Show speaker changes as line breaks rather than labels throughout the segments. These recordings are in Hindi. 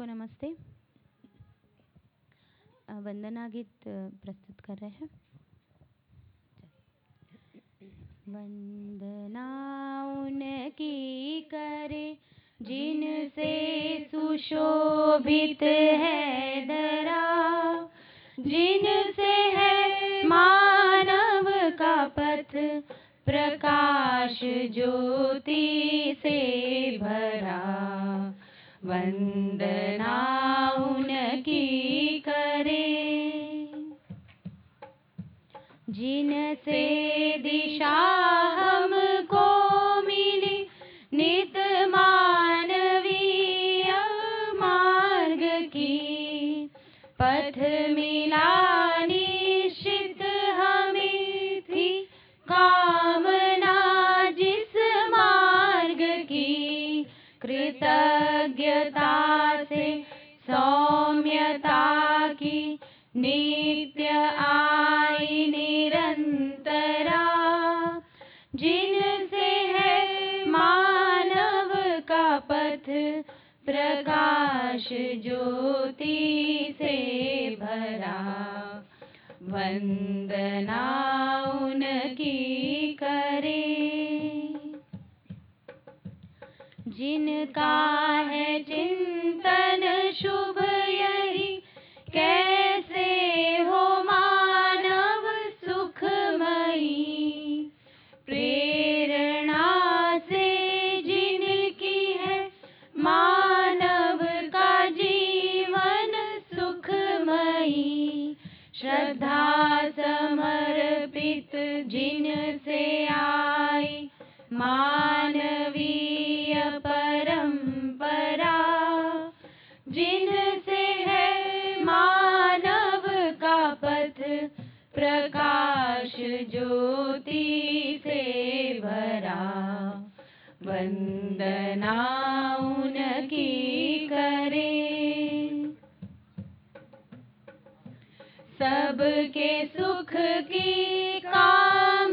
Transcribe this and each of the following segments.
सबको नमस्ते। वंदना गीत प्रस्तुत कर रहे हैं। वंदना उनकी करे, जिनसे सुशोभित है दरा, जिनसे है मानव का पथ, प्रकाश ज्योति से भरा। वंदना उनकी करे। जिनसे दिशा हमको कृतज्ञता से सौम्यता की नित्य आई निरंतरा। जिनसे है मानव का पथ, प्रकाश ज्योति से भरा। वंदना जिनका है चिंतन शुभ यही, कैसे हो मानव सुखमयी? प्रेरणा से जिनकी है मानव का जीवन सुखमयी। श्रद्धा समर्पित जिनसे आई मानवीय वंदना उनकी करे। सबके सुख की कामना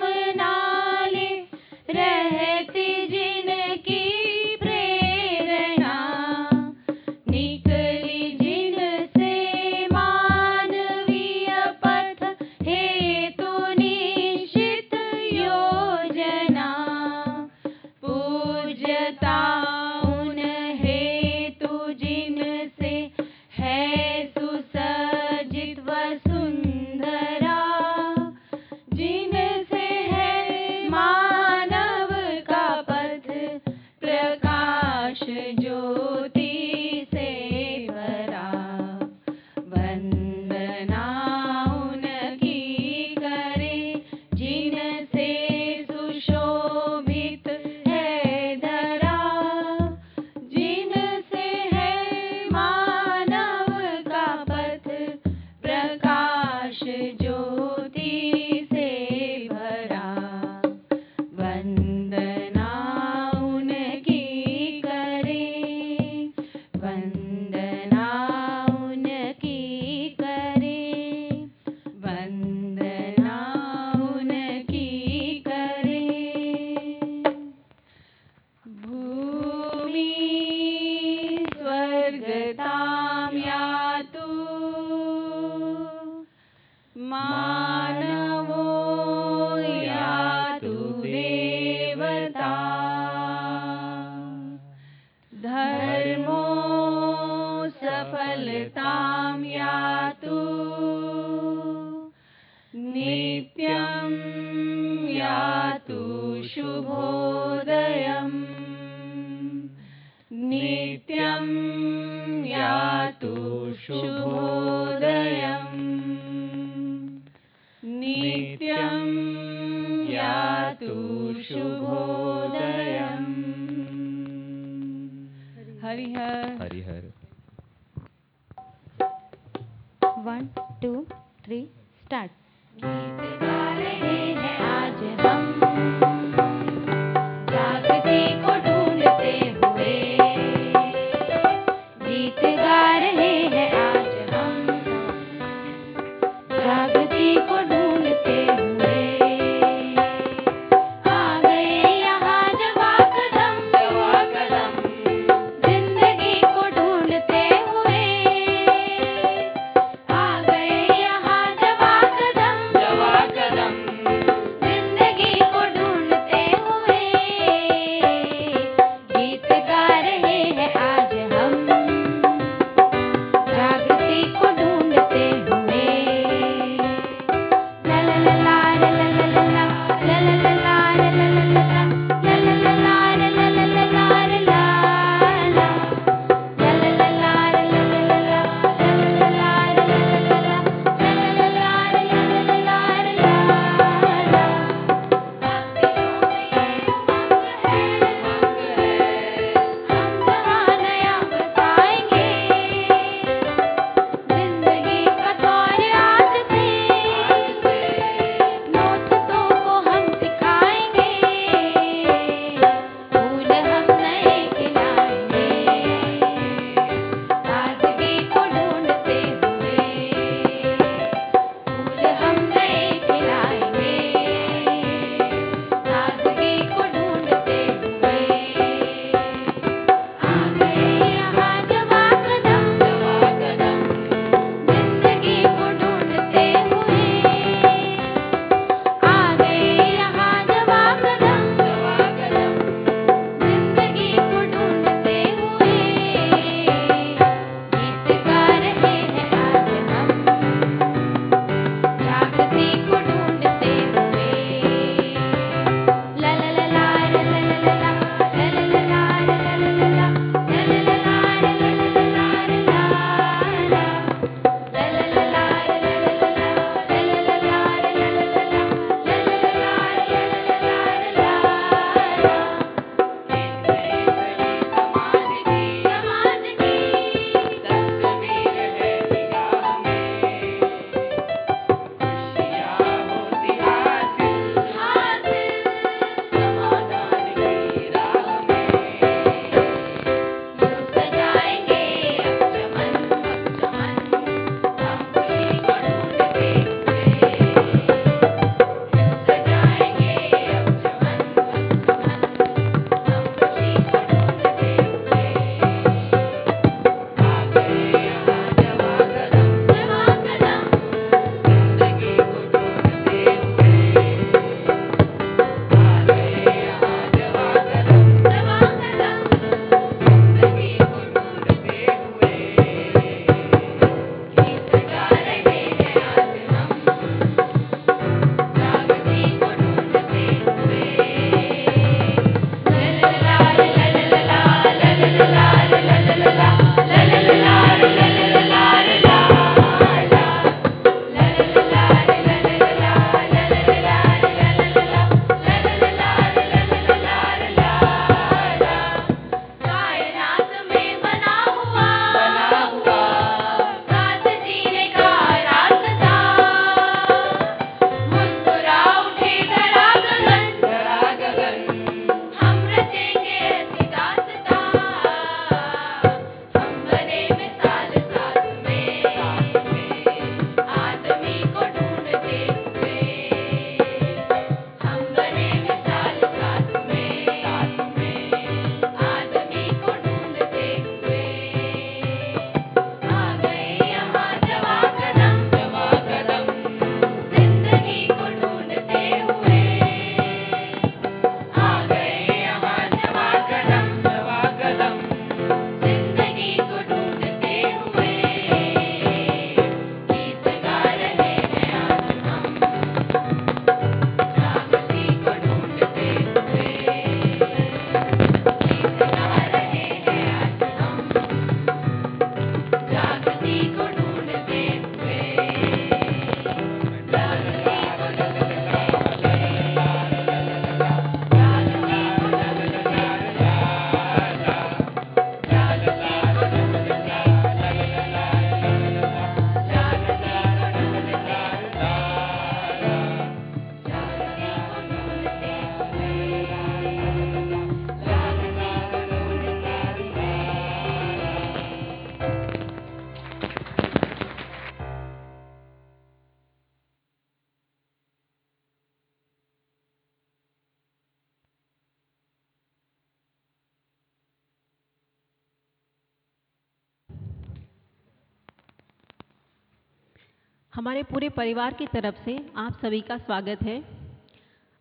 परिवार की तरफ़ से आप सभी का स्वागत है।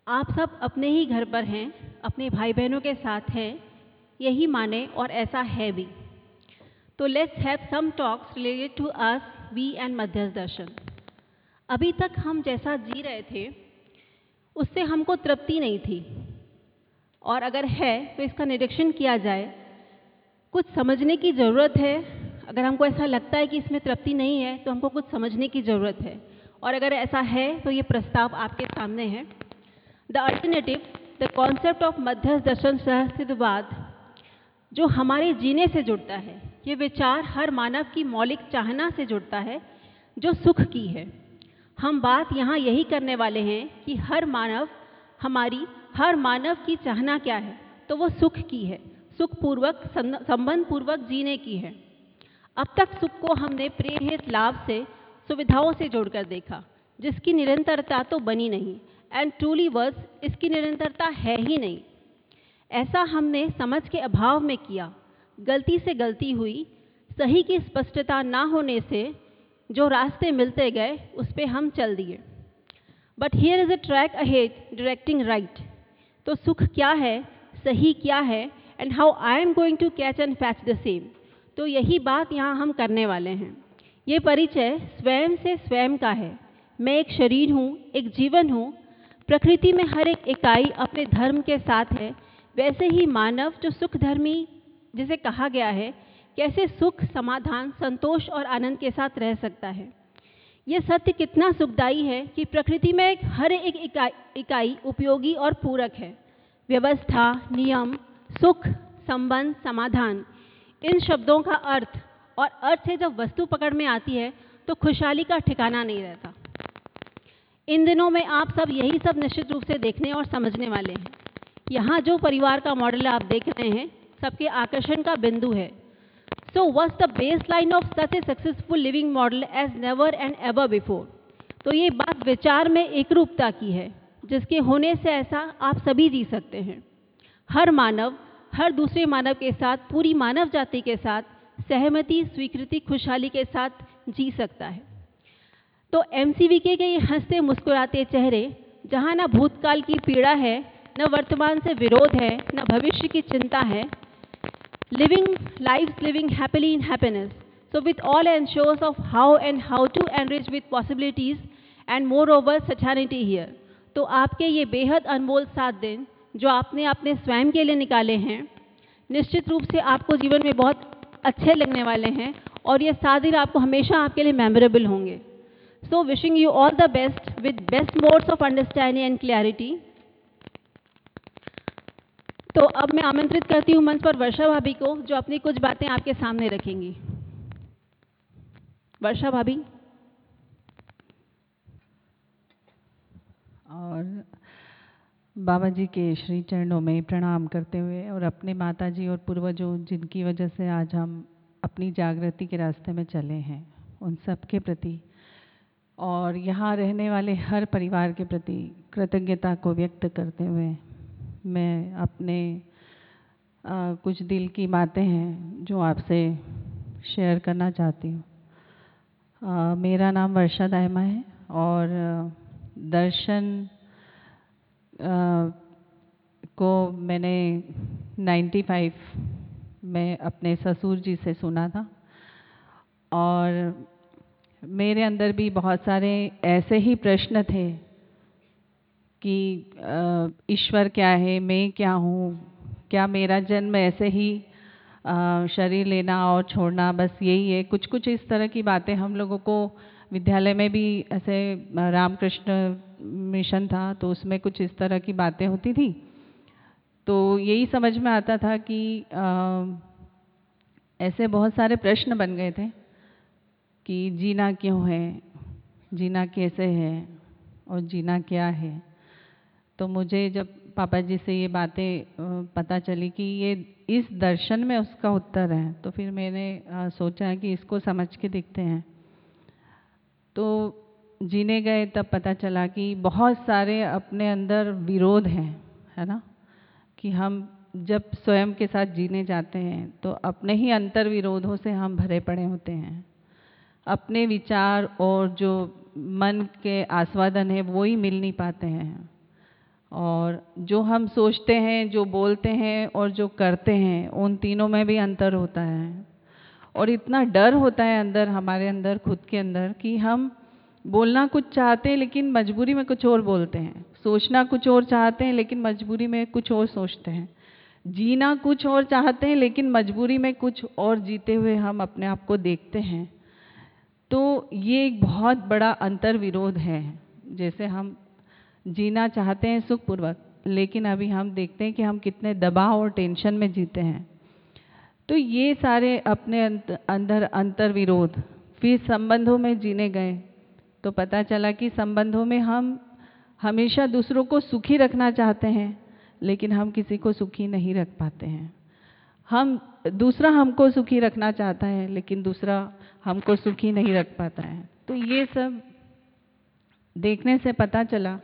आप सब अपने ही घर पर हैं, अपने भाई बहनों के साथ हैं, यही माने और ऐसा है भी। तो let's have some talks related to us we and Madhyasth Darshan अभी तक हम जैसा जी रहे थे, उससे हमको तृप्ति नहीं थी। और अगर है तो इसका निरीक्षण किया जाए। कुछ समझने की ज़रूरत है। अगर हमको ऐसा लगता है कि इसमें तृप्ति नहीं है तो हमको कुछ समझने की ज़रूरत है। और अगर ऐसा है तो ये प्रस्ताव आपके सामने है। The alternative the concept of Madhyasth Darshan सहस्तित्ववाद जो हमारे जीने से जुड़ता है, ये विचार हर मानव की मौलिक चाहना से जुड़ता है, जो सुख की है। हम बात यहाँ यही करने वाले हैं कि हर मानव, हमारी हर मानव की चाहना क्या है तो वो सुख की है, सुखपूर्वक संबंध पूर्वक जीने की है। अब तक सुख को हमने प्रेरित लाभ से सुविधाओं से जोड़कर देखा, जिसकी निरंतरता तो बनी नहीं एंड ट्रूली वर्स इसकी निरंतरता है ही नहीं। ऐसा हमने समझ के अभाव में किया। गलती से गलती हुई, सही की स्पष्टता ना होने से जो रास्ते मिलते गए, उस पर हम चल दिए। But here is a track ahead directing right तो सुख क्या है, सही क्या है and how I am going to catch and fetch the same तो यही बात यहाँ हम करने वाले हैं। ये परिचय स्वयं से स्वयं का है। मैं एक शरीर हूँ एक जीवन हूँ। प्रकृति में हर एक इकाई अपने धर्म के साथ है। वैसे ही मानव जो सुख धर्मी जिसे कहा गया है कैसे सुख समाधान संतोष और आनंद के साथ रह सकता है? यह सत्य कितना सुखदायी है कि प्रकृति में हर एक इकाई, इकाई उपयोगी और पूरक है। व्यवस्था नियम सुख संबंध समाधान इन शब्दों का अर्थ और अर्थ है जब वस्तु पकड़ में आती है तो खुशहाली का ठिकाना नहीं रहता। इन दिनों में आप सब यही सब निश्चित रूप से देखने और समझने वाले हैं। यहाँ जो परिवार का मॉडल आप देख रहे हैं, सबके आकर्षण का बिंदु है। So was the base line of such a successful living model as never and ever before तो ये बात विचार में एक रूपता की है, जिसके होने से ऐसा आप सभी जी सकते हैं। हर मानव, हर दूसरे मानव के साथ, पूरी मानव जाति के साथ सहमति, स्वीकृति, खुशहाली के साथ जी सकता है। तो एमसीवी के ये हँसते मुस्कुराते चेहरे, जहाँ न भूतकाल की पीड़ा है, न वर्तमान से विरोध है, न भविष्य की चिंता है living life living happily in happiness so with all and shows of how and how to enrich with possibilities and more over सचानिटी here तो आपके ये बेहद अनमोल सात दिन, जो आपने अपने स्वयं के लिए निकाले हैं, निश्चित रूप से आपको जीवन में बहुत अच्छे लगने वाले हैं और ये सात दिन आपको हमेशा आपके लिए मेमोरेबल होंगे। So wishing you all the best with best modes of understanding and clarity. तो अब मैं आमंत्रित करती हूँ मंच पर वर्षा भाभी को, जो अपनी कुछ बातें आपके सामने रखेंगी। वर्षा भाभी।
और बाबा जी के श्री चरणों में प्रणाम करते हुए और अपने माता जी और पूर्वजों जिनकी वजह से आज हम अपनी जागृति के रास्ते में चले हैं उन सब के प्रति और यहाँ रहने वाले हर परिवार के प्रति कृतज्ञता को व्यक्त करते हुए मैं अपने आ, कुछ दिल की बातें हैं जो आपसे शेयर करना चाहती हूँ। मेरा नाम वर्षा दायमा है और दर्शन को मैंने 95 में अपने ससुर जी से सुना था। और मेरे अंदर भी बहुत सारे ऐसे ही प्रश्न थे कि ईश्वर क्या है, मैं क्या हूँ? क्या मेरा जन्म ऐसे ही शरीर लेना और छोड़ना बस यही है? कुछ कुछ इस तरह की बातें हम लोगों को विद्यालय में भी ऐसे रामकृष्ण मिशन था तो उसमें कुछ इस तरह की बातें होती थी। तो यही समझ में आता था कि आ, ऐसे बहुत सारे प्रश्न बन गए थे कि जीना क्यों है जीना कैसे है और जीना क्या है। तो मुझे जब पापा जी से ये बातें पता चली कि ये इस दर्शन में उसका उत्तर है तो फिर मैंने सोचा कि इसको समझ के देखते हैं। तो जीने गए, तब पता चला कि बहुत सारे अपने अंदर विरोध हैं, है ना? कि हम जब स्वयं के साथ जीने जाते हैं तो अपने ही अंतर विरोधों से हम भरे पड़े होते हैं। अपने विचार और जो मन के आस्वादन है, वो ही मिल नहीं पाते हैं। और जो हम सोचते हैं, जो बोलते हैं और जो करते हैं, उन तीनों में भी अंतर होता है। और इतना डर होता है अंदर, हमारे अंदर, खुद के अंदर, कि हम बोलना कुछ चाहते हैं, लेकिन मजबूरी में कुछ और बोलते हैं। सोचना कुछ और चाहते हैं, लेकिन मजबूरी में कुछ और सोचते हैं। जीना कुछ और चाहते हैं, लेकिन मजबूरी में कुछ और जीते हुए हम अपने आप को देखते हैं। तो ये एक बहुत बड़ा अंतर विरोध है। जैसे हम जीना चाहते हैं सुखपूर्वक, लेकिन अभी हम देखते हैं कि हम कितने दबाव और टेंशन में जीते हैं। तो ये सारे अपने अंदर अंतर विरोध फिर संबंधों में जीने गए। तो पता चला कि संबंधों में हम हमेशा दूसरों को सुखी रखना चाहते हैं, लेकिन हम किसी को सुखी नहीं रख पाते हैं। हम, दूसरा हमको सुखी रखना चाहता है, लेकिन दूसरा हमको सुखी नहीं रख पाता है। तो ये सब देखने से पता चला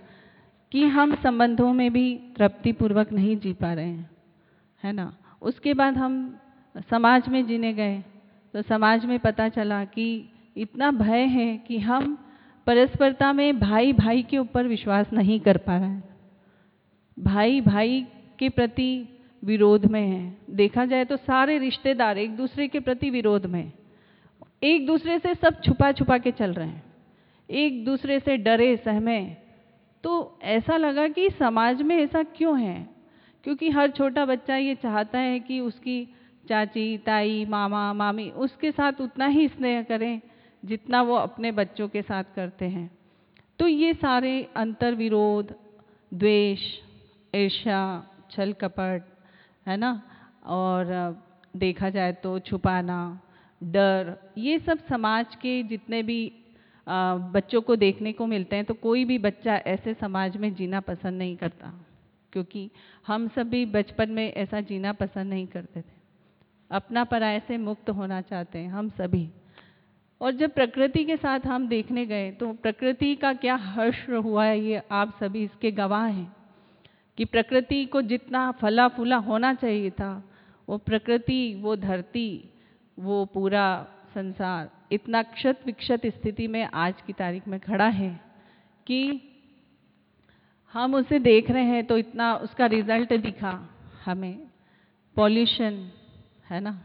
कि हम संबंधों में भी तृप्तिपूर्वक नहीं जी पा रहे हैं, है ना? उसके बाद हम समाज में जीने गए तो समाज में पता चला कि इतना भय है कि हम परस्परता में भाई भाई के ऊपर विश्वास नहीं कर पा रहा है। भाई भाई के प्रति विरोध में है। देखा जाए तो सारे रिश्तेदार एक दूसरे के प्रति विरोध में एक दूसरे से सब छुपा छुपा के चल रहे हैं। एक दूसरे से डरे, सहमे। तो ऐसा लगा कि समाज में ऐसा क्यों है? क्योंकि हर छोटा बच्चा ये चाहता है कि उसकी चाची, ताई, मामा, मामी उसके साथ उतना ही स्नेह करें। जितना वो अपने बच्चों के साथ करते हैं। तो ये सारे अंतर विरोध द्वेष, ईर्ष्या, छल कपट, है ना? और देखा जाए तो छुपाना, डर, ये सब समाज के जितने भी बच्चों को देखने को मिलते हैं तो कोई भी बच्चा ऐसे समाज में जीना पसंद नहीं करता। क्योंकि हम सब भी बचपन में ऐसा जीना पसंद नहीं करते थे। अपना पराय से मुक्त होना चाहते हैं, हम सभी। और जब प्रकृति के साथ हम देखने गए तो प्रकृति का क्या हर्ष हुआ है, ये आप सभी इसके गवाह हैं। कि प्रकृति को जितना फला फूला होना चाहिए था, वो प्रकृति, वो धरती, वो पूरा संसार, इतना क्षत विक्षत स्थिति में आज की तारीख में खड़ा है कि हम उसे देख रहे हैं तो इतना उसका रिज़ल्ट दिखा हमें। पॉल्यूशन, है ना?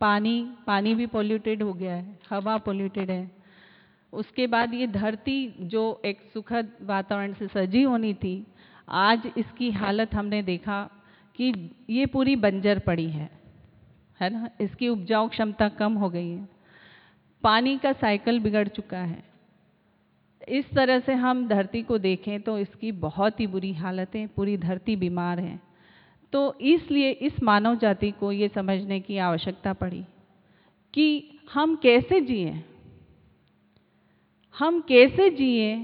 पानी पानी भी पोल्यूटेड हो गया है, हवा पोल्यूटेड है। उसके बाद ये धरती जो एक सुखद वातावरण से सजी होनी थी, आज इसकी हालत हमने देखा कि ये पूरी बंजर पड़ी है है ना? इसकी उपजाऊ क्षमता कम हो गई है। पानी का साइकिल बिगड़ चुका है। इस तरह से हम धरती को देखें तो इसकी बहुत ही बुरी हालत है, पूरी धरती बीमार है। तो इसलिए इस मानव जाति को ये समझने की आवश्यकता पड़ी कि हम कैसे जिए? हम कैसे जिए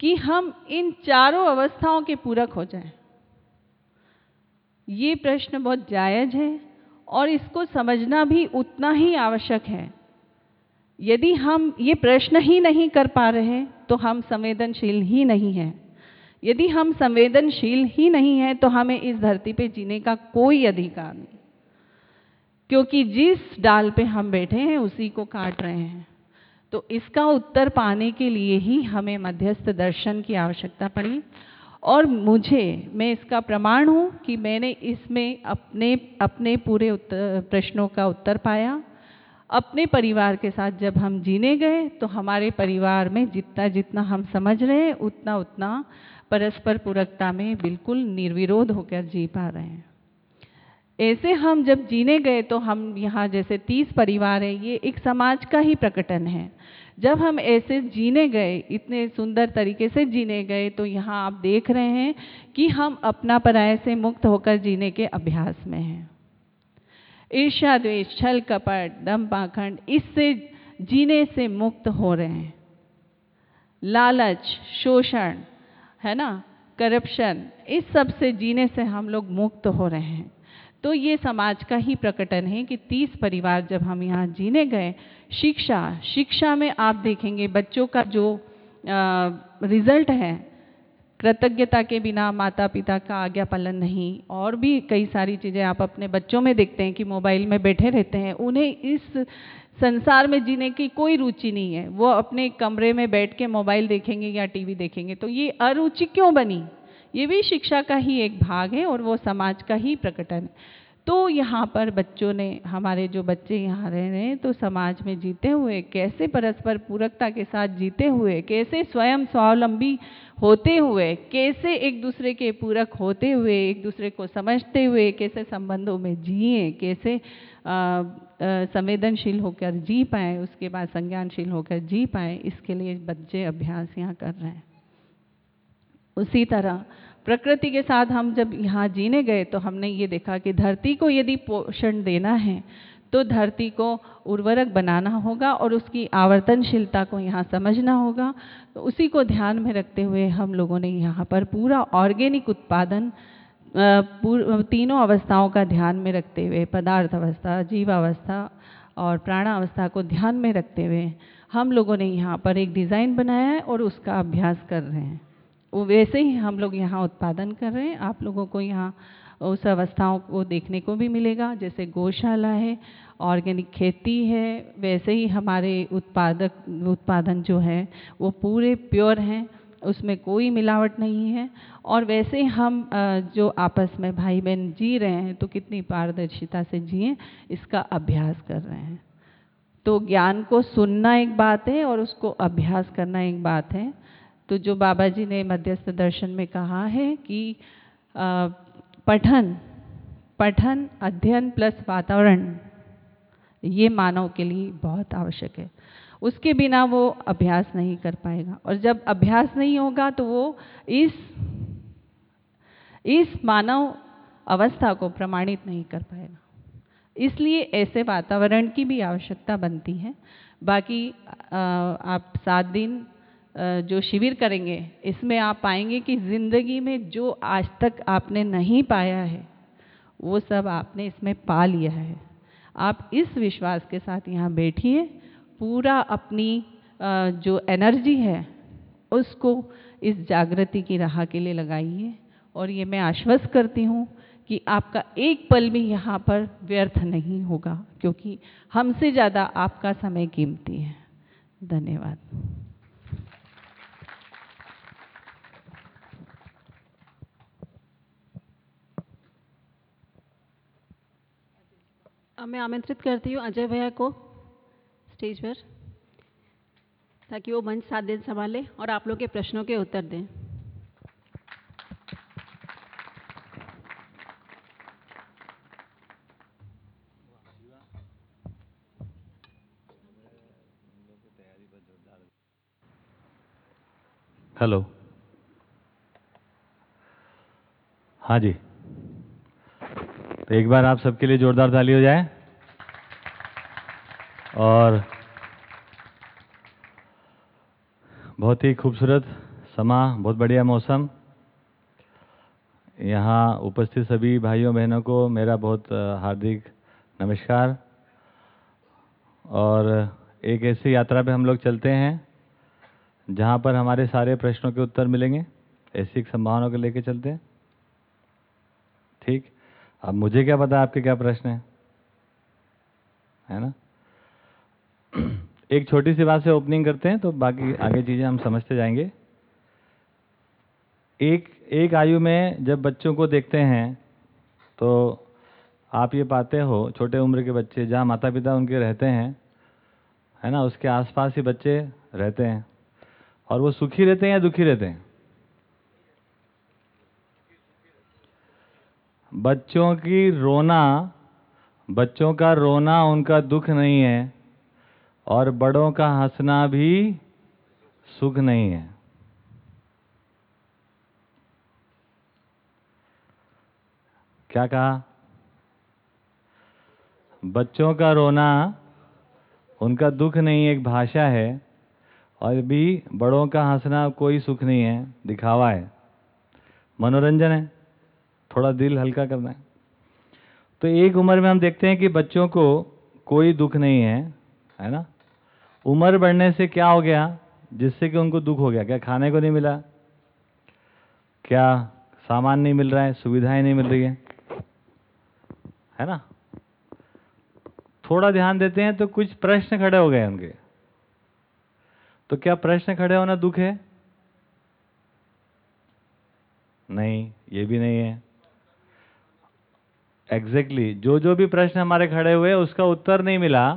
कि हम इन चारों अवस्थाओं के पूरक हो जाएँ। ये प्रश्न बहुत जायज़ है और इसको समझना भी उतना ही आवश्यक है। यदि हम ये प्रश्न ही नहीं कर पा रहे तो हम संवेदनशील ही नहीं हैं। यदि हम संवेदनशील ही नहीं हैं तो हमें इस धरती पे जीने का कोई अधिकार नहीं। क्योंकि जिस डाल पे हम बैठे हैं, उसी को काट रहे हैं। तो इसका उत्तर पाने के लिए ही हमें मध्यस्थ दर्शन की आवश्यकता पड़ी। और मुझे, मैं इसका प्रमाण हूँ कि मैंने इसमें अपने अपने पूरे प्रश्नों का उत्तर पाया। अपने परिवार के साथ जब हम जीने गए तो हमारे परिवार में जितना जितना हम समझ रहे हैं, उतना उतना परस्पर पूरकता में बिल्कुल निर्विरोध होकर जी पा रहे हैं। ऐसे हम जब जीने गए तो हम यहाँ जैसे तीस परिवार है, ये एक समाज का ही प्रकटन है। जब हम ऐसे जीने गए, इतने सुंदर तरीके से जीने गए तो यहाँ आप देख रहे हैं कि हम अपना पराय से मुक्त होकर जीने के अभ्यास में हैं। ईर्ष्या द्वेष, छल कपट, दम पाखंड, इससे जीने से मुक्त हो रहे हैं। लालच, शोषण है ना? करप्शन इस सबसे जीने से हम लोग मुक्त हो रहे हैं। तो ये समाज का ही प्रकटन है कि तीस परिवार जब हम यहाँ जीने गए, शिक्षा शिक्षा में आप देखेंगे बच्चों का जो रिज़ल्ट है, कृतज्ञता के बिना माता पिता का आज्ञा पालन नहीं, और भी कई सारी चीज़ें आप अपने बच्चों में देखते हैं कि मोबाइल में बैठे रहते हैं, उन्हें इस संसार में जीने की कोई रुचि नहीं है। वो अपने कमरे में बैठ के मोबाइल देखेंगे या टीवी देखेंगे। तो ये अरुचि क्यों बनी? ये भी शिक्षा का ही एक भाग है और वो समाज का ही प्रकटन है। तो यहाँ पर बच्चों ने, हमारे जो बच्चे यहाँ रह रहे हैं तो समाज में जीते हुए, कैसे परस्पर पूरकता के साथ जीते हुए, कैसे स्वयं स्वावलंबी होते हुए, कैसे एक दूसरे के पूरक होते हुए, एक दूसरे को समझते हुए, कैसे संबंधों में जिए, कैसे संवेदनशील होकर जी पाए, उसके बाद संज्ञानशील होकर जी पाए, इसके लिए बच्चे अभ्यास यहाँ कर रहे हैं। उसी तरह प्रकृति के साथ हम जब यहाँ जीने गए तो हमने ये देखा कि धरती को यदि पोषण देना है तो धरती को उर्वरक बनाना होगा और उसकी आवर्तनशीलता को यहाँ समझना होगा। तो उसी को ध्यान में रखते हुए हम लोगों ने यहाँ पर पूरा ऑर्गेनिक उत्पादन तीनों अवस्थाओं का ध्यान में रखते हुए, पदार्थ अवस्था जीवावस्था और प्राणावस्था को ध्यान में रखते हुए हम लोगों ने यहाँ पर एक डिज़ाइन बनाया है और उसका अभ्यास कर रहे हैं। वैसे ही हम लोग यहाँ उत्पादन कर रहे हैं। आप लोगों को यहाँ उस अवस्थाओं को देखने को भी मिलेगा। जैसे गौशाला है, ऑर्गेनिक खेती है, वैसे ही हमारे उत्पादक, उत्पादन जो है, वो पूरे प्योर हैं, उसमें कोई मिलावट नहीं है। और वैसे हम जो आपस में भाई बहन जी रहे हैं तो कितनी पारदर्शिता से जिए, इसका अभ्यास कर रहे हैं। तो ज्ञान को सुनना एक बात है और उसको अभ्यास करना एक बात है। तो जो बाबा जी ने मध्यस्थ दर्शन में कहा है कि पठन पठन अध्ययन प्लस वातावरण, ये मानव के लिए बहुत आवश्यक है। उसके बिना वो अभ्यास नहीं कर पाएगा। और जब अभ्यास नहीं होगा तो वो इस इस मानव अवस्था को प्रमाणित नहीं कर पाएगा। इसलिए ऐसे वातावरण की भी आवश्यकता बनती है। बाकी आप सात दिन जो शिविर करेंगे, इसमें आप पाएँगे कि ज़िंदगी में जो आज तक आपने नहीं पाया है, वो सब आपने इसमें पा लिया है। आप इस विश्वास के साथ यहाँ बैठिए, पूरा अपनी जो एनर्जी है, उसको इस जागृति की राह के लिए लगाइए। और ये मैं आश्वस्त करती हूँ कि आपका एक पल भी यहाँ पर व्यर्थ नहीं होगा, क्योंकि हमसे ज़्यादा आपका समय कीमती है। धन्यवाद।
मैं आमंत्रित करती हूँ अजय भैया को स्टेज पर, ताकि वो मंच सात दिन संभालें और आप लोग के प्रश्नों के उत्तर दें।
हेलो हाँ जी। तो एक बार आप सबके लिए जोरदार ताली हो जाए। और बहुत ही खूबसूरत समा, बहुत बढ़िया मौसम। यहाँ उपस्थित सभी भाइयों, बहनों को मेरा बहुत हार्दिक नमस्कार। और एक ऐसी यात्रा पे हम लोग चलते हैं, जहाँ पर हमारे सारे प्रश्नों के उत्तर मिलेंगे। ऐसी एक संभावना को लेकर चलते हैं। ठीक? अब मुझे क्या पता आपके क्या प्रश्न है? है ना? एक छोटी सी बात से ओपनिंग करते हैं तो बाकी आगे चीज़ें हम समझते जाएँगे। एक एक आयु में जब बच्चों को देखते हैं तो आप ये पाते हो, छोटे उम्र के बच्चे, जहाँ माता पिता उनके रहते हैं, है ना? उसके आसपास ही बच्चे रहते हैं। और वो सुखी रहते हैं या दुखी रहते हैं? बच्चों की रोना, बच्चों का रोना उनका दुख नहीं है और बड़ों का हंसना भी सुख नहीं है। क्या कहा? बच्चों का रोना उनका दुख नहीं एक भाषा है और भी बड़ों का हंसना कोई सुख नहीं है, दिखावा है। मनोरंजन है। थोड़ा दिल हल्का करना है। तो एक उम्र में हम देखते हैं कि बच्चों को कोई दुख नहीं है है ना? उम्र बढ़ने से क्या हो गया? जिससे कि उनको दुख हो गया। क्या खाने को नहीं मिला? क्या सामान नहीं मिल रहा है? सुविधाएँ नहीं मिल रही है? है ना? थोड़ा ध्यान देते हैं तो कुछ प्रश्न खड़े हो गए उनके तो क्या प्रश्न खड़े होना दुख है? नहीं, ये भी नहीं है। एग्जैक्टली exactly, जो जो भी प्रश्न हमारे खड़े हुए उसका उत्तर नहीं मिला।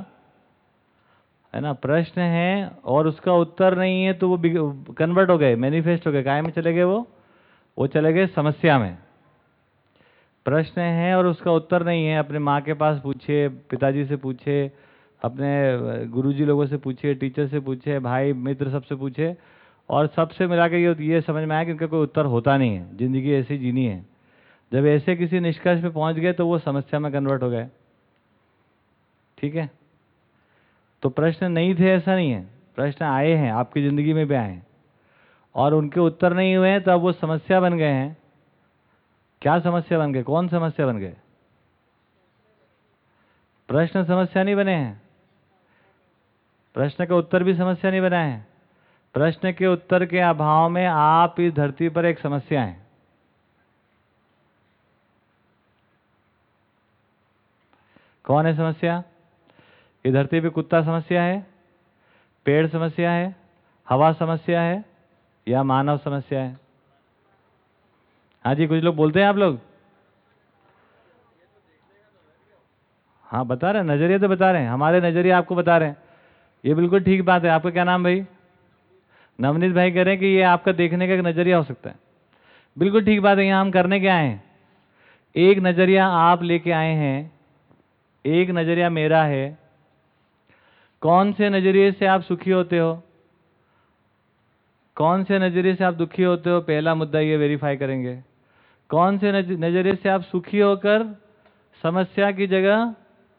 है ना? प्रश्न है और उसका उत्तर नहीं है तो वो कन्वर्ट हो गए मैनिफेस्ट हो गए। काय में चले गए वो? वो चले गए समस्या में। प्रश्न है और उसका उत्तर नहीं है। अपने माँ के पास पूछे पिताजी से पूछे अपने गुरुजी लोगों से पूछे टीचर से पूछे भाई मित्र सबसे पूछे। और सबसे मिला के ये ये समझ में आया कि उनका कोई उत्तर होता नहीं है। ज़िंदगी ऐसी जीनी है। जब ऐसे किसी निष्कर्ष पे पहुँच गए तो वो समस्या में कन्वर्ट हो गए। ठीक है? तो प्रश्न नहीं थे, ऐसा नहीं है। प्रश्न आए हैं, आपकी ज़िंदगी में भी आए हैं। और उनके उत्तर नहीं हुए हैं तो अब वो समस्या बन गए हैं। क्या समस्या बन गए? कौन समस्या बन गए? प्रश्न समस्या नहीं बने हैं। प्रश्न का उत्तर भी समस्या नहीं बना है। प्रश्न के उत्तर के अभाव में आप इस धरती पर एक समस्या है। कौन है समस्या? ये धरती पे कुत्ता समस्या है, पेड़ समस्या है, हवा समस्या है या मानव समस्या है? हाँ जी, कुछ लोग बोलते हैं आप लोग? हाँ बता रहे हैं नज़रिए तो बता रहे हैं, हमारे नज़रिए आपको बता रहे हैं। ये बिल्कुल ठीक बात है, आपका क्या नाम भाई? नवनीत भाई कह रहे हैं कि ये आपका देखने का एक नज़रिया हो सकता है। बिल्कुल ठीक बात है, यहाँ हम करने के आए हैं? एक नज़रिया आप लेके आए हैं एक नज़रिया मेरा है। कौन से नज़रिए से आप सुखी होते हो? कौन से नज़रिए से आप दुखी होते हो? पहला मुद्दा ये वेरीफाई करेंगे। कौन से नज़रिए से आप सुखी होकर समस्या की जगह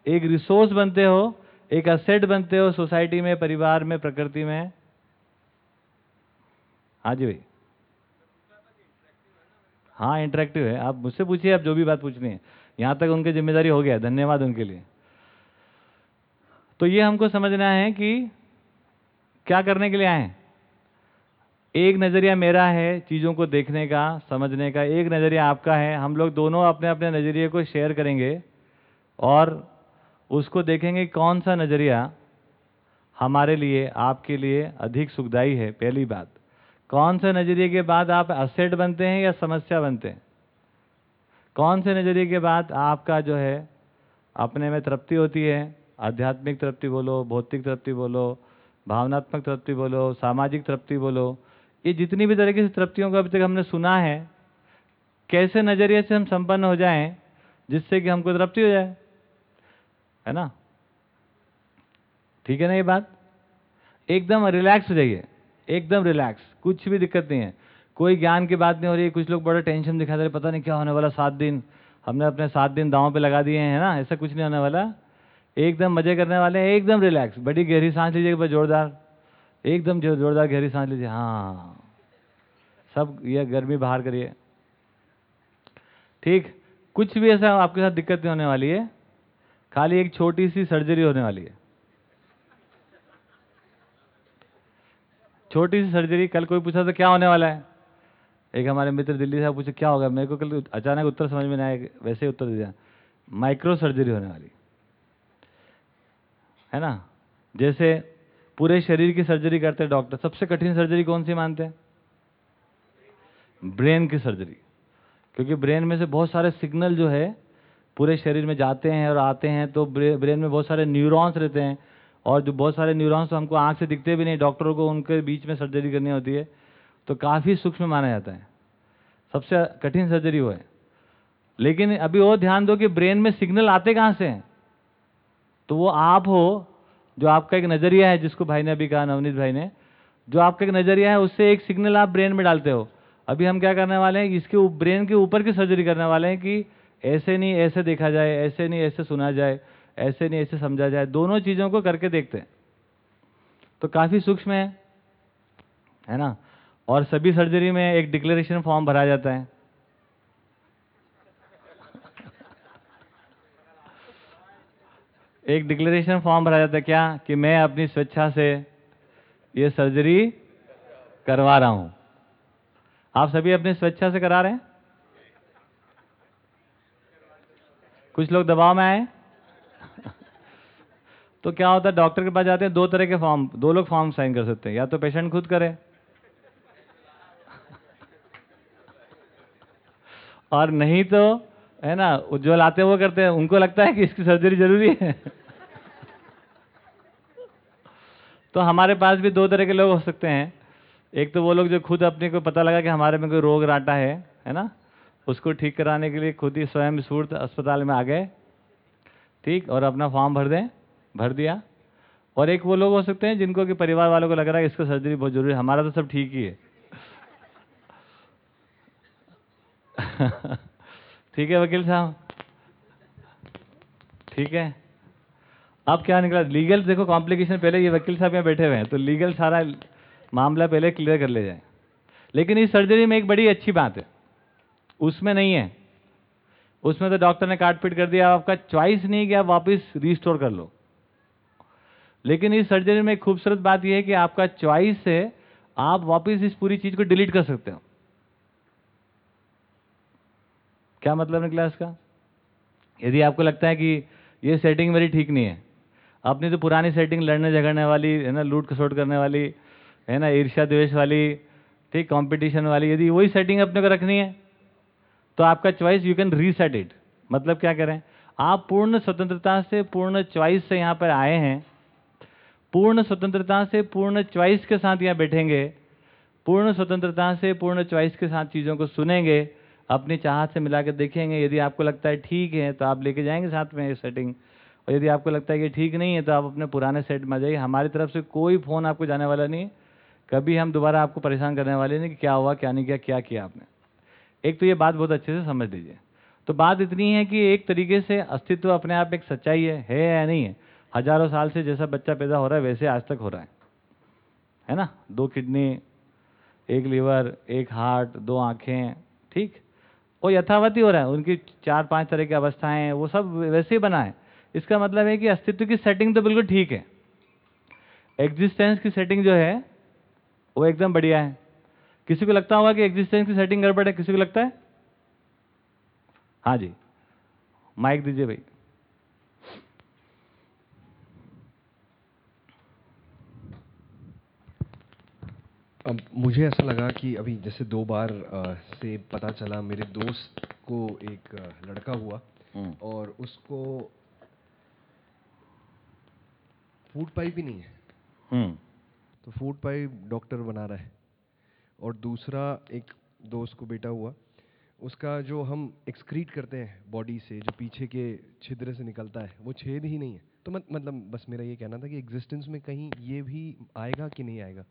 एक रिसोर्स बनते हो, एक असेट बनते हो सोसाइटी में, परिवार में, प्रकृति में? हाँ जी भाई। हाँ इंटरेक्टिव है। आप मुझसे पूछिए, आप जो भी बात पूछनी है। यहाँ तक उनकी ज़िम्मेदारी हो गया धन्यवाद उनके लिए। तो ये हमको समझना है कि क्या करने के लिए आए एक नज़रिया मेरा है चीज़ों को देखने का, समझने का। एक नज़रिया आपका है। हम लोग दोनों अपने अपने नज़रिए को शेयर करेंगे और उसको देखेंगे कौन सा नज़रिया हमारे लिए, आपके लिए अधिक सुखदायी है। पहली बात, कौन से नज़रिए के बाद आप असेट बनते हैं या समस्या बनते हैं? कौन से नज़रिए के बाद आपका जो है, अपने में तृप्ति होती है? आध्यात्मिक तृप्ति बोलो, भौतिक तृप्ति बोलो, भावनात्मक तृप्ति बोलो, सामाजिक तृप्ति बोलो, ये जितनी भी तरीके से तृप्तियों को अभी तक हमने सुना है, कैसे नज़रिए से हम संपन्न हो जाएँ जिससे कि हमको तृप्ति हो जाए? है ना? ठीक है ना ये बात? एकदम रिलैक्स हो जाइए। एकदम रिलैक्स कुछ भी दिक्कत नहीं है। कोई ज्ञान की बात नहीं हो रही, कुछ लोग बड़ा टेंशन दिखा दे पता नहीं क्या होने वाला सात दिन। हमने अपने सात दिन दांव पे लगा दिए हैं ना? ऐसा कुछ नहीं होने वाला। एकदम मज़े करने वाले हैं, एकदम रिलैक्स बड़ी गहरी सांस लीजिए जोरदार। एकदम जोरदार गहरी सांस लीजिए हाँ। सब, ये गर्मी बाहर करिए। ठीक, कुछ भी ऐसा आपके साथ दिक्कत नहीं होने वाली है। खाली एक छोटी सी सर्जरी होने वाली है। छोटी सी सर्जरी कल कोई पूछा तो क्या होने वाला है? एक हमारे मित्र दिल्ली से पूछे, क्या होगा? मेरे को कल अचानक उत्तर समझ में नहीं आया, वैसे ही उत्तर दिया, माइक्रो सर्जरी होने वाली। है ना? जैसे पूरे शरीर की सर्जरी करते हैं डॉक्टर, सबसे कठिन सर्जरी कौन सी मानते हैं? ब्रेन की सर्जरी। क्योंकि ब्रेन में से बहुत सारे सिग्नल जो है, पूरे शरीर में जाते हैं और आते हैं तो ब्रेन में बहुत सारे न्यूरॉन्स रहते हैं और जो बहुत सारे न्यूरॉन्स तो हमको आँख से दिखते भी नहीं, डॉक्टरों को उनके बीच में सर्जरी करनी होती है। तो काफ़ी सूक्ष्म माना जाता है। सबसे कठिन सर्जरी वो है। लेकिन अभी वो ध्यान दो कि ब्रेन में सिग्नल आते कहाँ से हैं? तो वो आप हो, जो आपका एक नज़रिया है, जिसको भाई ने अभी कहा, नवनीत भाई ने, जो आपका एक नज़रिया है, उससे एक सिग्नल आप ब्रेन में डालते हो। अभी हम क्या करने वाले हैं, इसके ब्रेन के ऊपर की सर्जरी करने वाले हैं कि ऐसे नहीं, ऐसे देखा जाए, ऐसे नहीं, ऐसे सुना जाए, ऐसे नहीं, ऐसे समझा जाए। दोनों चीज़ों को करके देखते हैं। तो काफ़ी सूक्ष्म है है ना? और सभी सर्जरी में एक डिक्लेरेशन फॉर्म भरा जाता है। एक डिक्लेरेशन फॉर्म भरा जाता है क्या? कि मैं अपनी स्वेच्छा से ये सर्जरी करवा रहा हूँ। आप सभी अपनी स्वेच्छा से करा रहे हैं? कुछ लोग दबाव में आए? तो क्या होता है, डॉक्टर के पास जाते हैं, दो तरह के फॉर्म, दो लोग फॉर्म साइन कर सकते हैं। या तो पेशेंट खुद करे और नहीं तो है ना, उज्जवल आते वो करते हैं। उनको लगता है कि इसकी सर्जरी ज़रूरी है। तो हमारे पास भी दो तरह के लोग हो सकते हैं। एक तो वो लोग जो खुद अपने को पता लगा कि हमारे में कोई रोग राटा है है ना? उसको ठीक कराने के लिए खुद ही स्वयं सूर्त अस्पताल में आ गए। ठीक? और अपना फॉर्म भर दें, भर दिया। और एक वो लोग हो सकते हैं जिनको कि परिवार वालों को लग रहा है इसको सर्जरी बहुत ज़रूरी है। हमारा तो सब ठीक ही है। ठीक है वकील साहब? ठीक है। अब क्या निकला? लीगल देखो कॉम्प्लिकेशन पहले ये वकील साहब यहाँ बैठे हुए हैं तो लीगल सारा मामला पहले क्लियर कर ले जाए। लेकिन इस सर्जरी में एक बड़ी अच्छी बात है। उसमें नहीं है। उसमें तो डॉक्टर ने काट पीट कर दिया, आपका चॉइस नहीं कि आप वापस रिस्टोर कर लो। लेकिन इस सर्जरी में खूबसूरत बात यह है कि आपका चॉइस है, आप वापस इस पूरी चीज़ को डिलीट कर सकते हो। क्या मतलब निकला इसका यदि आपको लगता है कि ये सेटिंग मेरी ठीक नहीं है, अपनी तो पुरानी सेटिंग लड़ने झगड़ने वाली, है ना, लूट खसोट करने वाली, है ना, ईर्ष्या द्वेष वाली, ठीक कंपटीशन वाली, यदि वही सेटिंग अपने को रखनी है तो आपका choice you can reset it मतलब क्या करें? आप पूर्ण स्वतंत्रता से पूर्ण चॉइस से यहाँ पर आए हैं, पूर्ण स्वतंत्रता से पूर्ण चॉइस के साथ यहाँ बैठेंगे, पूर्ण स्वतंत्रता से पूर्ण चॉइस के साथ चीज़ों को सुनेंगे अपनी चाहत से मिला के देखेंगे, यदि आपको लगता है ठीक है तो आप लेके जाएँगे साथ में ये सेटिंग और यदि आपको लगता है कि ठीक नहीं है तो आप अपने पुराने सेट में आ जाइए। हमारी तरफ़ से कोई फ़ोन आपको जाने वाला नहीं है। कभी हम दोबारा आपको परेशान करने वाले नहीं कि क्या हुआ, क्या नहीं किया, क्या किया आपने। एक तो ये बात बहुत अच्छे से समझ लीजिए। तो बात इतनी है कि एक तरीके से अस्तित्व अपने आप एक सच्चाई है है या नहीं है। हज़ारों साल से जैसा बच्चा पैदा हो रहा है, वैसे आज तक हो रहा है। है ना? दो किडनी, एक लीवर, एक हार्ट, दो आँखें, ठीक? वो यथावत ही हो रहा है, उनकी चार पाँच तरह की अवस्थाएँ, वो सब वैसे ही बना है। इसका मतलब है कि अस्तित्व की सेटिंग तो बिल्कुल ठीक है। एग्जिस्टेंस की सेटिंग जो है, वो एकदम बढ़िया है। किसी को लगता होगा कि एग्जिस्टेंस की सेटिंग गड़बड़ है? किसी को लगता है? हाँ जी। माइक दीजिए भाई।
अब मुझे ऐसा लगा कि अभी जैसे दो बार अ, से पता चला मेरे दोस्त को एक लड़का हुआ
हम्म।
और उसको फ़ूड पाइप ही नहीं है।
हम्म।
तो फ़ूड पाइप डॉक्टर बना रहा है और दूसरा एक दोस्त को बेटा हुआ। उसका जो हम एक्सक्रीट करते हैं बॉडी से जो पीछे के छिद्र से निकलता है वो छेद ही नहीं है। तो मत मतलब बस मेरा ये कहना था कि एग्जिस्टेंस में कहीं ये भी आएगा कि नहीं आएगा?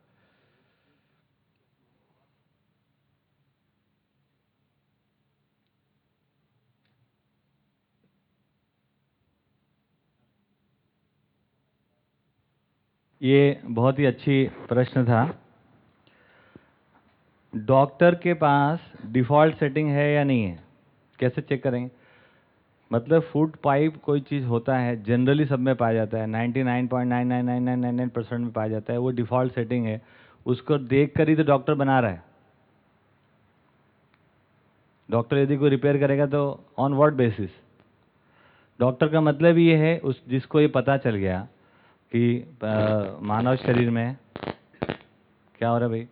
ये बहुत ही अच्छी प्रश्न था। डॉक्टर के पास डिफ़ॉल्ट सेटिंग है या नहीं है? कैसे चेक करेंगे? मतलब फ़ूड पाइप कोई चीज़ होता है, जनरली सब में पाया जाता है। 99.99999 परसेंट में पाया जाता है। वो डिफ़ॉल्ट सेटिंग है। उसको देख कर ही तो डॉक्टर बना रहा है। डॉक्टर यदि कोई रिपेयर करेगा तो ऑन व्हाट बेसिस डॉक्टर का मतलब ये है, उस जिसको ये पता चल गया कि मानव शरीर में क्या हो रहा है भाई?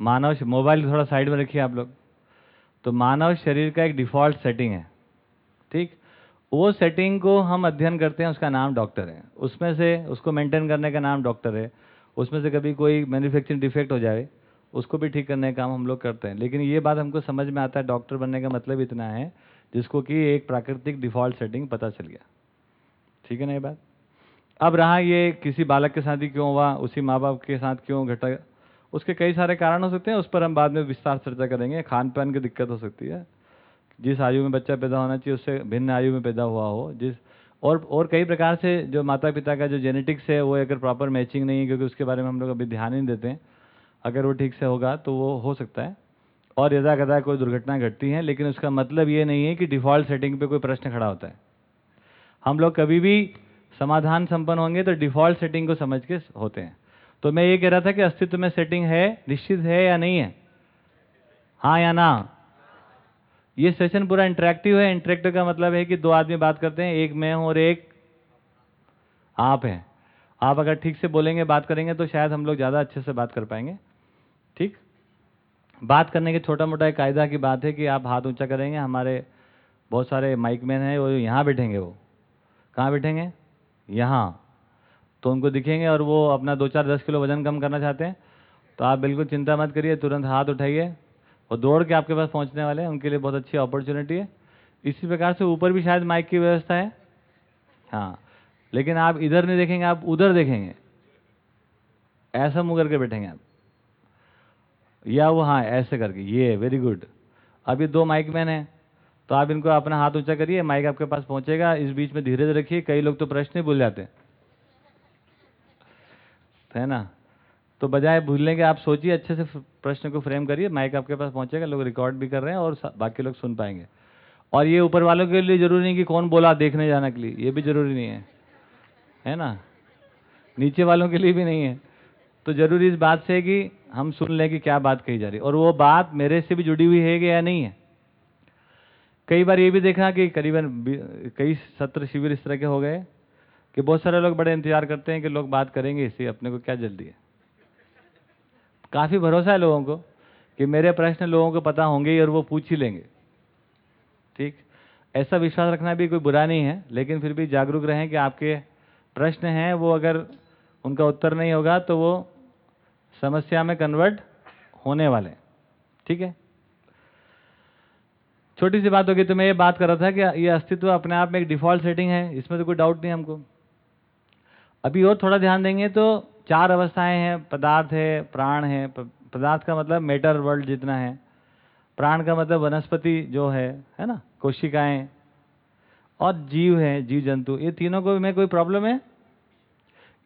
मानव मोबाइल थोड़ा साइड में रखिए आप लोग। तो मानव शरीर का एक डिफ़ॉल्ट सेटिंग है, ठीक? वो सेटिंग को हम अध्ययन करते हैं, उसका नाम डॉक्टर है। उसमें से, उसको मेंटेन करने का नाम डॉक्टर है। उसमें से कभी कोई मैन्युफैक्चरिंग डिफेक्ट हो जाए, उसको भी ठीक करने का काम हम लोग करते हैं। लेकिन ये बात हमको समझ में आता है, डॉक्टर बनने का मतलब इतना है, जिसको कि एक प्राकृतिक डिफ़ॉल्ट सेटिंग पता चल गया। ठीक है ना ये बात? अब रहा ये किसी बालक के साथ ही क्यों हुआ, उसी माँ बाप के साथ क्यों घटा? उसके कई सारे कारण हो सकते हैं, उस पर हम बाद में विस्तार चर्चा करेंगे। खान पान की दिक्कत हो सकती है। जिस आयु में बच्चा पैदा होना चाहिए, उससे भिन्न आयु में पैदा हुआ हो। जिस और और कई प्रकार से जो माता पिता का जो जेनेटिक्स है, वो अगर प्रॉपर मैचिंग नहीं है, क्योंकि उसके बारे में हम लोग अभी ध्यान ही नहीं देते हैं, अगर वो ठीक से होगा तो वो हो सकता है। और यदा कदा कोई दुर्घटना घटती है, लेकिन उसका मतलब ये नहीं है कि डिफ़ॉल्ट सेटिंग पे कोई प्रश्न खड़ा होता है। हम लोग कभी भी समाधान संपन्न होंगे तो डिफ़ॉल्ट सेटिंग को समझ के होते हैं। तो मैं ये कह रहा था कि अस्तित्व में सेटिंग है, निश्चित है या नहीं है? हाँ या ना? ये सेशन पूरा इंटरेक्टिव है। इंटरेक्टिव का मतलब है कि दो आदमी बात करते हैं, एक मैं हूँ और एक आप हैं। आप अगर ठीक से बोलेंगे, बात करेंगे तो शायद हम लोग ज़्यादा अच्छे से बात कर पाएँगे। ठीक? बात करने के छोटा मोटा एक कायदा की बात है कि आप हाथ ऊँचा करेंगे। हमारे बहुत सारे माइक मैन हैं, वो यहाँ बैठेंगे वो। कहाँ बैठेंगे? यहाँ। तो उनको दिखेंगे और वो अपना दो चार दस किलो वज़न कम करना चाहते हैं। तो आप बिल्कुल चिंता मत करिए, तुरंत हाथ उठाइए। वो दौड़ के आपके पास पहुँचने वाले हैं, उनके लिए बहुत अच्छी अपॉर्चुनिटी है। इसी प्रकार से ऊपर भी शायद माइक की व्यवस्था है। हाँ लेकिन आप इधर नहीं देखेंगे, आप उधर देखेंगे। ऐसा मुँह करके बैठेंगे आप। या वो हाँ ऐसे करके। ये वेरी गुड अभी दो माइक मैन हैं। तो आप इनको अपना हाथ ऊँचा करिए माइक आपके पास पहुंचेगा। इस बीच में धीरे धीरे रखिए, कई लोग तो प्रश्न ही भूल जाते हैं। ना? तो बजाय भूलने के, आप सोचिए, अच्छे से प्रश्न को फ्रेम करिए माइक आपके पास पहुंचेगा, लोग रिकॉर्ड भी कर रहे हैं और बाकी लोग सुन पाएँगे। और ये ऊपर वालों के लिए ज़रूरी नहीं कि कौन बोला देखने जाने के लिए, ये भी ज़रूरी नहीं है। है ना? नीचे वालों के लिए भी नहीं है। तो ज़रूरी इस बात से है कि हम सुन लें कि क्या बात कही जा रही है। और वो बात मेरे से भी जुड़ी हुई है या नहीं है? कई बार ये भी देखा कि करीबन कई सत्र शिविर इस तरह के हो गए कि बहुत सारे लोग बड़े इंतज़ार करते हैं कि लोग बात करेंगे इससे अपने को क्या जल्दी है। काफ़ी भरोसा है लोगों को कि मेरे प्रश्न लोगों को पता होंगे ही और वो पूछ ही लेंगे। ठीक? ऐसा विश्वास रखना भी कोई बुरा नहीं है, लेकिन फिर भी जागरूक रहें कि आपके प्रश्न हैं, वो अगर उनका उत्तर नहीं होगा तो वो समस्या में कन्वर्ट होने वाले। ठीक है? छोटी सी बात होगी तो मैं ये बात कर रहा था कि ये अस्तित्व अपने आप में एक डिफ़ॉल्ट सेटिंग है, इसमें तो कोई डाउट नहीं हमको। अभी और थोड़ा ध्यान देंगे तो चार अवस्थाएँ हैं, पदार्थ है, प्राण है पदार्थ का मतलब मेटर वर्ल्ड जितना है, प्राण का मतलब वनस्पति जो है है ना, कोशिकाएँ, और जीव है जीव जंतु ये तीनों को में कोई प्रॉब्लम है?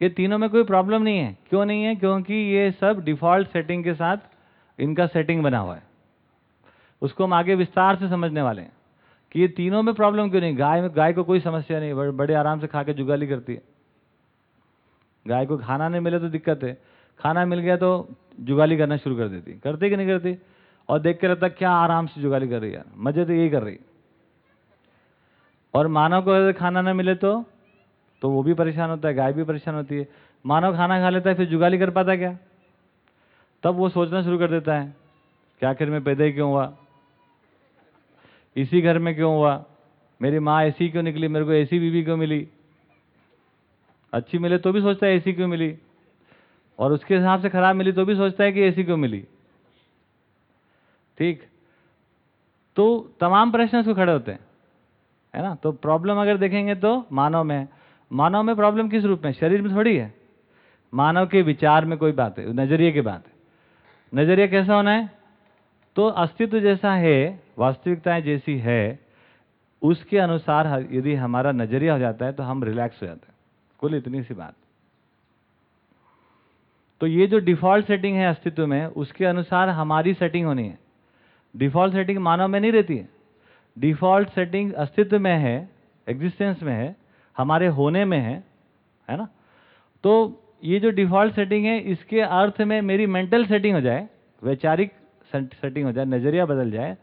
ये तीनों में कोई प्रॉब्लम नहीं है। क्यों नहीं है? क्योंकि ये सब डिफ़ॉल्ट सेटिंग के साथ इनका सेटिंग बना हुआ है। उसको हम आगे विस्तार से समझने वाले हैं कि ये तीनों में प्रॉब्लम क्यों नहीं? गाय में गाय को कोई समस्या नहीं बड़े, बड़े आराम से खा के जुगाली करती है। गाय को खाना नहीं मिले तो दिक्कत है। खाना मिल गया तो जुगाली करना शुरू कर देती। करती कि नहीं करती? और देख के रहता क्या आराम से जुगाली कर रही है मज़े तो यही कर रही और मानव को अगर खाना ना मिले तो तो वो भी परेशान होता है गाय भी परेशान होती है। मानव खाना खा लेता है फिर जुगाली कर पाता क्या? तब वो सोचना शुरू कर देता है कि आखिर में पैदा ही क्यों हुआ? इसी घर में क्यों हुआ? मेरी माँ ऐसी क्यों निकली? मेरे को ऐसी बीवी क्यों मिली? अच्छी मिले तो भी सोचता है ऐसी क्यों मिली? और उसके हिसाब से खराब मिली तो भी सोचता है कि ऐसी क्यों मिली? ठीक? तो तमाम प्रश्न उसको खड़े होते हैं, है ना? तो प्रॉब्लम अगर देखेंगे तो मानव में मानव में प्रॉब्लम किस रूप में? शरीर में थोड़ी है। मानव के विचार में कोई बात है, नज़रिए की बात है। नज़रिया कैसा होना है? तो अस्तित्व जैसा है, वास्तविकताएँ जैसी है, उसके अनुसार यदि हमारा नज़रिया हो जाता है तो हम रिलैक्स हो जाते हैं। कुल इतनी सी बात। तो ये जो डिफ़ॉल्ट सेटिंग है अस्तित्व में, उसके अनुसार हमारी सेटिंग होनी है। डिफ़ॉल्ट सेटिंग मानव में नहीं रहती है। डिफ़ॉल्ट सेटिंग अस्तित्व में है एग्जिस्टेंस में है, हमारे होने में है है ना? तो ये जो डिफ़ॉल्ट सेटिंग है, इसके अर्थ में मेरी मेंटल सेटिंग हो जाए, वैचारिक सेटिंग हो जाए, नज़रिया बदल जाए।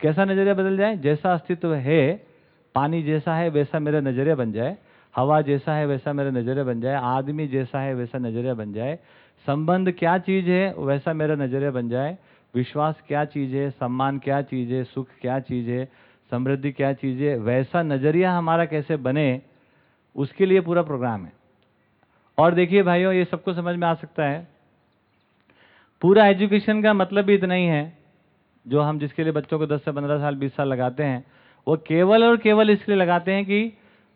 कैसा नज़रिया बदल जाए? जैसा अस्तित्व है, पानी जैसा है, वैसा मेरा नज़रिया बन जाए। हवा जैसा है, वैसा मेरा नज़रिया बन जाए। आदमी जैसा है, वैसा नज़रिया बन जाए। संबंध क्या चीज़ है, वैसा मेरा नज़रिया बन जाए। विश्वास क्या चीज़ है, सम्मान क्या चीज़ है, सुख क्या चीज़ है, समृद्धि क्या चीज़ है, वैसा नज़रिया हमारा कैसे बने, उसके लिए पूरा प्रोग्राम है। और देखिए भाइयों, ये सबको समझ में आ सकता है। पूरा एजुकेशन का मतलब भी इतना ही है, जो हम जिसके लिए बच्चों को 10 से 15 साल 20 साल लगाते हैं, वो केवल और केवल इसलिए लगाते हैं कि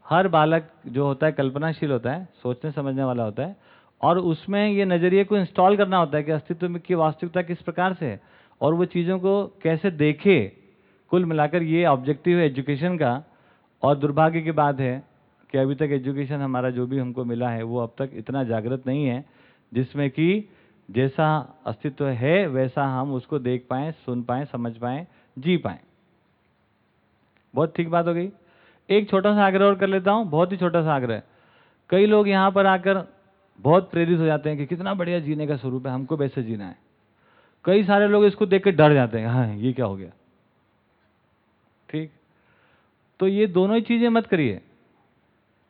हर बालक जो होता है कल्पनाशील होता है, सोचने, समझने वाला होता है, और उसमें ये नज़रिए को इंस्टॉल करना होता है कि अस्तित्व की वास्तविकता किस प्रकार से है, और वो चीज़ों को कैसे देखे, कुल मिलाकर ये ऑब्जेक्टिव है एजुकेशन का, और दुर्भाग्य की बात है कि अभी तक एजुकेशन हमारा जो भी हमको मिला है, वो अब तक इतना जागृत नहीं है, जिसमें कि जैसा अस्तित्व है, वैसा हम उसको देख पाएँ, सुन पाएँ, समझ पाए, जी पाए। बहुत ठीक बात हो गई। एक छोटा सा आग्रह और कर लेता हूँ, बहुत ही छोटा सा आग्रह। कई लोग यहाँ पर आकर बहुत प्रेरित हो जाते हैं कि कितना बढ़िया जीने का स्वरूप है, हमको वैसे जीना है। कई सारे लोग इसको देख के डर जाते हैं हाँ ये क्या हो गया? ठीक? तो ये दोनों ही चीज़ें मत करिए।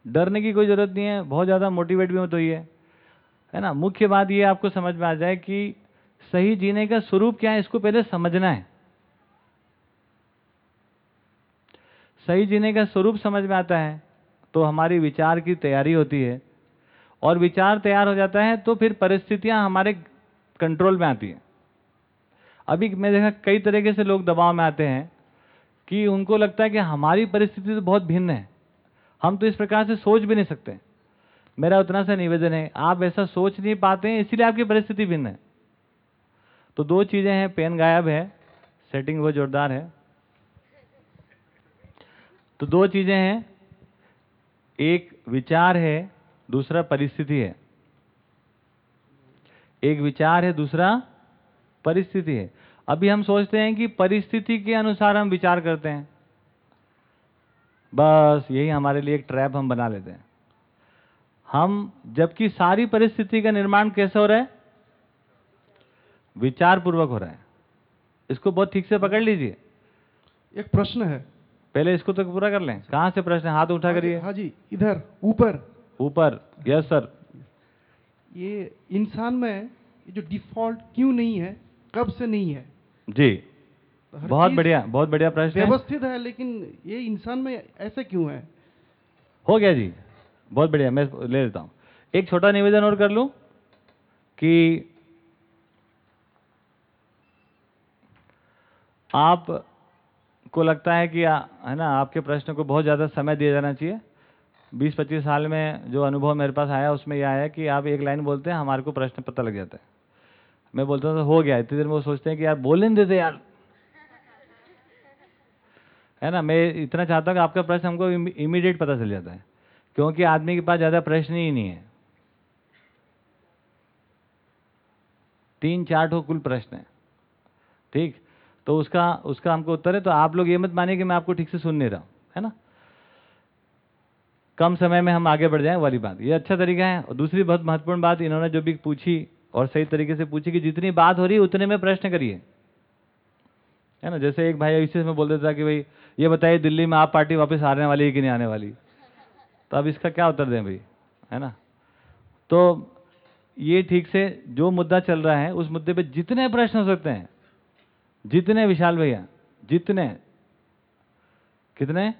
डरने की कोई ज़रूरत नहीं है, बहुत ज़्यादा मोटिवेट भी मत होइए। है ना? मुख्य बात ये आपको समझ में आ जाए कि सही जीने का स्वरूप क्या है, इसको पहले समझना है। सही जीने का स्वरूप समझ में आता है तो हमारी विचार की तैयारी होती है। और विचार तैयार हो जाता है तो फिर परिस्थितियाँ हमारे कंट्रोल में आती हैं। अभी मैं देखा कई तरीके से लोग दबाव में आते हैं कि उनको लगता है कि हमारी परिस्थिति तो बहुत भिन्न है। हम तो इस प्रकार से सोच भी नहीं सकते। मेरा उतना सा निवेदन है, आप ऐसा सोच नहीं पाते हैं, इसीलिए आपकी परिस्थिति भिन्न है। तो दो चीज़ें हैं, पेन गायब है सेटिंग वो जोरदार है। तो दो चीज़ें हैं, एक विचार है, दूसरा परिस्थिति है। एक विचार है, दूसरा परिस्थिति है। अभी हम सोचते हैं कि परिस्थिति के अनुसार हम विचार करते हैं। बस यही हमारे लिए एक ट्रैप हम बना लेते हैं। हम जबकि सारी परिस्थिति का निर्माण कैसे हो रहा है? विचार पूर्वक हो रहा है। इसको बहुत ठीक से पकड़ लीजिए।
एक प्रश्न है।
पहले इसको तो पूरा कर लें। कहाँ से प्रश्न हाथ उठा करिए।
हाँ जी इधर ऊपर।
ऊपर। Yes sir.
ये इंसान में ये जो डिफ़ॉल्ट क्यों नहीं है कब से नहीं है?
जी।
तो
बहुत बढ़िया बहुत बढ़िया प्रश्न है।
व्यवस्थित है लेकिन ये इंसान में ऐसे क्यों है?
हो गया जी। बहुत बढ़िया मैं ले लेता हूँ। एक छोटा निवेदन और कर लूँ कि आप को लगता है कि आ, है ना आपके प्रश्न को बहुत ज़्यादा समय दिया जाना चाहिए। 20-25 साल में जो अनुभव मेरे पास आया उसमें यह आया कि आप एक लाइन बोलते हैं हमारे को प्रश्न पता लग जाता है। मैं बोलता हूँ तो हो गया इतनी देर में वो सोचते हैं कि यार बोलने नहीं देते यार। है ना मैं इतना चाहता हूँ कि आपका प्रश्न हमको इमीडिएट पता चल जाता है। क्योंकि आदमी के पास ज़्यादा प्रश्न ही नहीं है। तीन चार ठो कुल प्रश्न है। ठीक? तो उसका उसका हमको उत्तर है तो आप लोग ये मत मानिए कि मैं आपको ठीक से सुन नहीं रहा हूँ, है ना? कम समय में हम आगे बढ़ जाएँ वाली बात। ये अच्छा तरीका है। और दूसरी बहुत महत्वपूर्ण बात इन्होंने जो भी पूछी और सही तरीके से पूछी कि जितनी बात हो रही है उतने में प्रश्न करिए। है ना? जैसे एक भाई इसी में बोल देता कि भाई ये बताइए दिल्ली में आप पार्टी वापस आने वाली है कि नहीं आने वाली? तो अब इसका क्या उत्तर दें भाई? है ना? तो ये ठीक से जो मुद्दा चल रहा है, उस मुद्दे पे जितने प्रश्न हो सकते हैं, जितने विशाल भैया, जितने, कितने?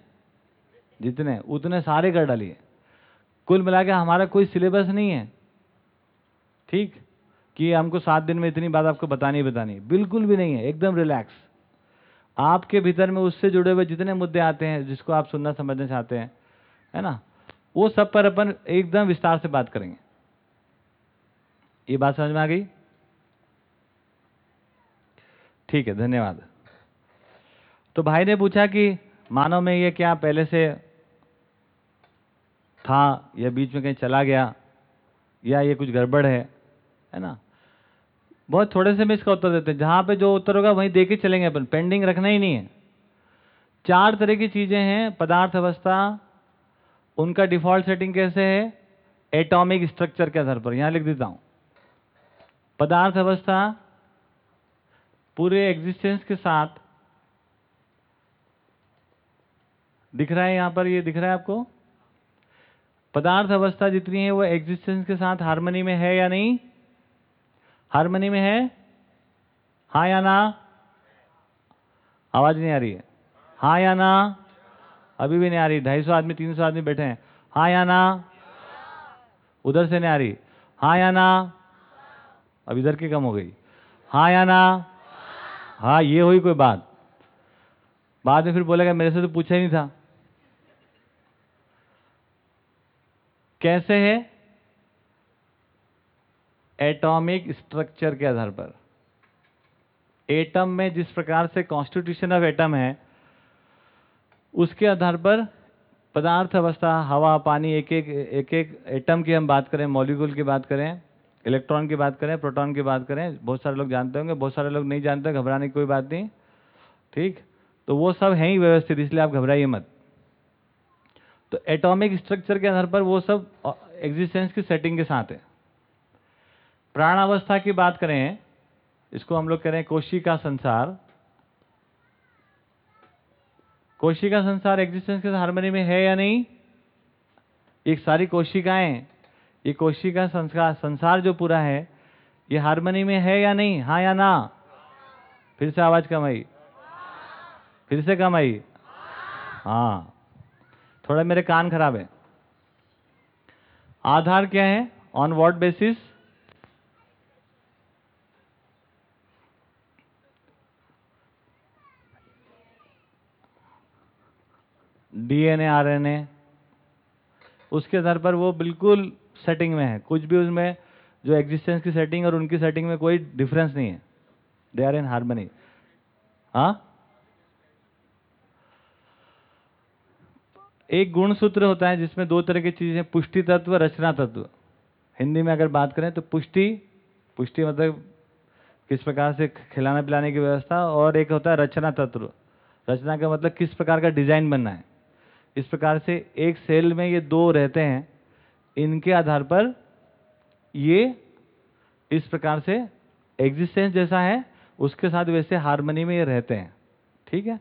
जितने, उतने सारे कर डालिए। कुल मिला के हमारा कोई सिलेबस नहीं है। ठीक? कि हमको सात दिन में इतनी बात आपको बतानी बतानी बिल्कुल भी नहीं है। एकदम रिलैक्स। आपके भीतर में उससे जुड़े हुए जितने मुद्दे आते हैं, जिसको आप सुनना, समझना चाहते हैं, है ना? वो सब पर अपन एकदम विस्तार से बात करेंगे। ये बात समझ में आ गई? ठीक है, धन्यवाद। तो भाई ने पूछा कि मानव में ये क्या पहले से था या बीच में कहीं चला गया, या ये कुछ गड़बड़ है है ना? बहुत थोड़े से में इसका उत्तर देते हैं। जहाँ पे जो उत्तर होगा, वहीं दे के चलेंगे अपन। पेंडिंग रखना ही नहीं है। चार तरह की चीज़ें हैं, पदार्थ अवस्था उनका डिफ़ॉल्ट सेटिंग कैसे है? एटॉमिक स्ट्रक्चर के आधार पर। यहाँ लिख देता हूँ। पदार्थ अवस्था पूरे एग्जिस्टेंस के साथ दिख रहा है, यहाँ पर ये दिख रहा है आपको? पदार्थ अवस्था जितनी है, वो एग्जिस्टेंस के साथ हार्मनी में है या नहीं? हार्मनी में है? हाँ या ना? आवाज़ नहीं आ रही है। हाँ या ना? अभी भी नहीं आ रही। ढाई सौ आदमी, तीन सौ आदमी बैठे हैं। हाँ या ना? उधर से नहीं आ रही। हाँ या ना? अब इधर की कम हो गई। हाँ या ना? हाँ ये हुई कोई बात। बाद में फिर बोलेगा मेरे से तो पूछा ही नहीं था। कैसे है? एटॉमिक स्ट्रक्चर के आधार पर। एटम में जिस प्रकार से कॉन्स्टिट्यूशन ऑफ़ एटम है उसके आधार पर पदार्थ अवस्था, हवा, पानी एक एक एक एक एटम की हम बात करें मॉलिक्यूल की बात करें इलेक्ट्रॉन की बात करें प्रोटॉन की बात करें, बहुत सारे लोग जानते होंगे, बहुत सारे लोग नहीं जानते, घबराने की कोई बात नहीं, ठीक? तो वो सब हैं ही व्यवस्थित, इसलिए आप घबराइए मत। तो एटॉमिक स्ट्रक्चर के आधार पर वो सब एग्जिस्टेंस की सेटिंग के साथ है। प्राणावस्था की बात करें, इसको हम लोग कह रहे हैं कोशिका संसार। कोशिका संसार एग्जिस्टेंस के हारमोनी में है या नहीं? एक सारी कोशिकाएँ, ये कोशिका संस्कार, संसार जो पूरा है, ये हारमोनी में है या नहीं? हाँ या ना? फिर से आवाज़ कम आई फिर से कम आई हाँ। थोड़ा मेरे कान खराब है। आधार क्या है? On what basis DNA, RNA, उसके आधार पर वो बिल्कुल सेटिंग में है। कुछ भी उसमें जो एग्जिस्टेंस की सेटिंग और उनकी सेटिंग में कोई डिफरेंस नहीं है। दे आर इन हारमोनी हाँ? एक गुण सूत्र होता है जिसमें दो तरह की चीज़ें, पुष्टि तत्व, रचना तत्व। हिंदी में अगर बात करें तो पुष्टि पुष्टि मतलब किस प्रकार से खिलाने पिलाने की व्यवस्था, और एक होता है रचना तत्व। रचना का मतलब किस प्रकार का डिज़ाइन बनना है। इस प्रकार से एक सेल में ये दो रहते हैं, इनके आधार पर ये इस प्रकार से एग्जिस्टेंस जैसा है, उसके साथ वैसे हारमोनी में ये रहते हैं, ठीक है?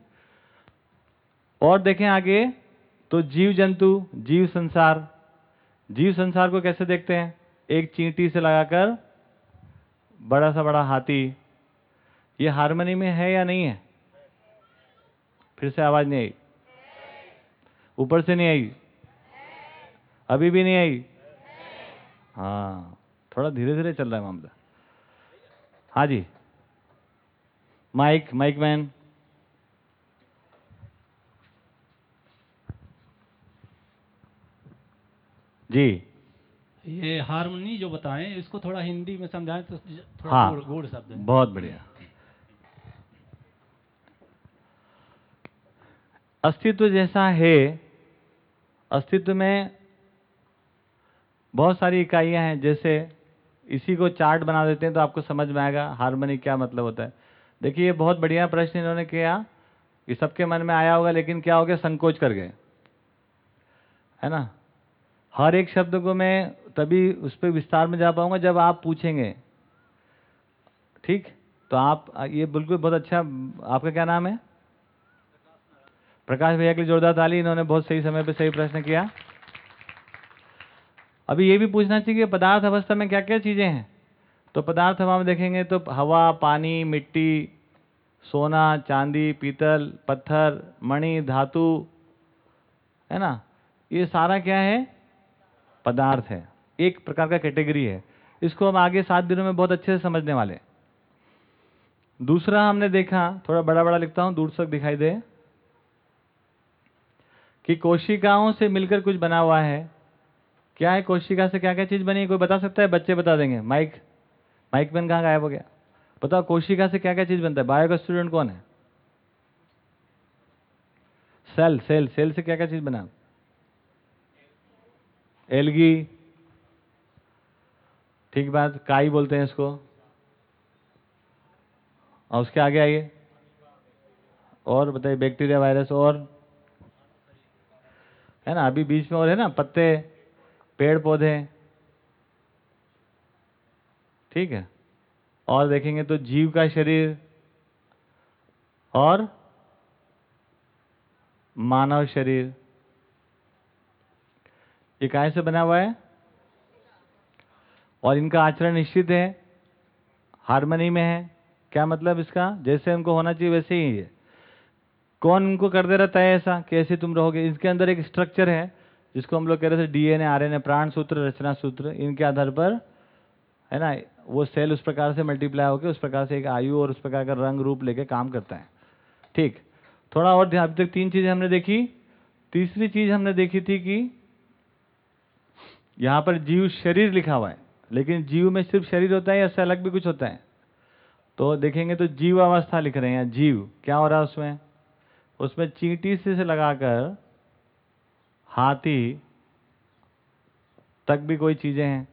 और देखें आगे तो जीव जंतु जीव संसार जीव संसार को कैसे देखते हैं? एक चींटी से लगाकर बड़ा सा बड़ा हाथी, ये हारमोनी में है या नहीं है? फिर से आवाज़ नहीं आई। ऊपर से नहीं आई? अभी भी नहीं आई? हाँ थोड़ा धीरे धीरे चल रहा है मामला। हाँ जी। Mike mike man. जी।
ये हारमोनी जो बताएँ इसको थोड़ा हिंदी में समझाएँ तो थोड़ा
हाँ।
गूढ़ शब्द
बहुत बढ़िया। अस्तित्व जैसा है, अस्तित्व में बहुत सारी इकाइयाँ हैं, जैसे इसी को चार्ट बना देते हैं तो आपको समझ में आएगा हारमोनी क्या मतलब होता है। देखिए, ये बहुत बढ़िया प्रश्न इन्होंने किया कि सबके मन में आया होगा, लेकिन क्या हो गया? संकोच कर गए। है ना? हर एक शब्द को मैं तभी उस पर विस्तार में जा पाऊँगा जब आप पूछेंगे। ठीक? तो आप, ये बिल्कुल बहुत अच्छा आपका क्या नाम है? प्रकाश भैया के जोरदार ताली, इन्होंने बहुत सही समय पर सही प्रश्न किया। अभी ये भी पूछना चाहिए पदार्थ अवस्था में क्या क्या चीज़ें हैं? तो पदार्थ हवा में देखेंगे तो हवा, पानी, मिट्टी, सोना, चांदी, पीतल, पत्थर, मणि, धातु, है ना? ये सारा क्या है? पदार्थ है। एक प्रकार का कैटेगरी है। इसको हम आगे सात दिनों में बहुत अच्छे से समझने वाले दूसरा हमने देखा, थोड़ा बड़ा बड़ा लिखता हूँ, दूर तक दिखाई दे। कि कोशिकाओं से मिलकर कुछ बना हुआ है। क्या है कोशिका से क्या क्या चीज़ बनी है? कोई बता सकता है? बच्चे बता देंगे। माइक। माइक पेन कहाँ गायब हो गया? बताओ, कोशिका से क्या क्या चीज़ बनता है? बायो का स्टूडेंट कौन है? सेल सेल सेल से क्या क्या चीज़ बना? एलगी। ठीक बात, काई बोलते हैं इसको। और उसके आगे आइए। और बताइए, बैक्टीरिया वायरस और है ना? अभी बीच में और है ना? पत्ते पेड़ पौधे ठीक है? और देखेंगे तो जीव का शरीर और मानव शरीर। ये काय से बना हुआ है? और इनका आचरण निश्चित है? हारमोनी में है? क्या मतलब इसका? जैसे उनको होना चाहिए वैसे ही है। कौन उनको कर दे रहता है ऐसा? कैसे तुम रहोगे? इसके अंदर एक स्ट्रक्चर है, जिसको हम लोग कह रहे थे डीएनए आरएनए प्राण सूत्र, रचना सूत्र, इनके आधार पर, है ना, वो सेल उस प्रकार से मल्टीप्लाई होकर उस प्रकार से एक आयु और उस प्रकार का रंग रूप लेके काम करता है। ठीक? थोड़ा और अभी तक तीन चीज़ें हमने देखी। तीसरी चीज़ हमने देखी थी कि यहाँ पर जीव शरीर लिखा हुआ है, लेकिन जीव में सिर्फ़ शरीर होता है या अलग भी कुछ होता है? तो देखेंगे तो जीव अवस्था लिख रहे हैं, जीव। क्या हो रहा है उसमें? उसमें चींटी से, लगाकर हाथी तक भी कोई चीज़ें हैं।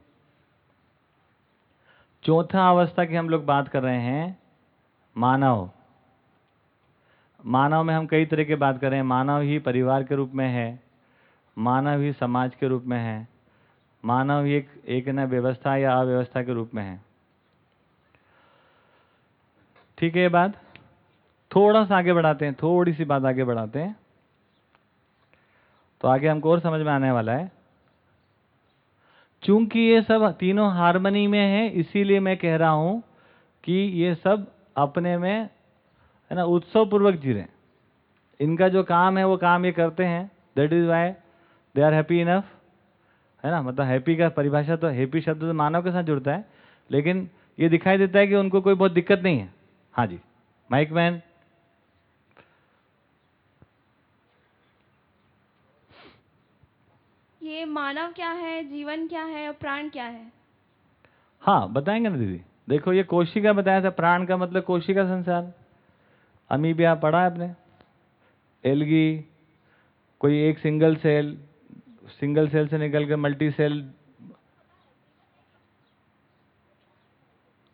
चौथा अवस्था की हम लोग बात कर रहे हैं मानव। मानव में हम कई तरह के बात कर रहे हैं। मानव ही परिवार के रूप में है मानव ही समाज के रूप में है मानव ही एक एक न व्यवस्था या अव्यवस्था के रूप में है। ठीक है ये बात? थोड़ा सा आगे बढ़ाते हैं, थोड़ी सी बात आगे बढ़ाते हैं। तो आगे हमको और समझ में आने वाला है। चूँकि ये सब तीनों हारमनी में है, इसीलिए मैं कह रहा हूँ कि ये सब अपने में, है ना उत्सव पूर्वक जी रहे इनका जो काम है, वो काम ये करते हैं। That is why they are happy enough है ना? मतलब हैप्पी का परिभाषा तो हैप्पी शब्द तो मानव के साथ जुड़ता है। लेकिन ये दिखाई देता है कि उनको कोई बहुत दिक्कत नहीं है। हाँ जी माइक मैन
मानव क्या है, जीवन क्या है और प्राण क्या है?
हाँ बताएँगे ना दीदी। देखो, ये कोशिका बताया था, प्राण का मतलब कोशिका संसार। अमीबिया पढ़ा है आपने एलगी, कोई एक सिंगल सेल सिंगल सेल से निकल के मल्टी सेल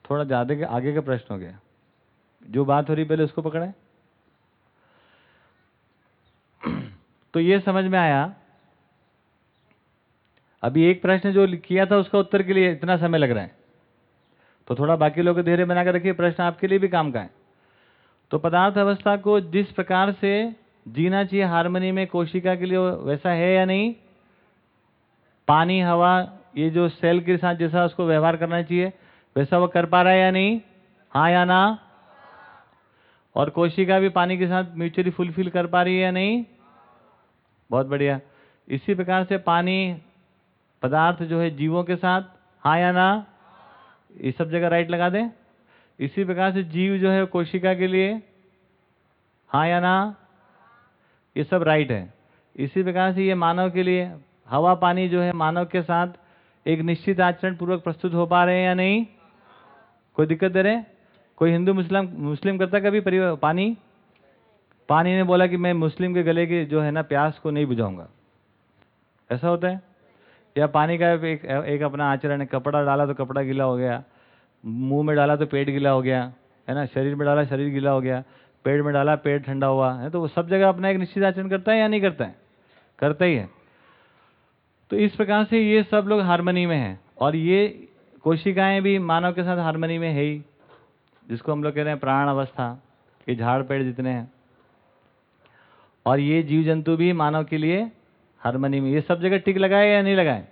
थोड़ा ज़्यादा के आगे का प्रश्न हो गया। जो बात हो रही पहले उसको पकड़े। तो ये समझ में आया अभी एक प्रश्न जो किया था उसका उत्तर के लिए इतना समय लग रहा है। तो थोड़ा बाकी लोग धैर्य बना कर रखिए, प्रश्न आपके लिए भी काम का है। तो पदार्थ अवस्था को जिस प्रकार से जीना चाहिए हारमोनी में, कोशिका के लिए वैसा है या नहीं? पानी, हवा, ये जो सेल के साथ जैसा उसको व्यवहार करना चाहिए, वैसा वो कर पा रहा है या नहीं? हाँ या ना? और कोशिका भी पानी के साथ म्यूचुअली फुलफिल कर पा रही है या नहीं? बहुत बढ़िया। इसी प्रकार से पानी पदार्थ जो है जीवों के साथ हाँ या ना? ये सब जगह राइट लगा दें। इसी प्रकार से जीव जो है कोशिका के लिए हाँ या ना? ये सब राइट है। इसी प्रकार से ये मानव के लिए हवा पानी जो है मानव के साथ एक निश्चित आचरण पूर्वक प्रस्तुत हो पा रहे हैं या नहीं? कोई दिक्कत दे रहे कोई हिंदू मुस्लिम मुस्लिम करता कभी परिवार पानी? पानी ने बोला कि मैं मुस्लिम के गले के जो है ना प्यास को नहीं बुझाऊँगा। ऐसा होता है? या पानी का एक एक अपना आचरण है, कपड़ा डाला तो कपड़ा गीला हो गया, मुँह में डाला तो पेट गीला हो गया, है ना, शरीर में डाला शरीर गीला हो गया, पेट में डाला पेट ठंडा हुआ, है तो वो सब जगह अपना एक निश्चित आचरण करता है या नहीं करता है? करता ही है। तो इस प्रकार से ये सब लोग हारमोनी में हैं, और ये कोशिकाएँ भी मानव के साथ हारमोनी में है ही, जिसको हम लोग कह रहे हैं प्राण अवस्था ये झाड़ पेड़ जितने हैं, और ये जीव जंतु भी मानव के लिए हारमोनी में, ये सब जगह टिक लगाए या नहीं लगाए?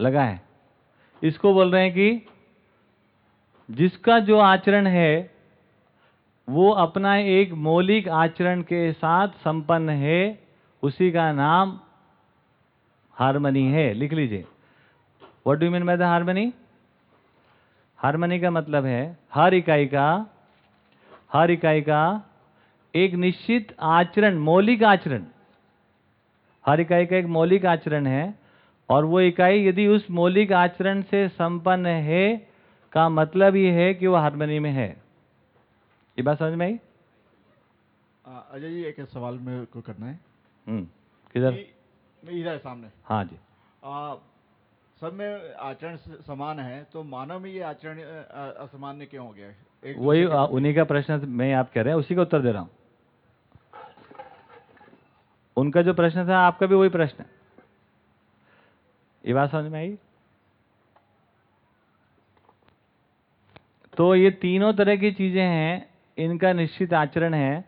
लगाए। इसको बोल रहे हैं कि जिसका जो आचरण है, वो अपना एक मौलिक आचरण के साथ संपन्न है, उसी का नाम हारमनी है। लिख लीजिए। What do mean by the harmony harmony का मतलब है, हर इकाई का, हर इकाई का एक निश्चित आचरण, मौलिक आचरण। हर इकाई का एक मौलिक आचरण है और वो इकाई यदि उस मौलिक आचरण से संपन्न है का मतलब ये है कि वो हारमोनी में है। ये बात समझ में आई?
अजय जी एक सवाल मेरे को करना है।
हम्म किधर?
इधर सामने।
हाँ जी।
आ, सब में आचरण समान है तो मानव में ये आचरण असामान्य क्यों हो गया?
वही उन्हीं का प्रश्न मैं आप कह रहे हैं उसी का उत्तर दे रहा हूँ। उनका जो प्रश्न था, आपका भी वही प्रश्न। है ये बात समझ में आई? तो ये तीनों तरह की चीज़ें हैं, इनका निश्चित आचरण है।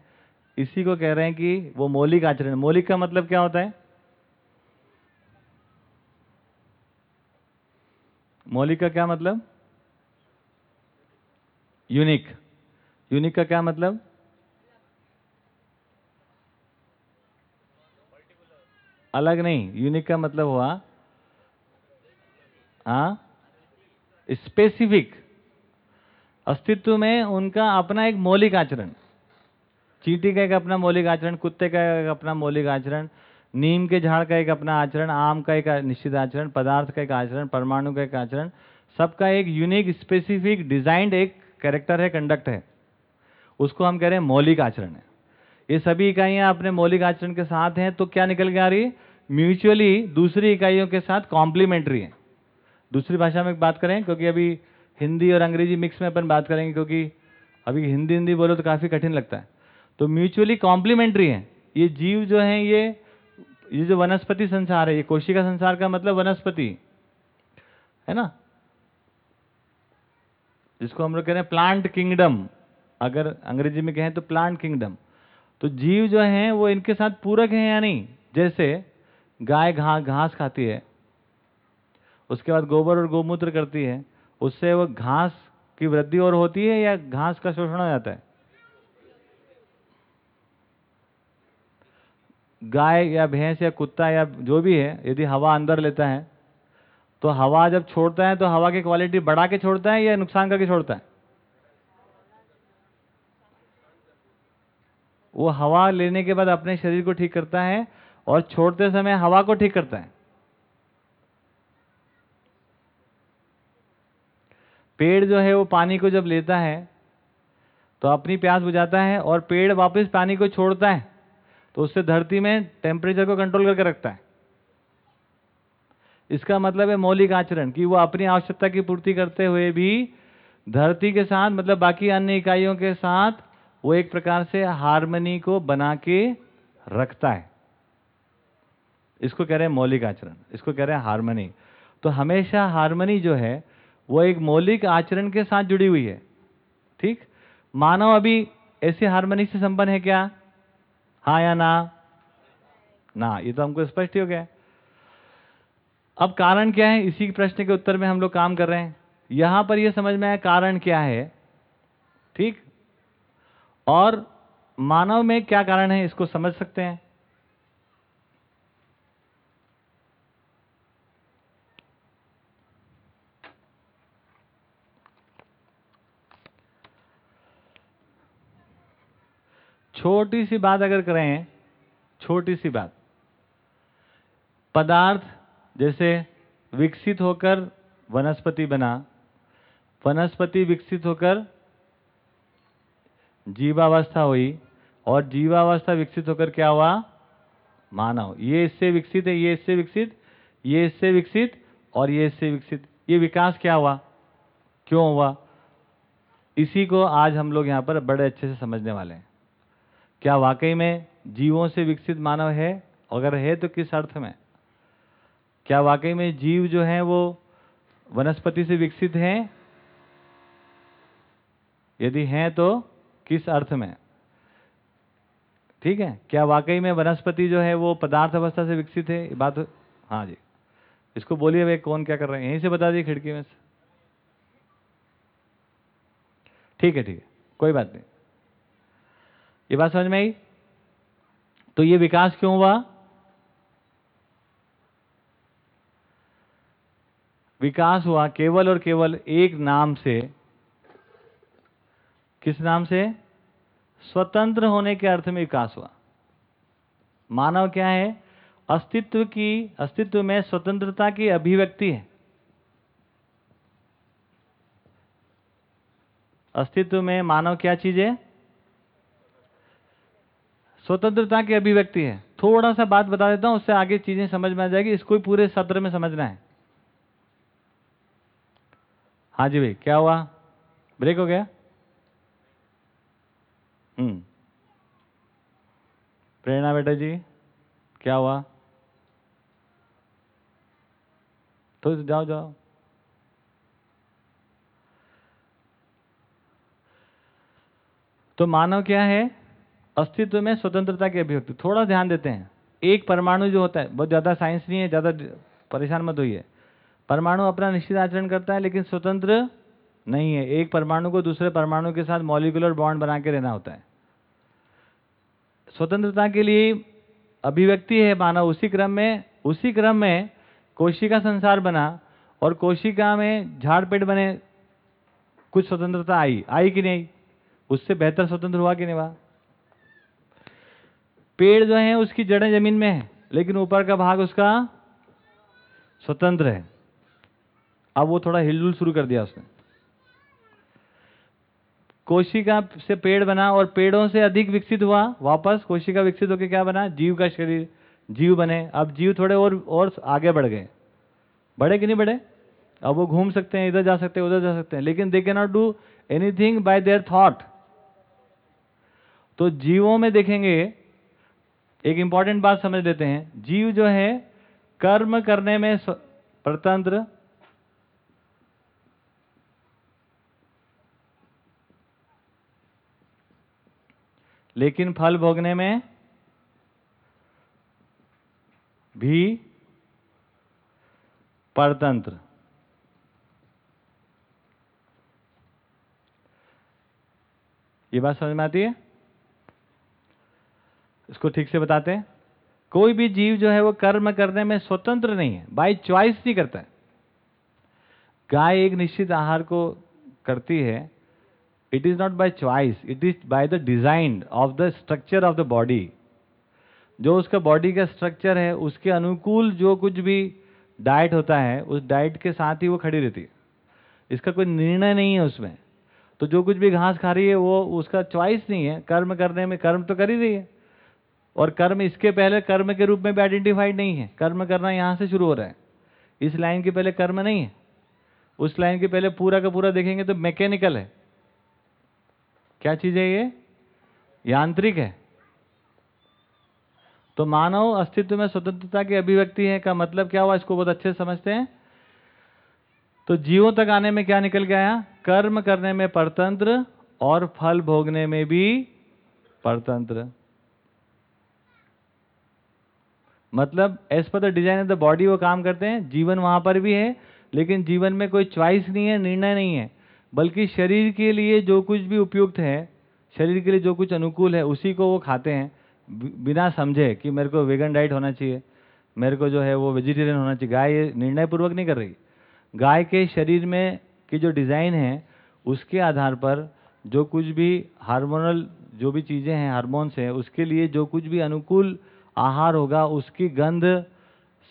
इसी को कह रहे हैं कि वो मौलिक आचरण मौलिक का मतलब क्या होता है? मौलिक का क्या मतलब? यूनिक। यूनिक का क्या मतलब? अलग नहीं यूनिक का मतलब हुआ हाँ स्पेसिफिक अस्तित्व में उनका अपना एक मौलिक आचरण, चींटी का एक अपना मौलिक आचरण, कुत्ते का एक अपना मौलिक आचरण, नीम के झाड़ का एक अपना आचरण, आम का एक निश्चित आचरण, पदार्थ का एक आचरण, परमाणु का एक आचरण, सबका एक यूनिक स्पेसिफिक डिजाइंड एक कैरेक्टर है कंडक्ट है। उसको हम कह रहे हैं मौलिक आचरण है। ये सभी इकाइयाँ अपने मौलिक आचरण के साथ हैं तो क्या निकल के आ रही है? म्यूचुअली दूसरी इकाइयों के साथ कॉम्प्लीमेंट्री है। दूसरी भाषा में बात करें, क्योंकि अभी हिंदी और अंग्रेज़ी मिक्स में अपन बात करेंगे, क्योंकि अभी हिंदी हिंदी बोलो तो काफ़ी कठिन लगता है। तो म्यूचुअली कॉम्प्लीमेंट्री है। ये जीव जो हैं, ये ये जो वनस्पति संसार है, ये कोशिका संसार का मतलब वनस्पति, है ना? जिसको हम लोग कह रहे हैं प्लांट किंगडम अगर अंग्रेज़ी में कहें तो प्लांट किंगडम तो जीव जो हैं, वो इनके साथ पूरक हैं या नहीं? जैसे गाय घास घास खाती है, उसके बाद गोबर और गोमूत्र करती है, उससे वो घास की वृद्धि और होती है या घास का शोषण हो जाता है? गाय या भैंस या कुत्ता या जो भी है, यदि हवा अंदर लेता है तो हवा जब छोड़ता है तो हवा की क्वालिटी बढ़ा के छोड़ता है या नुकसान करके छोड़ता है? वो हवा लेने के बाद अपने शरीर को ठीक करता है और छोड़ते समय हवा को ठीक करता है। पेड़ जो है वो पानी को जब लेता है तो अपनी प्यास बुझाता है और पेड़ वापस पानी को छोड़ता है तो उससे धरती में टेम्परेचर को कंट्रोल करके रखता है। इसका मतलब है मौलिक आचरण कि वो अपनी आवश्यकता की पूर्ति करते हुए भी धरती के साथ मतलब बाकी अन्य इकाइयों के साथ वो एक प्रकार से हारमनी को बना के रखता है। इसको कह रहे हैं मौलिक आचरण, इसको कह रहे हैं हारमनी। तो हमेशा हारमनी जो है, वो एक मौलिक आचरण के साथ जुड़ी हुई है। ठीक? मानव अभी ऐसे हारमनी से संपन्न है क्या? हाँ या ना? ना, ये तो हमको स्पष्ट ही हो गया। अब कारण क्या है? इसी प्रश्न के उत्तर में हम लोग काम कर रहे हैं। यहाँ पर यह समझ में आया कारण क्या है। ठीक? और मानव में क्या कारण है, इसको समझ सकते हैं? छोटी सी बात अगर करें, छोटी सी बात। पदार्थ जैसे विकसित होकर वनस्पति बना, वनस्पति विकसित होकर जीवावस्था हुई और जीवावस्था विकसित होकर क्या हुआ? मानव। ये इससे विकसित है, ये इससे विकसित, ये इससे विकसित और ये इससे विकसित। ये विकास क्या हुआ? क्यों हुआ? इसी को आज हम लोग यहाँ पर बड़े अच्छे से समझने वाले हैं। क्या वाकई में जीवों से विकसित मानव है? अगर है तो किस अर्थ में? क्या वाकई में जीव जो हैं वो वनस्पति से विकसित हैं? यदि हैं तो किस अर्थ में? ठीक है? क्या वाकई में वनस्पति जो है वो पदार्थ अवस्था से विकसित है? बात हाँ जी। इसको बोलिए भाई, कौन क्या कर रहे हैं? यहीं से बता दिए खिड़की में से। ठीक है ठीक है। कोई बात नहीं। ये बात समझ में आई? तो ये विकास क्यों हुआ? विकास हुआ केवल और केवल एक नाम से। किस नाम से? स्वतंत्र होने के अर्थ में विकास हुआ। मानव क्या है? अस्तित्व की, अस्तित्व में स्वतंत्रता की अभिव्यक्ति है। अस्तित्व में मानव क्या चीज़ है? स्वतंत्रता की अभिव्यक्ति है। थोड़ा सा बात बता देता हूँ, उससे आगे चीज़ें समझ में आ जाएगी, इसको ही पूरे सत्र में समझना है। हाँ जी भाई, क्या हुआ? ब्रेक हो गया? प्रेरणा बेटा जी क्या हुआ? तो जाओ जाओ। तो मानव क्या है? अस्तित्व में स्वतंत्रता की अभिव्यक्ति। थोड़ा ध्यान देते हैं। एक परमाणु जो होता है, बहुत ज़्यादा साइंस नहीं है, ज़्यादा परेशान मत होइए। परमाणु अपना निश्चित आचरण करता है, लेकिन स्वतंत्र नहीं है। एक परमाणु को दूसरे परमाणु के साथ मॉलिकुलर बॉन्ड बना के रहना होता है। स्वतंत्रता के लिए अभिव्यक्ति है मानव। उसी क्रम में, उसी क्रम में कोशिका संसार बना और कोशिका में झाड़ पेड़ बने, कुछ स्वतंत्रता आई। आई कि नहीं? उससे बेहतर स्वतंत्र हुआ कि नहीं हुआ? पेड़ जो है, उसकी जड़ें ज़मीन में है, लेकिन ऊपर का भाग उसका स्वतंत्र है। अब वो थोड़ा हिलजुल शुरू कर दिया उसने। कोशिका से पेड़ बना और पेड़ों से अधिक विकसित हुआ, वापस कोशिका विकसित होकर क्या बना? जीव का शरीर, जीव बने। अब जीव थोड़े और और आगे बढ़ गए। बढ़े कि नहीं बढ़े? अब वो घूम सकते हैं, इधर जा सकते हैं, उधर जा सकते हैं। लेकिन they can not do anything by their thought तो जीवों में देखेंगे, एक इंपॉर्टेंट बात समझ लेते हैं। जीव जो है, कर्म करने में स्वतंत्र लेकिन फल भोगने में भी परतंत्र। ये बात समझ में आती है? इसको ठीक से बताते हैं। कोई भी जीव जो है वो कर्म करने में स्वतंत्र नहीं है बाई चॉइस नहीं करता है। गाय एक निश्चित आहार को करती है it is not by choice it is by the design of the structure of the body जो उसका बॉडी का स्ट्रक्चर है, उसके अनुकूल जो कुछ भी डाइट होता है, उस डाइट के साथ ही वो खड़ी रहती है। इसका कोई निर्णय नहीं है उसमें। तो जो कुछ भी घास खा रही है, वो उसका चॉइस नहीं है। कर्म करने में, कर्म तो कर ही रही है। और कर्म इसके पहले कर्म के रूप में भी आइडेंटिफाइड नहीं है। कर्म करना यहाँ से शुरू हो रहा है। इस लाइन के पहले कर्म नहीं है। उस लाइन के पहले पूरा का पूरा देखेंगे तो मैकेनिकल है। क्या चीज़ है ये? यांत्रिक है। तो मानव अस्तित्व में स्वतंत्रता की अभिव्यक्ति है का मतलब क्या हुआ? इसको बहुत अच्छे समझते हैं। तो जीवों तक आने में क्या निकल आया? कर्म करने में परतंत्र और फल भोगने में भी परतंत्र। मतलब as per the design of the body वो काम करते हैं। जीवन वहाँ पर भी है, लेकिन जीवन में कोई च्वाइस नहीं है, निर्णय नहीं है। बल्कि शरीर के लिए जो कुछ भी उपयुक्त है, शरीर के लिए जो कुछ अनुकूल है, उसी को वो खाते हैं। बिना समझे कि मेरे को वेगन डाइट होना चाहिए, मेरे को जो है वो वेजिटेरियन होना चाहिए। गाय ये निर्णय पूर्वक नहीं कर रही। गाय के शरीर में की जो डिज़ाइन है, उसके आधार पर जो कुछ भी हार्मोनल जो भी चीज़ें हैं हार्मोन्स हैं, उसके लिए जो कुछ भी अनुकूल आहार होगा, उसकी गंध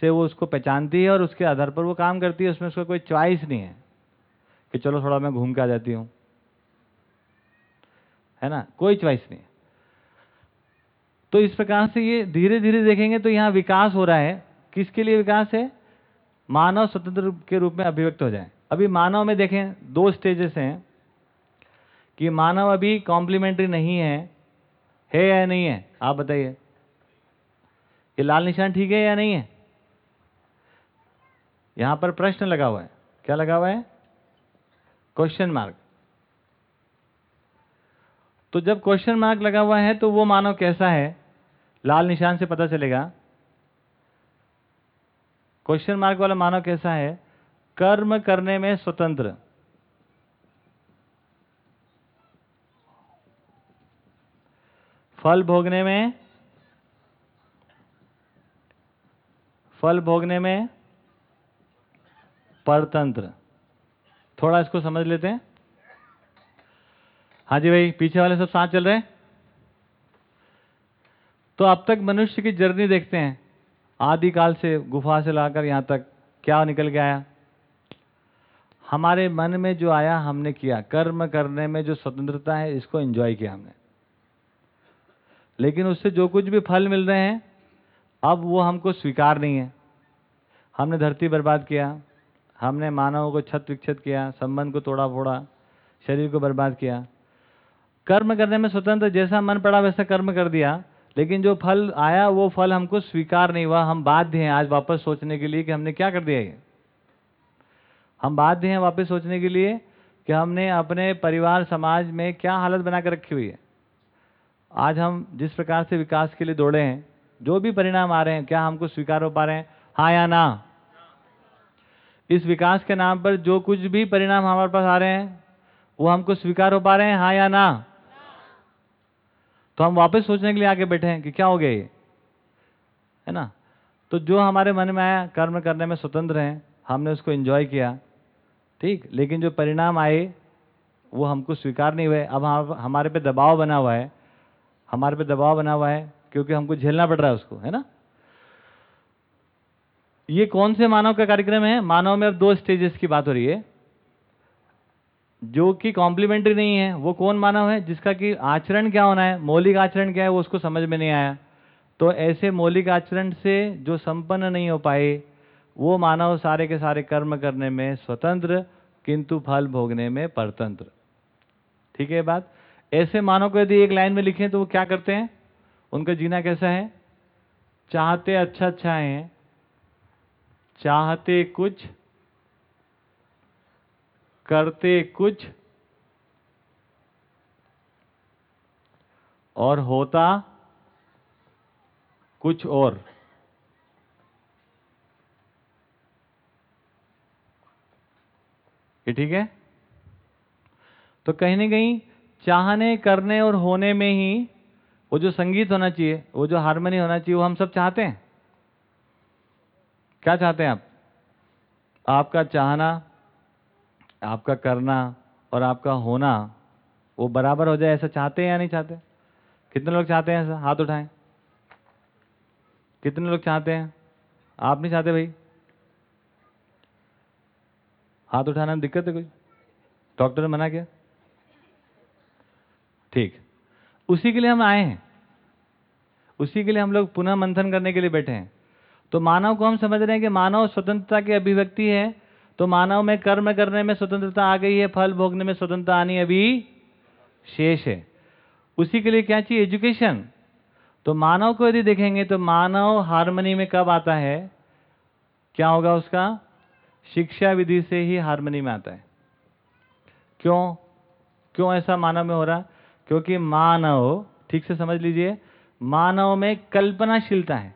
से वो उसको पहचानती है और उसके आधार पर वो काम करती है, उसमें उसका कोई चॉइस नहीं है। कि चलो थोड़ा मैं घूम के आ जाती हूँ। है ना? कोई च्वाइस नहीं। तो इस प्रकार से ये धीरे धीरे देखेंगे तो यहाँ विकास हो रहा है। किसके लिए विकास है? मानव स्वतंत्र के रूप में अभिव्यक्त हो जाए। अभी मानव में देखें, दो स्टेजेस हैं कि मानव अभी कॉम्प्लीमेंट्री नहीं है। है या नहीं है? आप बताइए। ये लाल निशान ठीक है या नहीं है? यहाँ पर प्रश्न लगा हुआ है। क्या लगा हुआ है? क्वेश्चन मार्क तो जब क्वेश्चन मार्क लगा हुआ है तो वो मानव कैसा है? लाल निशान से पता चलेगा। क्वेश्चन मार्क वाला मानव कैसा है? कर्म करने में स्वतंत्र। फल भोगने में, फल भोगने में परतंत्र। थोड़ा इसको समझ लेते हैं। हाँ जी भाई, पीछे वाले सब साथ चल रहे हैं? तो अब तक मनुष्य की जर्नी देखते हैं। आदिकाल से, गुफा से लाकर यहाँ तक क्या निकल के आया? हमारे मन में जो आया, हमने किया। कर्म करने में जो स्वतंत्रता है, इसको एंजॉय किया हमने। लेकिन उससे जो कुछ भी फल मिल रहे हैं, अब वो हमको स्वीकार नहीं है। हमने धरती बर्बाद किया। हमने मानवों को छत विक्षत किया, संबंध को तोड़ा फोड़ा, शरीर को बर्बाद किया। कर्म करने में स्वतंत्र, जैसा मन पड़ा वैसा कर्म कर दिया, लेकिन जो फल आया, वो फल हमको स्वीकार नहीं हुआ। हम बाध्य हैं आज वापस सोचने के लिए कि हमने क्या कर दिया ये। हम बाध्य हैं वापस सोचने के लिए कि हमने अपने परिवार, समाज में क्या हालत बना कर रखी हुई है। आज हम जिस प्रकार से विकास के लिए दौड़े हैं, जो भी परिणाम आ रहे हैं, क्या हमको स्वीकार हो पा रहे हैं? हाँ या ना? इस विकास के नाम पर जो कुछ भी परिणाम हमारे पास आ रहे हैं, वो हमको स्वीकार हो पा रहे हैं हाँ या ना? तो हम वापस सोचने के लिए आगे बैठे हैं कि क्या हो गया ये? है ना? तो जो हमारे मन में आया, कर्म करने में स्वतंत्र हैं, हमने उसको एंजॉय किया, ठीक? लेकिन जो परिणाम आए, वो हमको स्वीकार नहीं हुए। अब हम, हमारे पे दबाव बना हुआ है। हमारे पे दबाव बना हुआ है, क्योंकि हमको झेलना पड़ रहा है उसको, है ना? ये कौन से मानव का कार्यक्रम है? मानव में अब दो स्टेजेस की बात हो रही है। जो कि कॉम्प्लीमेंट्री नहीं है, वो कौन मानव है? जिसका कि आचरण क्या होना है? मौलिक आचरण क्या है? वो उसको समझ में नहीं आया। तो ऐसे मौलिक आचरण से जो संपन्न नहीं हो पाए, वो मानव सारे के सारे कर्म करने में स्वतंत्र, किंतु फल भोगने में परतंत्र। ठीक है बात? ऐसे मानव को यदि एक लाइन में लिखें तो वो क्या करते हैं? उनका जीना कैसा है? चाहते अच्छा अच्छा है। चाहते कुछ, करते कुछ, और होता कुछ और। ये ठीक है? तो कहीं ना कहीं चाहने, करने और होने में ही वो जो संगीत होना चाहिए, वो जो हारमोनी होना चाहिए, वो हम सब चाहते हैं। क्या चाहते हैं आप? आपका चाहना, आपका करना और आपका होना, वो बराबर हो जाए, ऐसा चाहते हैं या नहीं चाहते? कितने लोग चाहते हैं ऐसा? हाथ उठाएँ। कितने लोग चाहते हैं? आप नहीं चाहते भाई। हाथ उठाना में दिक्कत है कोई? डॉक्टर ने मना किया? ठीक। उसी के लिए हम आए हैं। उसी के लिए हम लोग पुनः मंथन करने के लिए बैठे हैं। तो मानव को हम समझ रहे हैं कि मानव स्वतंत्रता की अभिव्यक्ति है। तो मानव में कर्म करने में स्वतंत्रता आ गई है, फल भोगने में स्वतंत्रता आनी अभी शेष है। उसी के लिए क्या चाहिए? एजुकेशन तो मानव को यदि देखेंगे तो मानव हारमोनी में कब आता है? क्या होगा उसका? शिक्षा विधि से ही हारमोनी में आता है। क्यों? क्यों ऐसा मानव में हो रहा? क्योंकि मानव, ठीक से समझ लीजिए, मानव में कल्पनाशीलता है।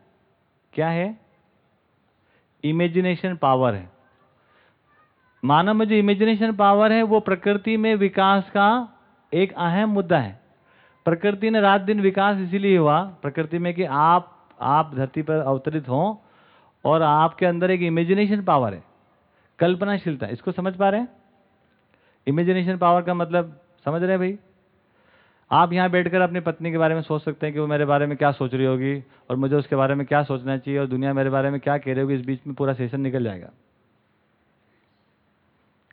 क्या है? इमेजिनेशन पावर है। मानव में जो इमेजिनेशन पावर है, वो प्रकृति में विकास का एक अहम मुद्दा है। प्रकृति ने रात दिन विकास इसीलिए हुआ, प्रकृति में कि आप आप धरती पर अवतरित हों और आपके अंदर एक इमेजिनेशन पावर है, कल्पनाशीलता। इसको समझ पा रहे हैं? इमेजिनेशन पावर का मतलब समझ रहे हैं भाई? आप यहाँ बैठकर अपनी पत्नी के बारे में सोच सकते हैं कि वो मेरे बारे में क्या सोच रही होगी और मुझे उसके बारे में क्या सोचना चाहिए और दुनिया मेरे बारे में क्या कह रही होगी, इस बीच में पूरा सेशन निकल जाएगा।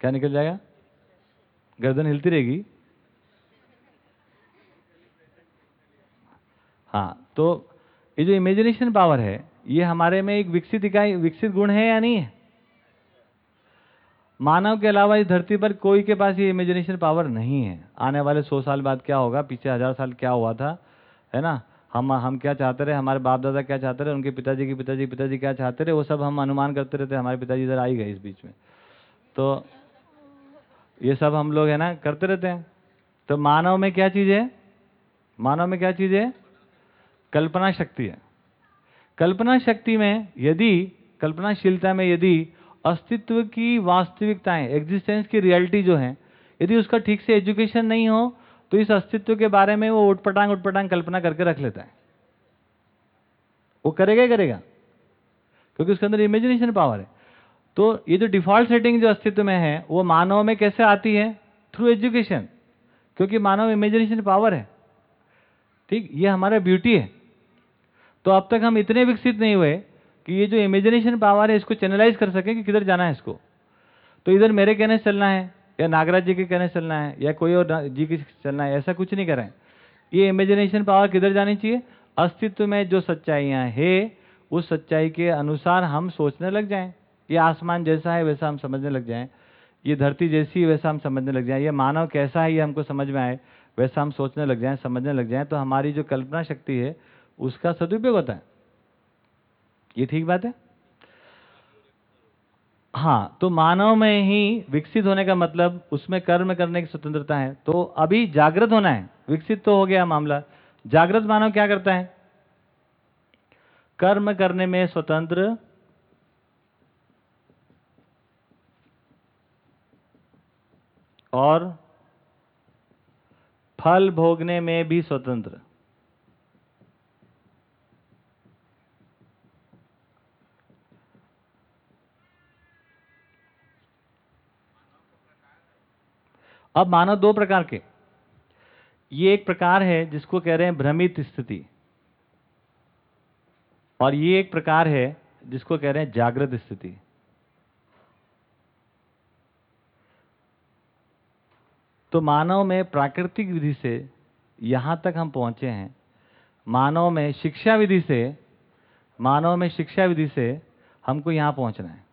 क्या निकल जाएगा? गर्दन हिलती रहेगी। हाँ तो ये जो इमेजिनेशन पावर है, ये हमारे में एक विकसित इकाई, विकसित गुण है या नहीं है? मानव के अलावा इस धरती पर कोई के पास ये इमेजिनेशन पावर नहीं है। आने वाले सौ साल बाद क्या होगा? पीछे हज़ार साल क्या हुआ था? है ना? हम हम क्या चाहते रहे? हमारे बाप दादा क्या चाहते रहे? उनके पिताजी के पिताजी पिताजी क्या चाहते रहे? वो सब हम अनुमान करते रहते हमारे पिताजी इधर आई गए इस बीच में। तो ये सब हम लोग, है ना, करते रहते हैं। तो मानव में क्या चीज़ है? मानव में क्या चीज़ है? कल्पना शक्ति है। कल्पना शक्ति में यदि, कल्पनाशीलता में यदि अस्तित्व की वास्तविकताएँ एग्जिस्टेंस की रियलिटी जो है, यदि उसका ठीक से एजुकेशन नहीं हो तो इस अस्तित्व के बारे में वो उठपटांग उठपटांग कल्पना करके रख लेता है। वो करेगा ही करेगा, क्योंकि उसके अंदर इमेजिनेशन पावर है। तो ये जो डिफ़ॉल्ट सेटिंग जो अस्तित्व में है, वो मानव में कैसे आती है? थ्रू एजुकेशन क्योंकि मानव इमेजिनेशन पावर है। ठीक, ये हमारा ब्यूटी है। तो अब तक हम इतने विकसित नहीं हुए कि ये जो इमेजिनेशन पावर है, इसको चैनलाइज कर सके कि किधर जाना है इसको। तो इधर मेरे कहने से चलना है, या नागराज जी के कहने से चलना है, या कोई और जी के चलना है, ऐसा कुछ नहीं करें ये इमेजिनेशन पावर किधर जानी चाहिए? अस्तित्व में जो सच्चाइयाँ है, उस सच्चाई के अनुसार हम सोचने लग जाएँ। ये आसमान जैसा है, वैसा हम समझने लग जाएँ। ये धरती जैसी है, वैसा हम समझने लग जाएँ। ये मानव कैसा है, ये हमको समझ में आए, वैसा हम सोचने लग जाएँ, समझने लग जाएँ। तो हमारी जो कल्पना शक्ति है, उसका सदुपयोग होता है। ये ठीक बात है? हाँ तो मानव में ही विकसित होने का मतलब उसमें कर्म करने की स्वतंत्रता है। तो अभी जागृत होना है। विकसित तो हो गया मामला। जागृत मानव क्या करता है? कर्म करने में स्वतंत्र और फल भोगने में भी स्वतंत्र। अब मानव दो प्रकार के। ये एक प्रकार है जिसको कह रहे हैं भ्रमित स्थिति। और ये एक प्रकार है जिसको कह रहे हैं जागृत स्थिति। तो मानव में प्राकृतिक विधि से यहाँ तक हम पहुँचे हैं। मानव में शिक्षा विधि से, मानव में शिक्षा विधि से हमको यहाँ पहुँचना है।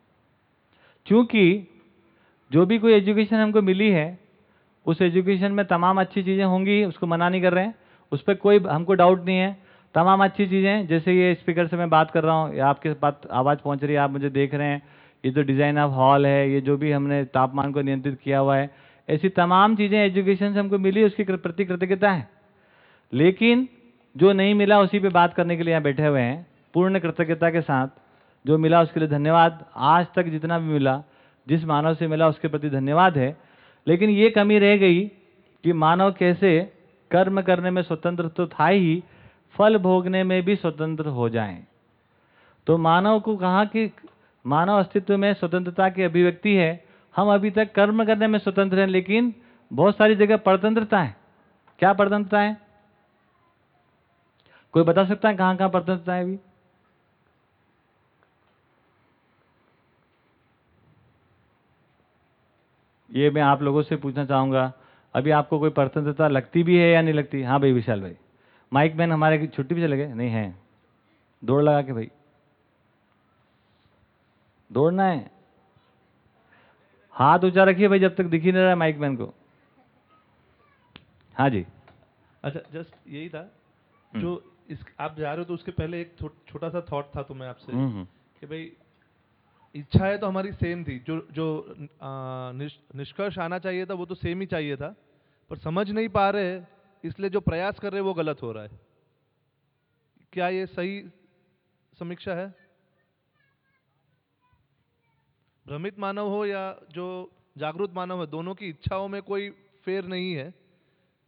क्योंकि जो भी कोई एजुकेशन हमको मिली है उस एजुकेशन में तमाम अच्छी चीज़ें होंगी, उसको मना नहीं कर रहे हैं। उस पर कोई हमको डाउट नहीं है। तमाम अच्छी चीज़ें जैसे ये स्पीकर से मैं बात कर रहा हूँ आपके बात आवाज़ पहुँच रही है, आप मुझे देख रहे हैं। ये जो डिज़ाइन ऑफ़ हॉल है, ये जो भी हमने तापमान को नियंत्रित किया हुआ है, ऐसी तमाम चीज़ें एजुकेशन से हमको मिली, उसकी प्रति कृतज्ञता है। लेकिन जो नहीं मिला, उसी पे बात करने के लिए यहाँ बैठे हुए हैं, पूर्ण कृतज्ञता के साथ, जो मिला उसके लिए धन्यवाद। आज तक जितना भी मिला, जिस मानव से मिला, उसके प्रति धन्यवाद है। लेकिन ये कमी रह गई कि मानव कैसे कर्म करने में स्वतंत्र तो था ही, फल भोगने में भी स्वतंत्र हो जाएँ। तो मानव को कहा कि मानव अस्तित्व में स्वतंत्रता की अभिव्यक्ति है, हम अभी तक कर्म करने में स्वतंत्र हैं, लेकिन बहुत सारी जगह परतंत्रता है। क्या परतंत्रता है? कोई बता सकता है कहाँ कहाँ परतंत्रता है अभी? ये मैं आप लोगों से पूछना चाहूँगा अभी आपको कोई परतंत्रता लगती भी है या नहीं लगती? हाँ भाई विशाल भाई। माइक मैन हमारे की छुट्टी भी चले गए? नहीं है। दौड़ लगा के भाई। दौड़ना है। हाथ ऊँचा रखिए भाई जब तक दिख ही नहीं रहा है माइक मैन को। हाँ जी।
अच्छा जस्ट यही था।
हम्म।
जो इस आप जा रहे हो तो उसके पहले एक छोटा सा थॉट था तुम्हें आपसे।
हम्म, हम्म।
कि भाई इच्छाएँ तो हमारी सेम थी। जो जो निष्कर्ष आना चाहिए था वो तो सेम ही चाहिए था। पर समझ नहीं पा रहे इसलिए जो प्रयास कर रहे वो गलत हो रहा है। क्या ये सही समीक्षा है? भ्रमित मानव हो या जो जागरूक मानव है दोनों की इच्छाओं में कोई फेर नहीं है।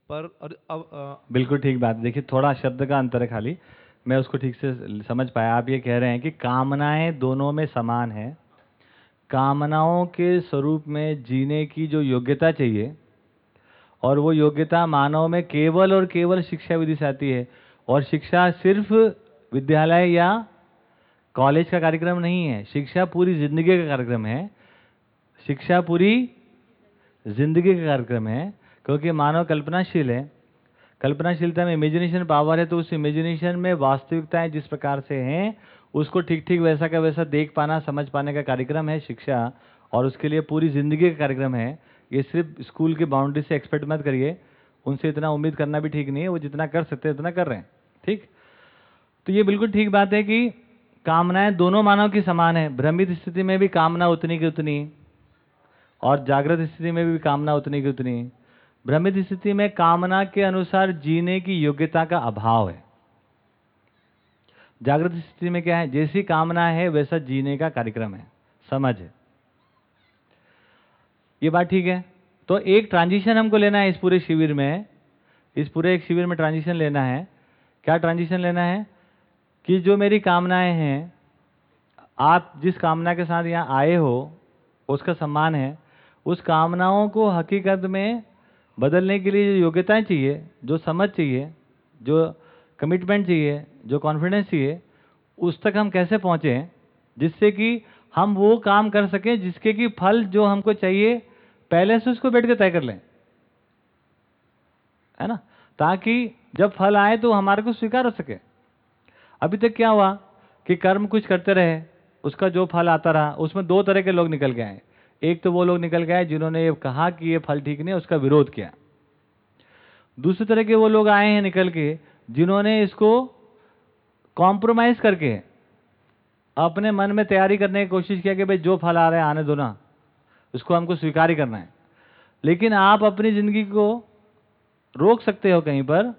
पर अब,
बिल्कुल ठीक बात। देखिए थोड़ा शब्द का अंतर है खाली। मैं उसको ठीक से समझ पाया। आप ये कह रहे हैं कि कामनाएँ दोनों में समान है। कामनाओं के स्वरूप में जीने की जो योग्यता चाहिए, और वो योग्यता मानव में केवल और केवल शिक्षा विधि से आती है। और शिक्षा सिर्फ़ विद्यालय या कॉलेज का कार्यक्रम नहीं है, शिक्षा पूरी ज़िंदगी का कार्यक्रम है। शिक्षा पूरी ज़िंदगी का कार्यक्रम है, क्योंकि मानव कल्पनाशील है। कल्पनाशीलता में इमेजिनेशन पावर है तो उस इमेजिनेशन में वास्तविकताएँ जिस प्रकार से हैं, उसको ठीक ठीक वैसा का वैसा देख पाना, समझ पाने का कार्यक्रम है, शिक्षा, और उसके लिए पूरी ज़िंदगी का कार्यक्रम है। ये सिर्फ़ स्कूल की बाउंड्री से एक्सपेक्ट मत करिए। उनसे इतना उम्मीद करना भी ठीक नहीं है, वो जितना कर सकते हैं, उतना कर रहे हैं। ठीक? तो ये बिल्कुल ठीक बात है कि कामनाएँ दोनों मानव की समान है। भ्रमित स्थिति में भी कामना उतनी की उतनी, और जागृत स्थिति में भी कामना उतनी की उतनी। भ्रमित स्थिति में कामना के अनुसार जीने की योग्यता का अभाव है। जागृत स्थिति में क्या है? जैसी कामना है, वैसा जीने का कार्यक्रम है। समझ है? ये बात ठीक है। तो एक ट्रांजिशन हमको लेना है इस पूरे शिविर में। इस पूरे एक शिविर में ट्रांजिशन लेना है। क्या ट्रांजिशन लेना है? कि जो मेरी कामनाएँ हैं, आप जिस कामना के साथ यहाँ आए हो, उसका सम्मान है। उस कामनाओं को हकीकत में बदलने के लिए जो योग्यताएँ चाहिए, जो समझ चाहिए, जो कमिटमेंट चाहिए, जो कॉन्फिडेंस चाहिए, उस तक हम कैसे पहुँचें जिससे कि हम वो काम कर सकें जिसके कि फल जो हमको चाहिए, पहले से उसको बैठ के तय कर लें। है ना? ताकि जब फल आए तो हमारे को स्वीकार हो सके। अभी तक क्या हुआ कि कर्म कुछ करते रहे, उसका जो फल आता रहा, उसमें दो तरह के लोग निकल के आए एक तो वो लोग निकल गए जिन्होंने ये कहा कि ये फल ठीक नहीं उसका विरोध किया। दूसरे तरह के वो लोग आए हैं निकल के, जिन्होंने इसको कॉम्प्रोमाइज करके, अपने मन में तैयारी करने की कोशिश किया कि भाई जो फल आ रहा है, आने दो ना। उसको हमको स्वीकार ही करना है। लेकिन आप अपनी ज़िंदगी को रोक सकते हो कहीं पर,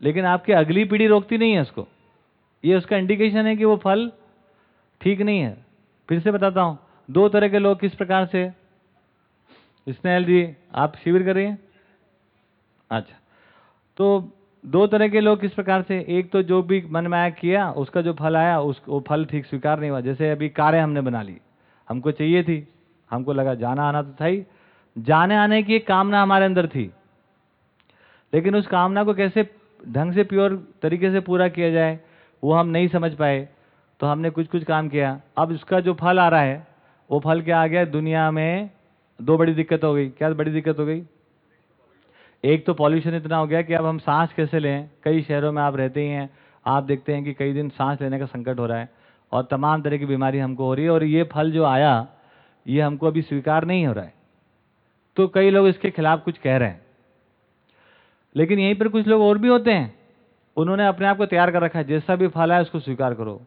लेकिन आपकी अगली पीढ़ी रोकती नहीं है उसको। ये उसका इंडिकेशन है कि वो फल ठीक नहीं है। फिर से बताता हूँ। दो तरह के लोग किस प्रकार से? स्नेहल जी, आप शिविर कर रही हैं? अच्छा। तो दो तरह के लोग किस प्रकार से? एक तो जो भी मन में आया किया, उसका जो फल आया, उस, वो फल ठीक स्वीकार नहीं हुआ। जैसे अभी कारें हमने बना ली। हमको चाहिए थी। हमको लगा जाना आना तो था ही। जाने आने की एक कामना हमारे अंदर थी। लेकिन उस कामना को कैसे ढंग से प्योर तरीके से पूरा किया जाए, वो हम नहीं समझ पाए। तो हमने कुछ कुछ काम किया। अब उसका जो फल आ रहा है वो फल क्या आ गया दुनिया में दो बड़ी दिक्कत हो गई। क्या बड़ी दिक्कत हो गई? एक तो पॉल्यूशन इतना हो गया कि अब हम सांस कैसे लें? कई शहरों में आप रहते ही हैं, आप देखते हैं कि कई दिन सांस लेने का संकट हो रहा है और तमाम तरह की बीमारी हमको हो रही है और ये फल जो आया, ये हमको अभी स्वीकार नहीं हो रहा है। तो कई लोग इसके खिलाफ कुछ कह रहे हैं। लेकिन यहीं पर कुछ लोग और भी होते हैं। उन्होंने अपने आप को तैयार कर रखा है। जैसा भी फल है उसको स्वीकार करो।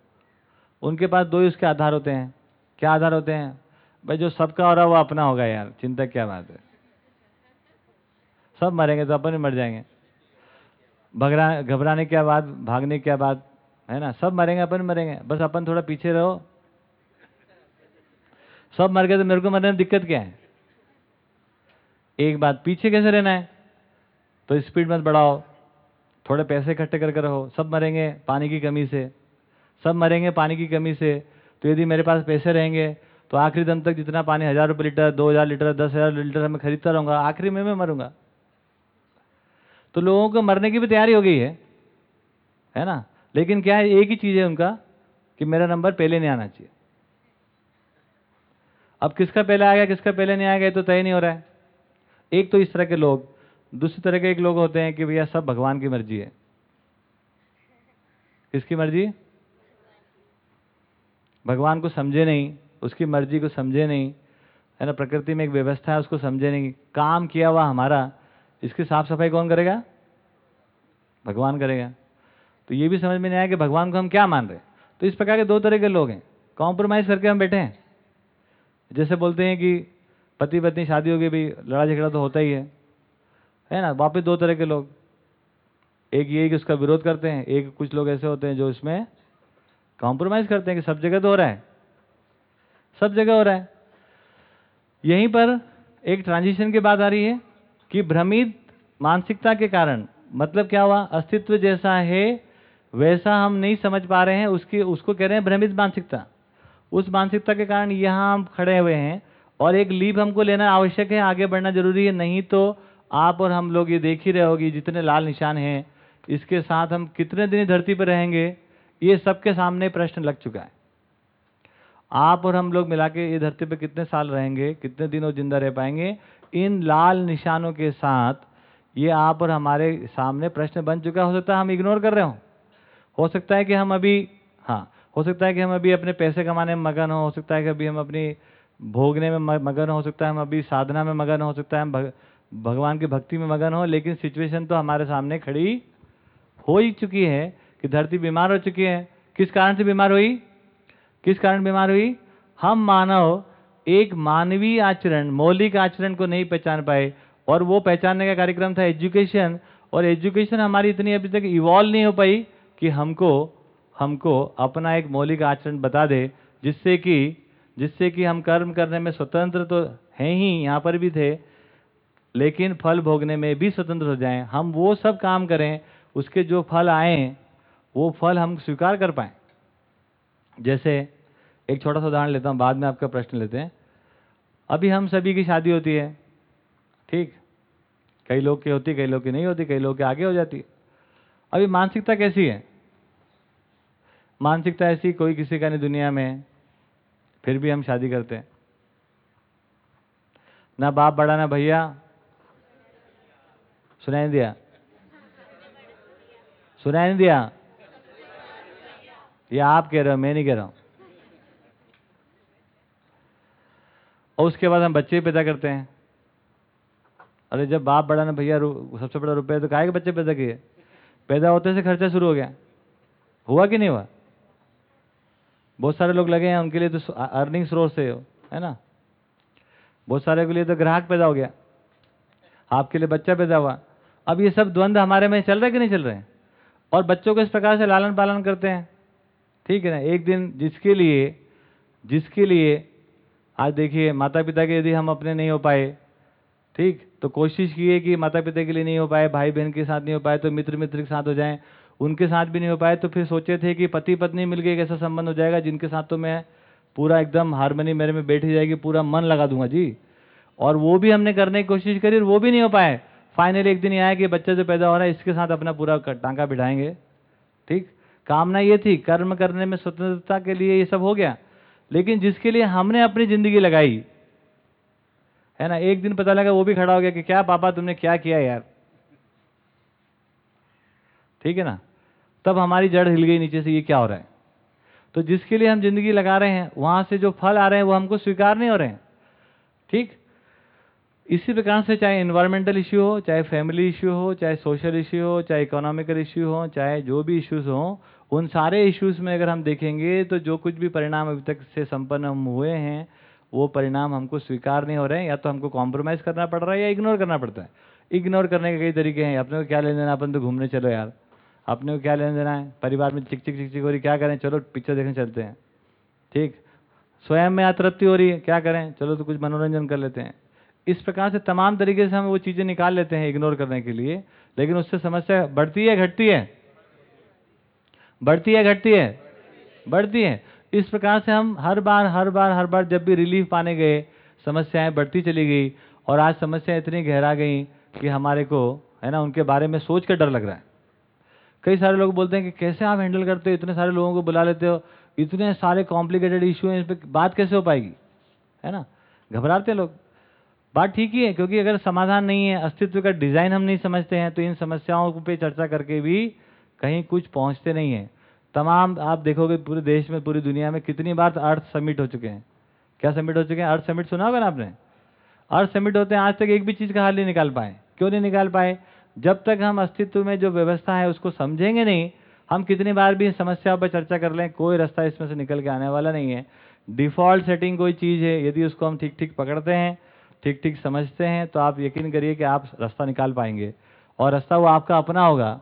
उनके पास दो ही उसके आधार होते हैं। क्या आधार होते हैं? भाई, जो सबका हो रहा है, वो अपना होगा यार। चिंता क्या बात है? सब मरेंगे तो अपन भी मर जाएँगे। भगरा, घबराने क्या बात, भागने क्या बात, है ना? सब मरेंगे, अपन मरेंगे। बस अपन थोड़ा पीछे रहो। सब मर गए तो मेरे को मरने में दिक्कत क्या है? एक बात, पीछे कैसे रहना है? तो स्पीड मत बढ़ाओ। थोड़े पैसे इकट्ठे करके रहो। सब मरेंगे, पानी की कमी से। सब मरेंगे, पानी की कमी से। तो यदि मेरे पास पैसे रहेंगे तो आखिरी दम तक जितना पानी हज़ार रुपये लीटर, दो हज़ार लीटर, दस हज़ार लीटर मैं खरीदता रहूँगा, आखिरी में मैं मरूँगा। तो लोगों को मरने की भी तैयारी हो गई है है ना? लेकिन क्या है, एक ही चीज़ है उनका, कि मेरा नंबर पहले नहीं आना चाहिए। अब किसका पहले आ गया, किसका पहले नहीं आ गया तो तय नहीं हो रहा है। एक तो इस तरह के लोग, दूसरी तरह के एक लोग होते हैं कि भैया सब भगवान की मर्ज़ी है। किसकी मर्ज़ी? भगवान को समझे नहीं, उसकी मर्ज़ी को समझे नहीं, है ना, प्रकृति में एक व्यवस्था है, उसको समझे नहीं, काम किया हुआ हमारा, इसकी साफ़ सफ़ाई कौन करेगा? भगवान करेगा। तो ये भी समझ में नहीं आया कि भगवान को हम क्या मान रहे हैं। तो इस प्रकार के दो तरह के लोग हैं। कॉम्प्रोमाइज़ करके हम बैठे हैं। जैसे बोलते हैं कि पति पत्नी शादी होगी भी लड़ा झगड़ा तो होता ही है। है ना, वापिस दो तरह के लोग। एक ये कि उसका विरोध करते हैं, एक कुछ लोग ऐसे होते हैं जो इसमें कॉम्प्रोमाइज़ करते हैं कि सब जगह तो हो रहा है। सब जगह हो रहा है। यहीं पर एक ट्रांजिशन की बात आ रही है कि भ्रमित मानसिकता के कारण मतलब क्या हुआ? अस्तित्व जैसा है, वैसा हम नहीं समझ पा रहे हैं, उसकी, उसको कह रहे हैं भ्रमित मानसिकता। उस मानसिकता के कारण यहाँ हम खड़े हुए हैं और एक लीप हमको लेना आवश्यक है, आगे बढ़ना ज़रूरी है। नहीं तो आप और हम लोग ये देख ही रहे होगी, जितने लाल निशान हैं, इसके साथ हम कितने दिन धरती पर रहेंगे? ये सबके सामने प्रश्न लग चुका है। आप और हम लोग मिला के ये धरती पर कितने साल रहेंगे कितने दिनों ज़िंदा रह पाएँगे इन लाल निशानों के साथ ये आप और हमारे सामने प्रश्न बन चुका हो। सकता है हम इग्नोर कर रहे हो। हो सकता है कि हम अभी हाँ हो सकता है कि हम अभी अपने पैसे कमाने में मगन हो हो सकता है कि अभी हम अपनी भोगने में मगन हो सकता है हम अभी साधना में मगन हो सकता है हम भग, भगवान की भक्ति में मगन हो लेकिन सिचुएशन तो हमारे सामने खड़ी हो ही चुकी है। कि धरती बीमार हो चुकी है। किस कारण से बीमार हुई? किस कारण बीमार हुई? हम मानव एक मानवीय आचरण, मौलिक आचरण को नहीं पहचान पाए और वो पहचानने का कार्यक्रम था एजुकेशन और एजुकेशन हमारी इतनी अभी तक इवॉल्व नहीं हो पाई कि हमको हमको अपना एक मौलिक आचरण बता दे, जिससे कि जिससे कि हम कर्म करने में स्वतंत्र तो हैं ही, यहाँ पर भी थे, लेकिन फल भोगने में भी स्वतंत्र हो जाएँ। हम वो सब काम करें, उसके जो फल आए वो फल हम स्वीकार कर पाए। जैसे एक छोटा सा उदाहरण लेता हूँ, बाद में आपका प्रश्न लेते हैं। अभी हम सभी की शादी होती है, ठीक? कई लोग की होती, कई लोग की नहीं होती, कई लोग के आगे हो जाती अभी मानसिकता कैसी है? मानसिकता ऐसी, कोई किसी का नहीं दुनिया में, फिर भी हम शादी करते हैं। ना बाप बड़ा, ना भैया। सुनाई दिया? सुनाई दिया? ये आप कह रहे हो, मैं नहीं कह रहा हूँ। और उसके बाद हम बच्चे पैदा करते हैं। अरे, जब बाप बड़ा ना, भैया सबसे बड़ा रुपया तो काहे बच्चे पैदा किए? पैदा होते से खर्चा शुरू हो गया। हुआ कि नहीं हुआ? बहुत सारे लोग लगे हैं, उनके लिए तो अर्निंग सोर्स है है ना? बहुत सारे के लिए तो ग्राहक पैदा हो गया। आपके लिए बच्चा पैदा हुआ। अब ये सब द्वंद्व हमारे में चल रहे कि नहीं चल रहे और बच्चों को इस प्रकार से लालन पालन करते हैं। ठीक है ना? एक दिन जिसके लिए जिसके लिए, आज देखिए माता पिता के यदि हम अपने नहीं हो पाए, ठीक? तो कोशिश की है कि माता पिता के लिए नहीं हो पाए भाई बहन के साथ नहीं हो पाए तो मित्र मित्र के साथ हो जाएँ। उनके साथ भी नहीं हो पाए तो फिर सोचे थे कि पति पत्नी मिल के एक ऐसा संबंध हो जाएगा जिनके साथ तो मैं पूरा एकदम हारमोनी मेरे में बैठी जाएगी, पूरा मन लगा दूँगा, जी। और वो भी हमने करने की कोशिश करी और वो भी नहीं हो पाए। फाइनल एक दिन ये आया कि बच्चा जो पैदा हो रहा है, इसके साथ अपना पूरा टांका बिठाएँगे, ठीक? कामना ये थी, कर्म करने में स्वतंत्रता के लिए ये सब हो गया। लेकिन जिसके लिए हमने अपनी ज़िंदगी लगाई, है ना, एक दिन पता लगा वो भी खड़ा हो गया कि क्या पापा तुमने क्या किया यार? ठीक है ना? तब हमारी जड़ हिल गई नीचे से, ये क्या हो रहा है? तो जिसके लिए हम ज़िंदगी लगा रहे हैं, वहाँ से जो फल आ रहे हैं, वो हमको स्वीकार नहीं हो रहे हैं। ठीक? इसी प्रकार से चाहे इन्वायरमेंटल इश्यू हो, चाहे फैमिली इश्यू हो, चाहे सोशल इश्यू हो, चाहे इकोनॉमिकल इश्यू हो, चाहे जो भी इश्यूज़ हो उन सारे इश्यूज़ में अगर हम देखेंगे तो जो कुछ भी परिणाम अभी तक से संपन्न हम हुए हैं, वो परिणाम हमको स्वीकार नहीं हो रहे हैं, या तो हमको कॉम्प्रोमाइज़ करना पड़ रहा है, या इग्नोर करना पड़ता है। इग्नोर करने के कई तरीके हैं। अपने को क्या लेना देना अपन तो घूमने चलो यार। अपने को क्या लेना देना है? परिवार में चिक चिक चिक चिक हो रही क्या करें? चलो पिक्चर देखने चलते हैं। ठीक? स्वयं में अतृप्ति हो रही है, क्या करें? चलो तो कुछ मनोरंजन कर लेते हैं। इस प्रकार से तमाम तरीके से हम वो चीज़ें निकाल लेते हैं इग्नोर करने के लिए। लेकिन उससे समस्या बढ़ती है, घटती है? बढ़ती है, घटती है? बढ़ती है। इस प्रकार से हम हर बार हर बार हर बार जब भी रिलीफ पाने गए, समस्याएँ बढ़ती चली गई और आज समस्याएँ इतनी गहरा गई कि हमारे को, है ना, उनके बारे में सोच कर डर लग रहा है। कई सारे लोग बोलते हैं कि कैसे आप हैंडल करते हो? इतने सारे लोगों को बुला लेते हो? इतने सारे कॉम्प्लिकेटेड इशू हैं, इस पर बात कैसे हो पाएगी? है ना? घबराते लोग। बात ठीक ही है, क्योंकि अगर समाधान नहीं है, अस्तित्व का डिज़ाइन हम नहीं समझते हैं तो इन समस्याओं पे चर्चा करके भी कहीं कुछ पहुँचते नहीं है। तमाम, आप देखोगे पूरे देश में, पूरी दुनिया में कितनी बार अर्थ समिट हो चुके हैं। क्या समिट हो चुके हैं? अर्थ समिट सुना होगा ना आपने? अर्थ समिट होते हैं आज तक एक भी चीज़ का हल नहीं निकाल पाए। क्यों नहीं निकाल पाए? जब तक हम अस्तित्व में जो व्यवस्था है उसको समझेंगे नहीं, हम कितनी बार भी समस्याओं पर चर्चा कर लें, कोई रास्ता इसमें से निकल के आने वाला नहीं है। डिफ़ॉल्ट सेटिंग कोई चीज़ है, यदि उसको हम ठीक ठीक पकड़ते हैं ठीक ठीक समझते हैं तो आप यकीन करिए कि आप रास्ता निकाल पाएँगे। और रास्ता वो आपका अपना होगा।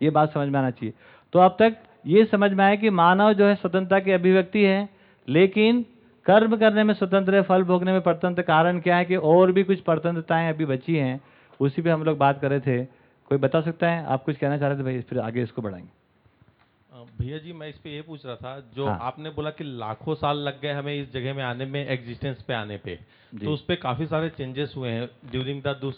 ये बात समझ में आना चाहिए। तो अब तक ये समझ में आया कि मानव जो है स्वतंत्रता की अभिव्यक्ति है लेकिन कर्म करने में स्वतंत्र है फल भोगने में परतंत्र। कारण क्या है कि और भी कुछ परतंत्रताएँ अभी बची हैं उसी पे हम लोग बात कर रहे थे। कोई बता सकता है? आप कुछ कहना चाह रहे थे भाई? फिर आगे इसको बढ़ाएँगे।
भैया जी मैं इस पर ये पूछ रहा था जो
हाँ।
आपने बोला कि लाखों साल लग गए हमें इस जगह में आने में एग्जिस्टेंस पे आने पे। तो उस पे काफ़ी सारे चेंजेस हुए हैं ड्यूरिंग द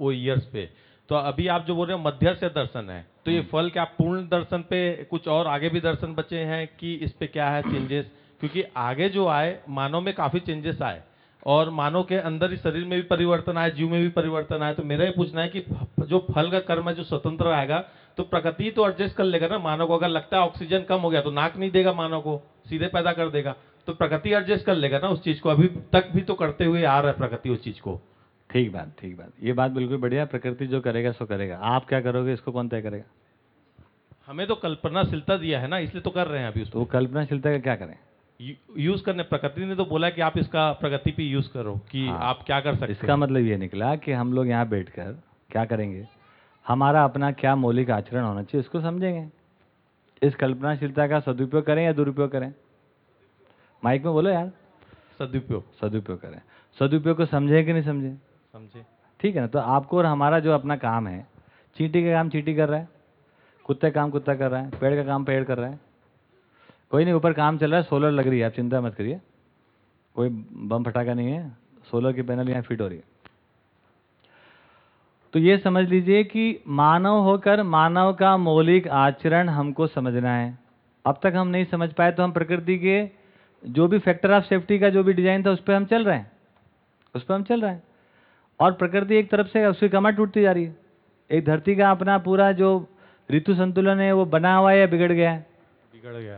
वो ईयर्स पे। तो अभी आप जो बोल रहे हो मध्यस्थ दर्शन है तो ये फल क्या पूर्ण दर्शन पे कुछ और आगे भी दर्शन बचे हैं कि इस पे क्या है चेंजेस क्योंकि आगे जो आए, मानव में काफ़ी चेंजेस आए। और मानव के अंदर ही शरीर में भी परिवर्तन आए, जीव में भी परिवर्तन आए। तो मेरा ये पूछना है कि जो फल का कर्म है, जो स्वतंत्र आएगा तो प्रकृति तो एडजस्ट कर लेगा ना मानव को? अगर लगता है ऑक्सीजन कम हो गया तो नाक नहीं देगा मानव को, सीधे पैदा कर देगा। तो प्रकृति एडजस्ट कर लेगा ना उस चीज़ को? अभी तक भी तो करते हुए आ रहा है प्रकृति उस चीज़ को।
ठीक बात ठीक बात। ये बात बिल्कुल बढ़िया प्रकृति जो करेगा सो करेगा। आप क्या करोगे इसको कौन तय करेगा?
हमें तो कल्पनाशीलता दिया है ना इसलिए तो कर रहे हैं अभी
उसको। तो कल्पनाशीलता का क्या करें?
यूज़ करने प्रकृति ने तो बोला कि आप इसका प्रगति पे यूज़ करो कि
हाँ।
आप क्या कर सकते
इसका मतलब ये निकला कि हम लोग यहाँ बैठकर क्या करेंगे? हमारा अपना क्या मौलिक आचरण होना चाहिए इसको समझेंगे। इस कल्पनाशीलता का सदुपयोग करें या दुरुपयोग करें? माइक में बोलो यार।
सदुपयोग।
सदुपयोग करें। सदुपयोग को समझे कि नहीं समझे?
समझे?
ठीक है ना? तो आपको और हमारा जो अपना काम है, चींटी का काम चींटी कर रहा है, कुत्ते काम कुत्ता कर रहा है, पेड़ का काम पेड़ कर रहा है। कोई नहीं, ऊपर काम चल रहा है, सोलर लग रही है, आप चिंता मत करिए। कोई बम फटाका नहीं है, सोलर की पैनल यहाँ फिट हो रही है। तो ये समझ लीजिए कि मानव होकर मानव का मौलिक आचरण हमको समझना है। अब तक हम नहीं समझ पाए तो हम प्रकृति के जो भी फैक्टर ऑफ़ सेफ्टी का जो भी डिज़ाइन था, उस पर हम चल रहे हैं। उस पर हम चल रहे हैं। और प्रकृति एक तरफ़ से उसकी कमर टूटती जा रही है। एक धरती का अपना पूरा जो ऋतु संतुलन है वो बना हुआ है या बिगड़ गया है?
बिगड़ गया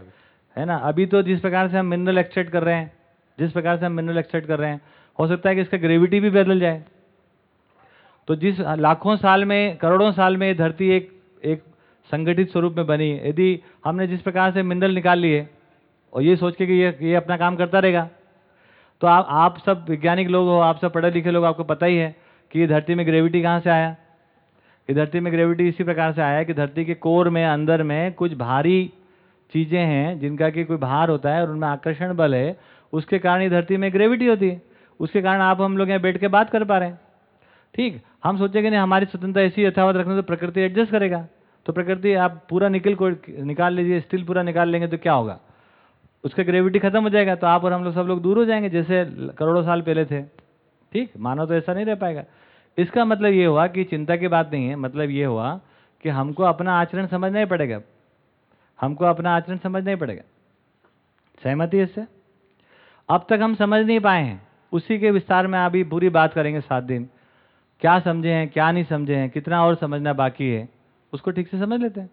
है। ना? अभी तो जिस प्रकार से हम मिनरल एक्सट्रैक्ट कर रहे हैं जिस प्रकार से हम मिनरल एक्सट्रैक्ट कर रहे हैं हो सकता है कि इसका ग्रेविटी भी बदल जाए। तो जिस लाखों साल में करोड़ों साल में ये धरती एक एक संगठित स्वरूप में बनी यदि हमने जिस प्रकार से मिनरल निकाल लिए और ये सोच के कि ये ये अपना काम करता रहेगा तो आप आप सब वैज्ञानिक लोग हो, आप सब पढ़े लिखे लोग, आपको पता ही है कि धरती में ग्रेविटी कहाँ से आया? ये धरती में ग्रेविटी इसी प्रकार से आया कि धरती के कोर में, अंदर में कुछ भारी चीज़ें हैं, जिनका कि कोई भार होता है और उनमें आकर्षण बल है, उसके कारण ये धरती में ग्रेविटी होती है। उसके कारण आप, हम लोग यहाँ बैठ के बात कर पा रहे हैं। ठीक, हम सोचेंगे नहीं, हमारी स्वतंत्रता ऐसी यथावत रखना तो प्रकृति एडजस्ट करेगा। तो प्रकृति, आप पूरा निकल को, निकाल लीजिए स्टील पूरा निकाल लेंगे तो क्या होगा? उसका ग्रेविटी खत्म हो जाएगा तो आप और हम लोग सब लोग दूर हो जाएँगे, जैसे करोड़ों साल पहले थे। ठीक? मानो तो ऐसा नहीं रह पाएगा। इसका मतलब ये हुआ कि चिंता की बात नहीं है मतलब ये हुआ कि हमको अपना आचरण समझना ही पड़ेगा। हमको अपना आचरण समझना ही पड़ेगा। सहमति इससे? अब तक हम समझ नहीं पाए हैं। उसी के विस्तार में अभी पूरी बात करेंगे सात दिन। क्या समझे हैं, क्या नहीं समझे हैं, कितना और समझना बाकी है, उसको ठीक से समझ लेते हैं।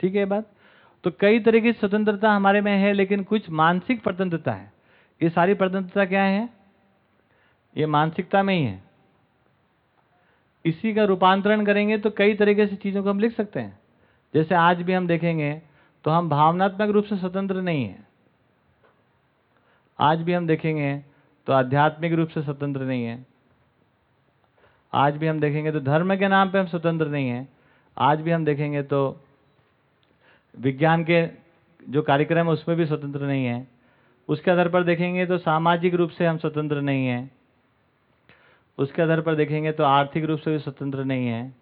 ठीक है ये बात? तो कई तरह की स्वतंत्रता हमारे में है, लेकिन कुछ मानसिक स्वतंत्रता है। ये सारी स्वतंत्रता क्या है? ये मानसिकता में ही है। इसी का रूपांतरण करेंगे तो कई तरीके से चीज़ों को हम लिख सकते हैं। जैसे आज भी हम देखेंगे तो हम भावनात्मक रूप से स्वतंत्र नहीं हैं। आज भी हम देखेंगे तो आध्यात्मिक रूप से स्वतंत्र नहीं है। आज भी हम देखेंगे तो धर्म के नाम पे हम स्वतंत्र नहीं हैं। आज भी हम देखेंगे तो विज्ञान के जो कार्यक्रम है, उसमें भी स्वतंत्र नहीं है। उसके आधार पर देखेंगे तो सामाजिक रूप से हम स्वतंत्र नहीं हैं। उसके आधार पर देखेंगे तो आर्थिक रूप से भी स्वतंत्र नहीं है।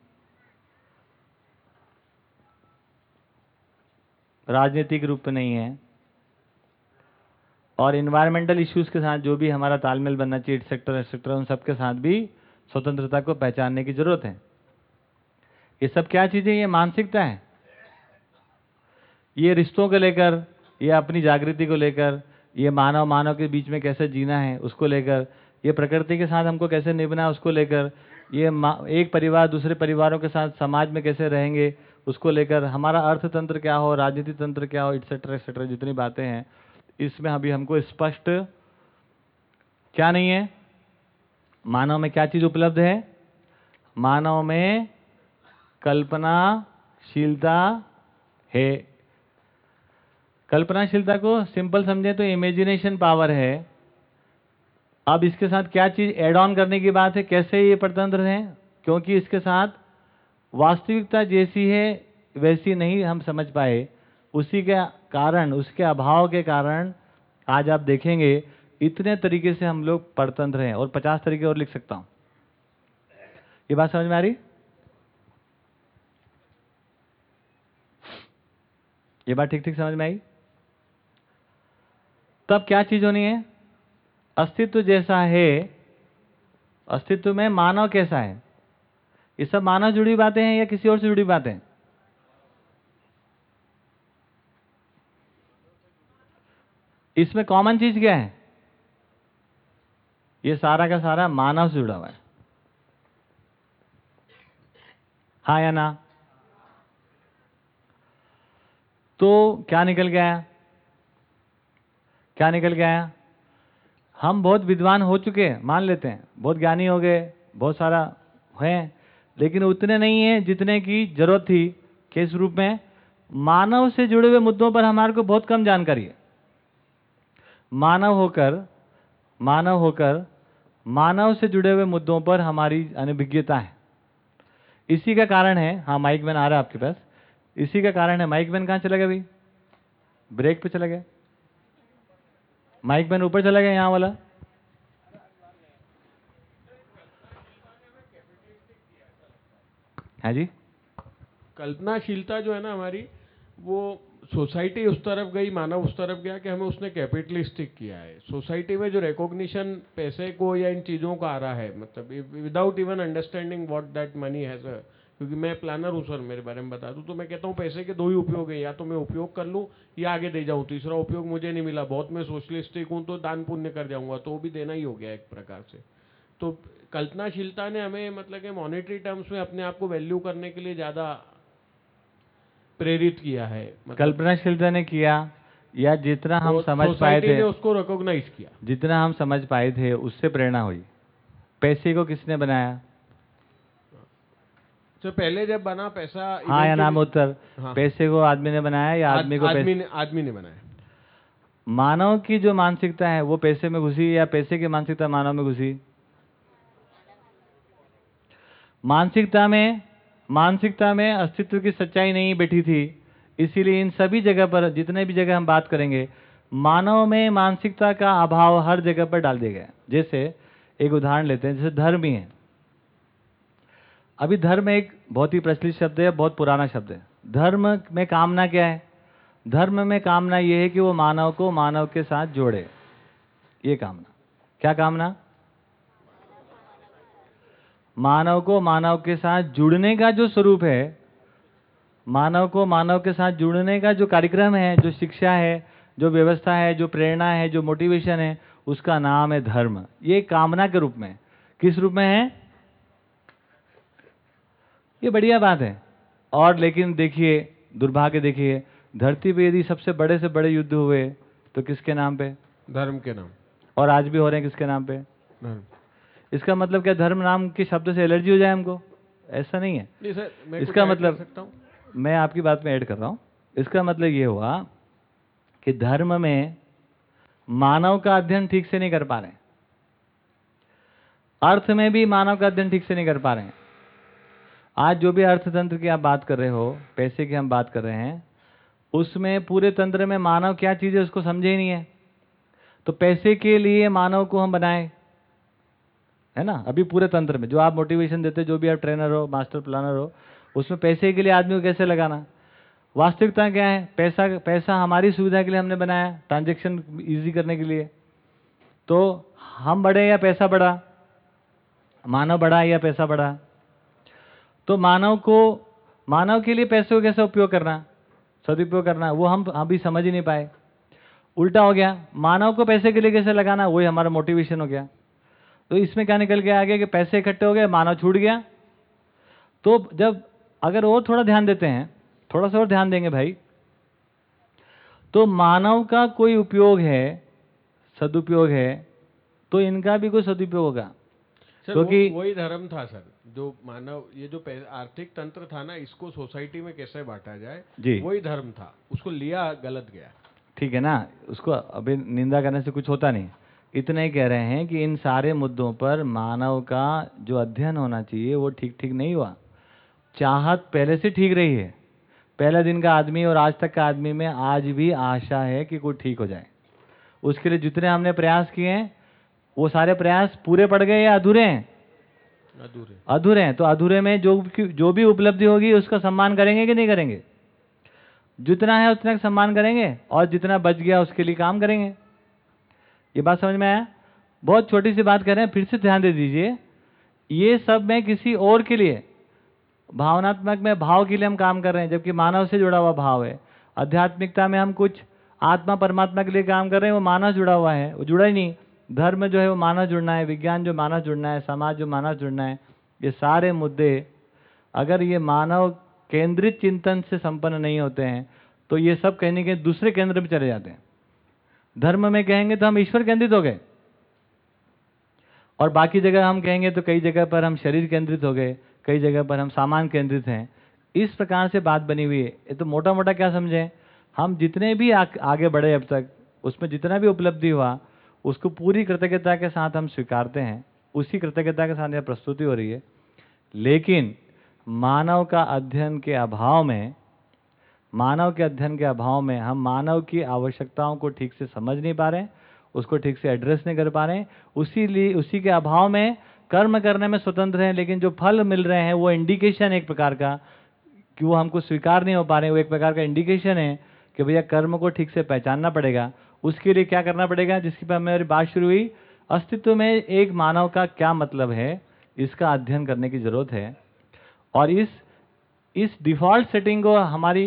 राजनीतिक रूप में नहीं है। और इन्वायरमेंटल इश्यूज़ के साथ जो भी हमारा तालमेल बनना चाहिए सेक्टर एक्सेक्टर उन सबके साथ भी स्वतंत्रता को पहचानने की ज़रूरत है। ये सब क्या चीज़ें ये मानसिकता है। ये रिश्तों को लेकर, ये अपनी जागृति को लेकर, ये मानव मानव के बीच में कैसे जीना है, उसको लेकर, ये प्रकृति के साथ हमको कैसे निभना है, उसको लेकर, ये एक परिवार दूसरे परिवारों के साथ समाज में कैसे रहेंगे, उसको लेकर, हमारा अर्थतंत्र क्या हो, राजनीति तंत्र क्या हो एक्सेट्रा एक्सेट्रा जितनी बातें हैं, इसमें अभी हमको स्पष्ट क्या नहीं है? मानव में क्या चीज़ उपलब्ध है? मानव में कल्पनाशीलता है। कल्पनाशीलता को सिंपल समझे तो इमेजिनेशन पावर है। अब इसके साथ क्या चीज़ एड ऑन करने की बात है? कैसे ये परतंत्र हैं? क्योंकि इसके साथ वास्तविकता जैसी है, वैसी नहीं हम समझ पाए। उसी के कारण, उसके अभाव के कारण आज आप देखेंगे, इतने तरीके से हम लोग परतंत्र हैं। और पचास तरीके और लिख सकता हूँ। ये बात समझ में आ रही? ये बात ठीक ठीक समझ में आई? तब क्या चीज़ होनी है? अस्तित्व जैसा है, अस्तित्व में मानव कैसा है? ये सब मानव जुड़ी बातें हैं या किसी और से जुड़ी बातें इसमें कॉमन चीज़ क्या है? ये सारा का सारा मानव से जुड़ा हुआ है। हाँ या ना? तो क्या निकल गया? क्या निकल के आया? हम बहुत विद्वान हो चुके हैं, मान लेते हैं। बहुत ज्ञानी हो गए, बहुत सारा हैं, लेकिन उतने नहीं हैं जितने की ज़रूरत थी किस रूप में। मानव से जुड़े हुए मुद्दों पर हमारे को बहुत कम जानकारी है। मानव होकर मानव होकर, मानव से जुड़े हुए मुद्दों पर हमारी अनभिज्ञता है। इसी का कारण है हाँ माइक मैन आ रहा है आपके पास। इसी का कारण है, माइक मैन कहाँ चला गया भाई? ब्रेक पे चला गया। माइक मैन ऊपर चला गया, यहाँ वाला। है जी।
कल्पनाशीलता जो है ना हमारी, वो सोसाइटी उस तरफ़ गई, मानव उस तरफ़ गया कि हमें उसने कैपिटलिस्टिक किया है। सोसाइटी में जो रिकॉग्निशन पैसे को या इन चीज़ों का आ रहा है मतलब without even understanding what that money has क्योंकि मैं प्लानर हूँ सर मेरे बारे में बता दूँ। तो मैं कहता हूँ पैसे के दो ही उपयोग हैं या तो मैं उपयोग कर लूँ या आगे दे जाऊँ। तीसरा उपयोग मुझे नहीं मिला। बहुत मैं सोशलिस्टिक हूँ तो दान पुण्य कर जाऊँगा तो वो भी देना ही हो गया एक प्रकार से। तो कल्पनाशीलता ने हमें मतलब कि मॉनेटरी टर्म्स में अपने आप को वैल्यू करने के लिए ज़्यादा प्रेरित किया है। मतलब
कल्पनाशीलता ने किया या जितना हम
तो
समझ पाए थे
उसको रिकॉग्नाइज किया।
जितना हम समझ पाए थे उससे प्रेरणा हुई। पैसे को किसने बनाया?
तो पहले जब बना पैसा
हाँ या नाम उत्तर
हाँ।
पैसे को आदमी ने बनाया या
आद-
आदमी को
आदमी ने आदमी ने बनाया।
मानव की जो मानसिकता है वो पैसे में घुसी या पैसे की मानसिकता मानव में घुसी? मानसिकता में मानसिकता में अस्तित्व की सच्चाई नहीं बैठी थी। इसीलिए इन सभी जगह पर जितने भी जगह हम बात करेंगे मानव में मानसिकता का अभाव हर जगह पर डाल दिया गया जैसे एक उदाहरण लेते हैं जैसे धर्म ही है। अभी धर्म एक बहुत ही प्रचलित शब्द है, बहुत पुराना शब्द है। धर्म में कामना क्या है? धर्म में कामना यह है कि वो मानव को मानव के साथ जोड़े। ये कामना। क्या कामना? मानव को मानव के साथ जुड़ने का जो स्वरूप है, मानव को मानव के साथ जुड़ने का जो कार्यक्रम है, जो शिक्षा है, जो व्यवस्था है, जो प्रेरणा है, जो मोटिवेशन है, उसका नाम है धर्म। ये कामना के रूप में। किस रूप में है? ये बढ़िया बात है। और लेकिन देखिए दुर्भाग्य देखिए धरती पे यदि सबसे बड़े से बड़े युद्ध हुए तो किसके नाम पे?
धर्म के नाम।
और आज भी हो रहे हैं किसके नाम पे?
धर्म।
इसका मतलब क्या धर्म नाम के शब्द से एलर्जी हो जाए हमको? ऐसा नहीं है।
नहीं सर मैं
इसका मतलब? मैं आपकी बात में ऐड कर रहा हूँ। इसका मतलब ये हुआ कि धर्म में मानव का अध्ययन ठीक से नहीं कर पा रहे अर्थ में भी मानव का अध्ययन ठीक से नहीं कर पा रहे हैं। आज जो भी अर्थतंत्र की आप बात कर रहे हो, पैसे की हम बात कर रहे हैं, उसमें पूरे तंत्र में मानव क्या चीज़ है उसको समझे ही नहीं है। तो पैसे के लिए मानव को हम बनाए, है ना? अभी पूरे तंत्र में, जो आप मोटिवेशन देते, जो भी आप ट्रेनर हो मास्टर प्लानर हो, उसमें पैसे के लिए आदमी को कैसे लगाना? वास्तविकता क्या है? पैसा पैसा हमारी सुविधा के लिए हमने बनाया ट्रांजेक्शन इजी करने के लिए। तो हम बढ़े या पैसा बढ़ा? मानव बढ़ा या पैसा बड़ा तो मानव को मानव के लिए पैसे को कैसे उपयोग करना? सदुपयोग करना वो हम अभी समझ ही नहीं पाए। उल्टा हो गया मानव को पैसे के लिए कैसे लगाना वही हमारा मोटिवेशन हो गया। तो इसमें क्या निकल के आ गया कि पैसे इकट्ठे हो गए मानव छूट गया। तो जब अगर और थोड़ा ध्यान देते हैं थोड़ा सा और ध्यान देंगे भाई। तो मानव का कोई उपयोग है सदुपयोग है तो इनका भी कोई सदुपयोग होगा। क्योंकि
वही धर्म था सर। जो मानव ये जो आर्थिक तंत्र था ना इसको सोसाइटी में कैसे बांटा जाए
जी।
वही धर्म था। उसको लिया गलत गया।
ठीक है ना? उसको अभी निंदा करने से कुछ होता नहीं। इतना ही कह रहे हैं कि इन सारे मुद्दों पर मानव का जो अध्ययन होना चाहिए वो ठीक ठीक नहीं हुआ। चाहत पहले से ठीक रही है। पहले दिन का आदमी और आज तक का आदमी में आज भी आशा है कि कोई ठीक हो जाए। उसके लिए जितने हमने प्रयास किए हैं वो सारे प्रयास पूरे पड़ गए या अधूरे हैं?
अधूरे।
अधूरे हैं तो अधूरे में जो जो भी उपलब्धि होगी, उसका सम्मान करेंगे कि नहीं करेंगे? जितना है, उतना सम्मान करेंगे, और जितना बच गया, उसके लिए काम करेंगे। ये बात समझ में आया? बहुत छोटी सी बात कर रहे हैं फिर से ध्यान दे दीजिए। ये सब में किसी और के लिए, भावनात्मक में भाव के लिए हम काम कर रहे हैं, जबकि मानव से जुड़ा हुआ भाव है। आध्यात्मिकता में हम कुछ आत्मा परमात्मा के लिए काम कर रहे हैं, वो मानव जुड़ा हुआ है, वो जुड़ा ही नहीं। धर्म जो है वो मानव जुड़ना है विज्ञान जो मानव जुड़ना है समाज जो मानव जुड़ना है ये सारे मुद्दे अगर ये मानव केंद्रित चिंतन से संपन्न नहीं होते हैं तो ये सब कहने के दूसरे केंद्र में चले जाते हैं। धर्म में कहेंगे तो हम ईश्वर केंद्रित हो गए। और बाकी जगह हम कहेंगे तो कई जगह पर हम शरीर केंद्रित हो गए कई जगह पर हम सामान केंद्रित हैं। इस प्रकार से बात बनी हुई है। ये तो मोटा मोटा क्या समझें? हम जितने भी आ, आगे बढ़े अब तक उसमें जितना भी उपलब्धि हुआ उसको पूरी कृतज्ञता के साथ हम स्वीकारते हैं, उसी कृतज्ञता के साथ यह प्रस्तुति हो रही है। लेकिन मानव का अध्ययन के अभाव में, मानव के अध्ययन के अभाव में हम मानव की आवश्यकताओं को ठीक से समझ नहीं पा रहे उसको ठीक से एड्रेस नहीं कर पा रहे उसी लिए, उसी के अभाव में कर्म करने में स्वतंत्र हैं, लेकिन जो फल मिल रहे हैं वो इंडिकेशन एक प्रकार का कि वो हमको स्वीकार नहीं हो पा रहे वो एक प्रकार का इंडिकेशन है कि भैया कर्म को ठीक से पहचानना पड़ेगा। उसके लिए क्या करना पड़ेगा? जिसकी पर मेरी बात शुरू हुई, अस्तित्व में एक मानव का क्या मतलब है? इसका अध्ययन करने की ज़रूरत है। और इस इस डिफ़ॉल्ट सेटिंग को हमारी,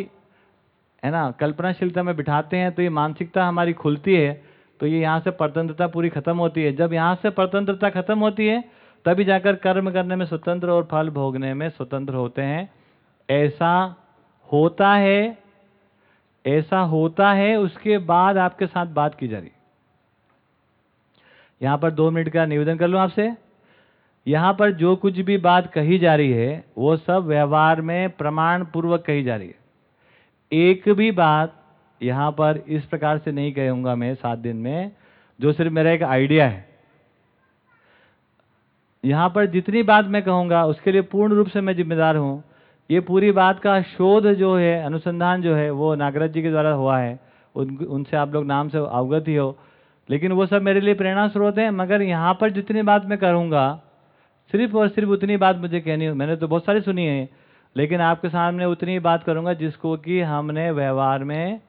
है ना, कल्पनाशीलता में बिठाते हैं तो ये मानसिकता हमारी खुलती है तो ये यहाँ से परतंत्रता पूरी खत्म होती है। जब यहाँ से परतंत्रता खत्म होती है, तभी जाकर कर्म करने में स्वतंत्र और फल भोगने में स्वतंत्र होते हैं। ऐसा होता है ऐसा होता है, उसके बाद आपके साथ बात की जा रही। यहाँ पर दो मिनट का निवेदन कर लूँ आपसे। यहाँ पर जो कुछ भी बात कही जा रही है, वो सब व्यवहार में प्रमाण पूर्वक कही जा रही है। एक भी बात यहाँ पर इस प्रकार से नहीं कहूँगा मैं सात दिन में, जो सिर्फ़ मेरा एक आइडिया है। यहाँ पर जितनी बात मैं कहूँगा, उसके लिए पूर्ण रूप से मैं जिम्मेदार हूँ। ये पूरी बात का शोध जो है, अनुसंधान जो है, वो नागराज जी के द्वारा हुआ है। उन, उनसे आप लोग नाम से अवगत ही हो। लेकिन वो सब मेरे लिए प्रेरणा स्रोत हैं, मगर यहाँ पर जितनी बात मैं करूँगा, सिर्फ़ और सिर्फ़ उतनी बात मुझे कहनी हो मैंने तो बहुत सारी सुनी है, लेकिन आपके सामने उतनी ही बात करूँगा जिसको कि हमने व्यवहार में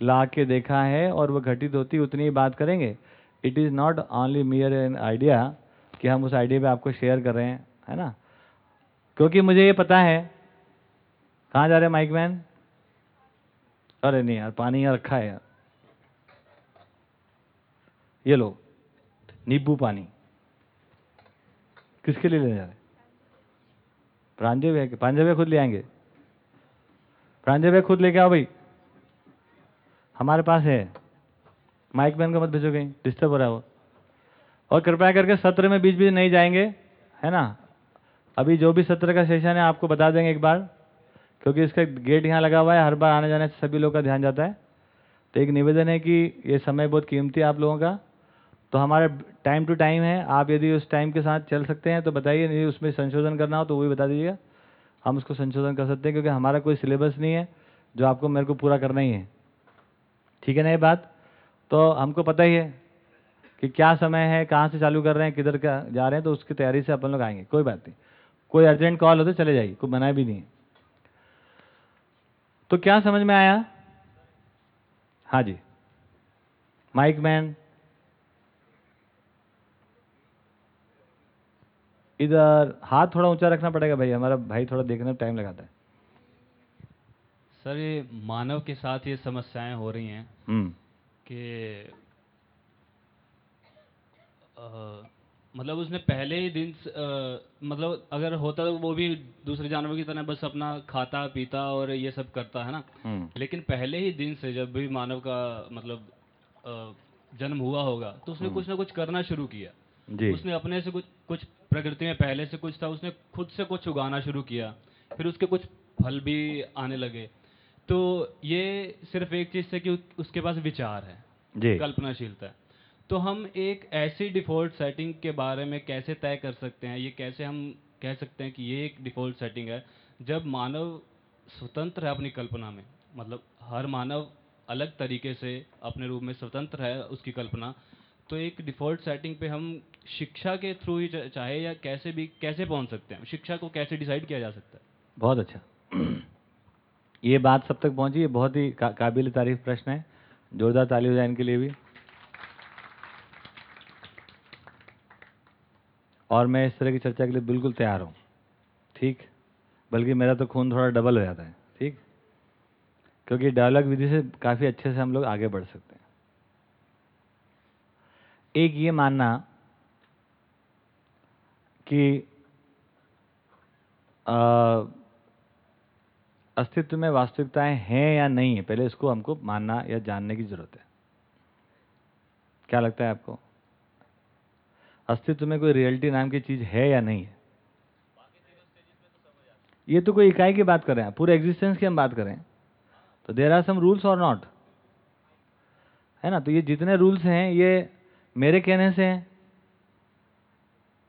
ला के देखा है और वो घटित होती उतनी ही बात करेंगे। It is not only mere an idea कि हम उस आइडिया पे आपको शेयर कर रहे हैं, है ना? क्योंकि मुझे ये पता है। कहाँ जा रहे माइक मैन? अरे नहीं यार, पानी यहाँ रखा है यार। ये लो, नींबू पानी। किसके लिए ले जा रहे प्रांजय भैया के प्रांजय भैया खुद ले आएँगे। प्रांजय भैया खुद लेके आओ भाई। हमारे पास है। माइक मैन को मत भेजो कहीं, डिस्टर्ब हो रहा है वो। और कृपया करके सत्र में बीच बीच नहीं जाएँगे, है ना? अभी जो भी सत्र का सेशन है, आपको बता देंगे एक बार, क्योंकि इसका गेट यहाँ लगा हुआ है, हर बार आने जाने से सभी लोग का ध्यान जाता है। तो एक निवेदन है कि ये समय बहुत कीमती है आप लोगों का। तो हमारा टाइम टू टाइम है, आप यदि उस टाइम के साथ चल सकते हैं तो बताइए नहीं उसमें संशोधन करना हो तो वो भी बता दीजिएगा। हम उसको संशोधन कर सकते हैं, क्योंकि हमारा कोई सिलेबस नहीं है, जो आपको मेरे को पूरा करना ही है। ठीक है ना ये बात? तो हमको पता ही है कि क्या समय है, कहाँ से चालू कर रहे हैं, किधर का जा रहे हैं तो उसकी तैयारी से अपन लोग आएँगे, कोई बात नहीं। कोई अर्जेंट कॉल हो तो चले जाइए कोई मना भी नहीं है। तो क्या समझ में आया? हाँ जी। Mic man. इधर हाथ थोड़ा ऊँचा रखना पड़ेगा भाई हमारा भाई थोड़ा देखने में टाइम लगाता है।
सर ये मानव के साथ ये समस्याएँ हो रही हैं
हम्म।
कि मतलब उसने पहले ही दिन स- अ, मतलब अगर होता तो वो भी दूसरे जानवरों की तरह बस अपना खाता पीता और ये सब करता है ना?
हम्म।
लेकिन पहले ही दिन से जब भी मानव का मतलब अ, जन्म हुआ होगा तो उसने
हम्म।
कुछ ना कुछ करना शुरू किया।
जी।
उसने अपने से कुछ कुछ प्रकृति में पहले से कुछ था उसने खुद से कुछ उगाना शुरू किया फिर उसके कुछ फल भी आने लगे। तो ये सिर्फ़ एक चीज़ से कि उसके पास विचार है कल्पनाशीलता है। तो हम एक ऐसी डिफ़ॉल्ट सेटिंग के बारे में कैसे तय कर सकते हैं? ये कैसे हम कह सकते हैं कि ये एक डिफ़ॉल्ट सेटिंग है? जब मानव स्वतंत्र है अपनी कल्पना में मतलब हर मानव अलग तरीके से अपने रूप में स्वतंत्र है उसकी कल्पना तो एक डिफ़ॉल्ट सेटिंग पे हम शिक्षा के थ्रू ही चाहे या कैसे भी कैसे पहुँच सकते हैं? शिक्षा को कैसे डिसाइड किया जा सकता है?
बहुत अच्छा। ये बात सब तक पहुँची ये बहुत ही का, काबिल तारीफ़ प्रश्न है जोरदार ताली हो जाए इनके लिए भी। और मैं इस तरह की चर्चा के लिए बिल्कुल तैयार हूँ। ठीक? बल्कि मेरा तो खून थोड़ा डबल हो जाता है। ठीक? क्योंकि डायलॉग विधि से काफ़ी अच्छे से हम लोग आगे बढ़ सकते हैं। एक ये मानना कि अस्तित्व में वास्तविकताएँ हैं या नहीं है, पहले इसको हमको मानना या जानने की ज़रूरत है। क्या लगता है आपको? अस्तित्व में कोई रियलिटी नाम की चीज़ है या नहीं है? ये तो कोई इकाई की बात कर रहे हैं, पूरे एग्जिस्टेंस की हम बात करें तो there are some rules or not है ना? तो ये जितने रूल्स हैं, ये मेरे कहने से हैं?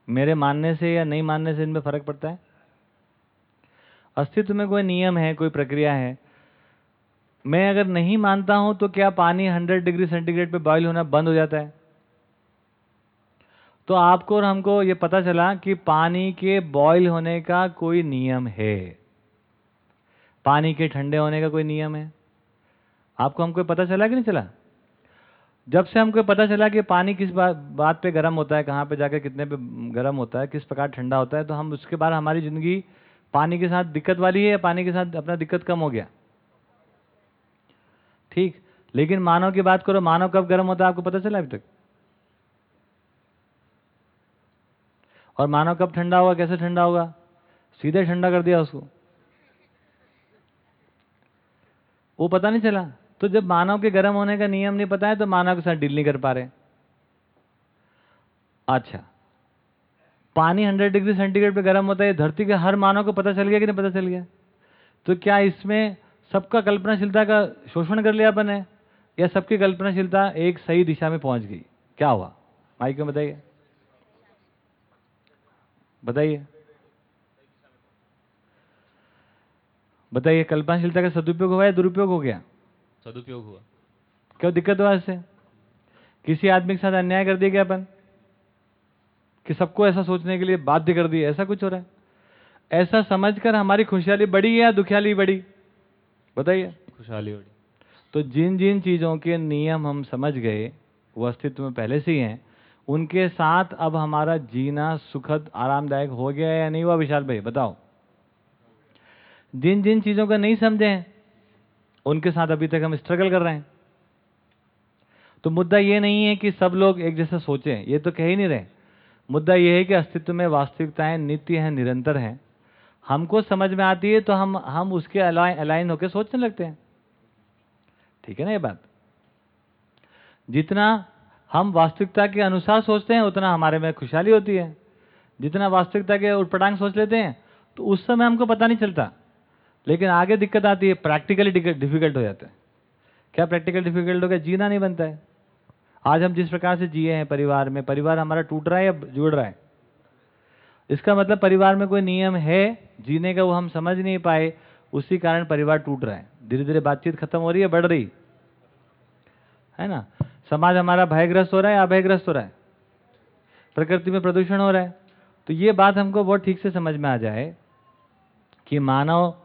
मेरे मानने से या नहीं मानने से इनमें फ़र्क पड़ता है? अस्तित्व में कोई नियम है, कोई प्रक्रिया है? मैं अगर नहीं मानता हूँ तो क्या पानी 100 डिग्री सेंटीग्रेड पे बॉयल होना बंद हो जाता है? तो आपको और हमको ये पता चला कि पानी के बॉईल होने का कोई नियम है। पानी के ठंडे होने का कोई नियम है। आपको हमको पता चला कि नहीं चला? जब से हमको पता चला कि पानी किस बात बात पे गर्म होता है, कहाँ पे जाकर कितने पे गर्म होता है, किस प्रकार ठंडा होता है तो हम उसके बाद हमारी ज़िंदगी पानी के साथ दिक्कत वाली है या पानी के साथ अपना दिक्कत कम हो गया? ठीक। लेकिन मानव की बात करो, मानव कब गर्म होता है, आपको पता चला अभी तक? और मानव कब ठंडा होगा, कैसे ठंडा होगा? सीधे ठंडा कर दिया उसको। वो पता नहीं चला। तो जब मानव के गर्म होने का नियम नहीं पता है तो मानव के साथ डील नहीं कर पा रहे। अच्छा। पानी 100 डिग्री सेंटीग्रेड पे गर्म होता है धरती के हर मानव को पता चल गया कि नहीं पता चल गया? तो क्या इसमें सबका कल्पनाशीलता का शोषण कर लिया अपन है या सबकी कल्पनाशीलता एक सही दिशा में पहुँच गई? क्या हुआ? माइक में बताइए। बताइए। बताइए कल्पनाशीलता का सदुपयोग हुआ या दुरुपयोग हो गया?
सदुपयोग हुआ।
क्यों दिक्कत हुआ इससे? किसी आदमी के साथ अन्याय कर दिया गया अपन? कि सबको ऐसा सोचने के लिए बाध्य कर दिया? ऐसा कुछ हो रहा है? ऐसा समझकर हमारी खुशहाली बढ़ी या दुखियाली बढ़ी? बताइए।
खुशहाली बड़ी
तो जिन जिन चीज़ों के नियम हम समझ गए वो अस्तित्व में पहले से ही हैं। उनके साथ अब हमारा जीना सुखद, आरामदायक हो गया या नहीं हुआ विशाल भाई, बताओ। जिन जिन चीज़ों का नहीं समझे हैं, उनके साथ अभी तक हम स्ट्रगल कर रहे हैं। तो मुद्दा ये नहीं है कि सब लोग एक जैसा सोचें ये तो कह ही नहीं रहे। मुद्दा ये है कि अस्तित्व में वास्तविकताएँ नित्य हैं, निरंतर हैं। हमको समझ में आती है तो हम हम उसके अलाइन अलाइन होकर सोचने लगते हैं। ठीक है ना ये बात? जितना हम वास्तविकता के अनुसार सोचते हैं, उतना हमारे में खुशहाली होती है। जितना वास्तविकता के उठपटांग सोच लेते हैं तो उस समय हमको पता नहीं चलता। लेकिन आगे दिक्कत आती है, प्रैक्टिकली डिफ़िकल्ट हो जाता है। क्या प्रैक्टिकल डिफ़िकल्ट हो गया जीना नहीं बनता है? आज हम जिस प्रकार से जिए हैं परिवार में, परिवार हमारा टूट रहा है या जुड़ रहा है? इसका मतलब परिवार में कोई नियम है, जीने का वो हम समझ नहीं पाए, उसी कारण परिवार टूट रहा है। धीरे धीरे बातचीत खत्म हो रही है, बढ़ रही। है ना? समाज हमारा भयग्रस्त हो रहा है या अभयग्रस्त हो रहा है? प्रकृति में प्रदूषण हो रहा है? तो ये बात हमको बहुत ठीक से समझ में आ जाए कि मानव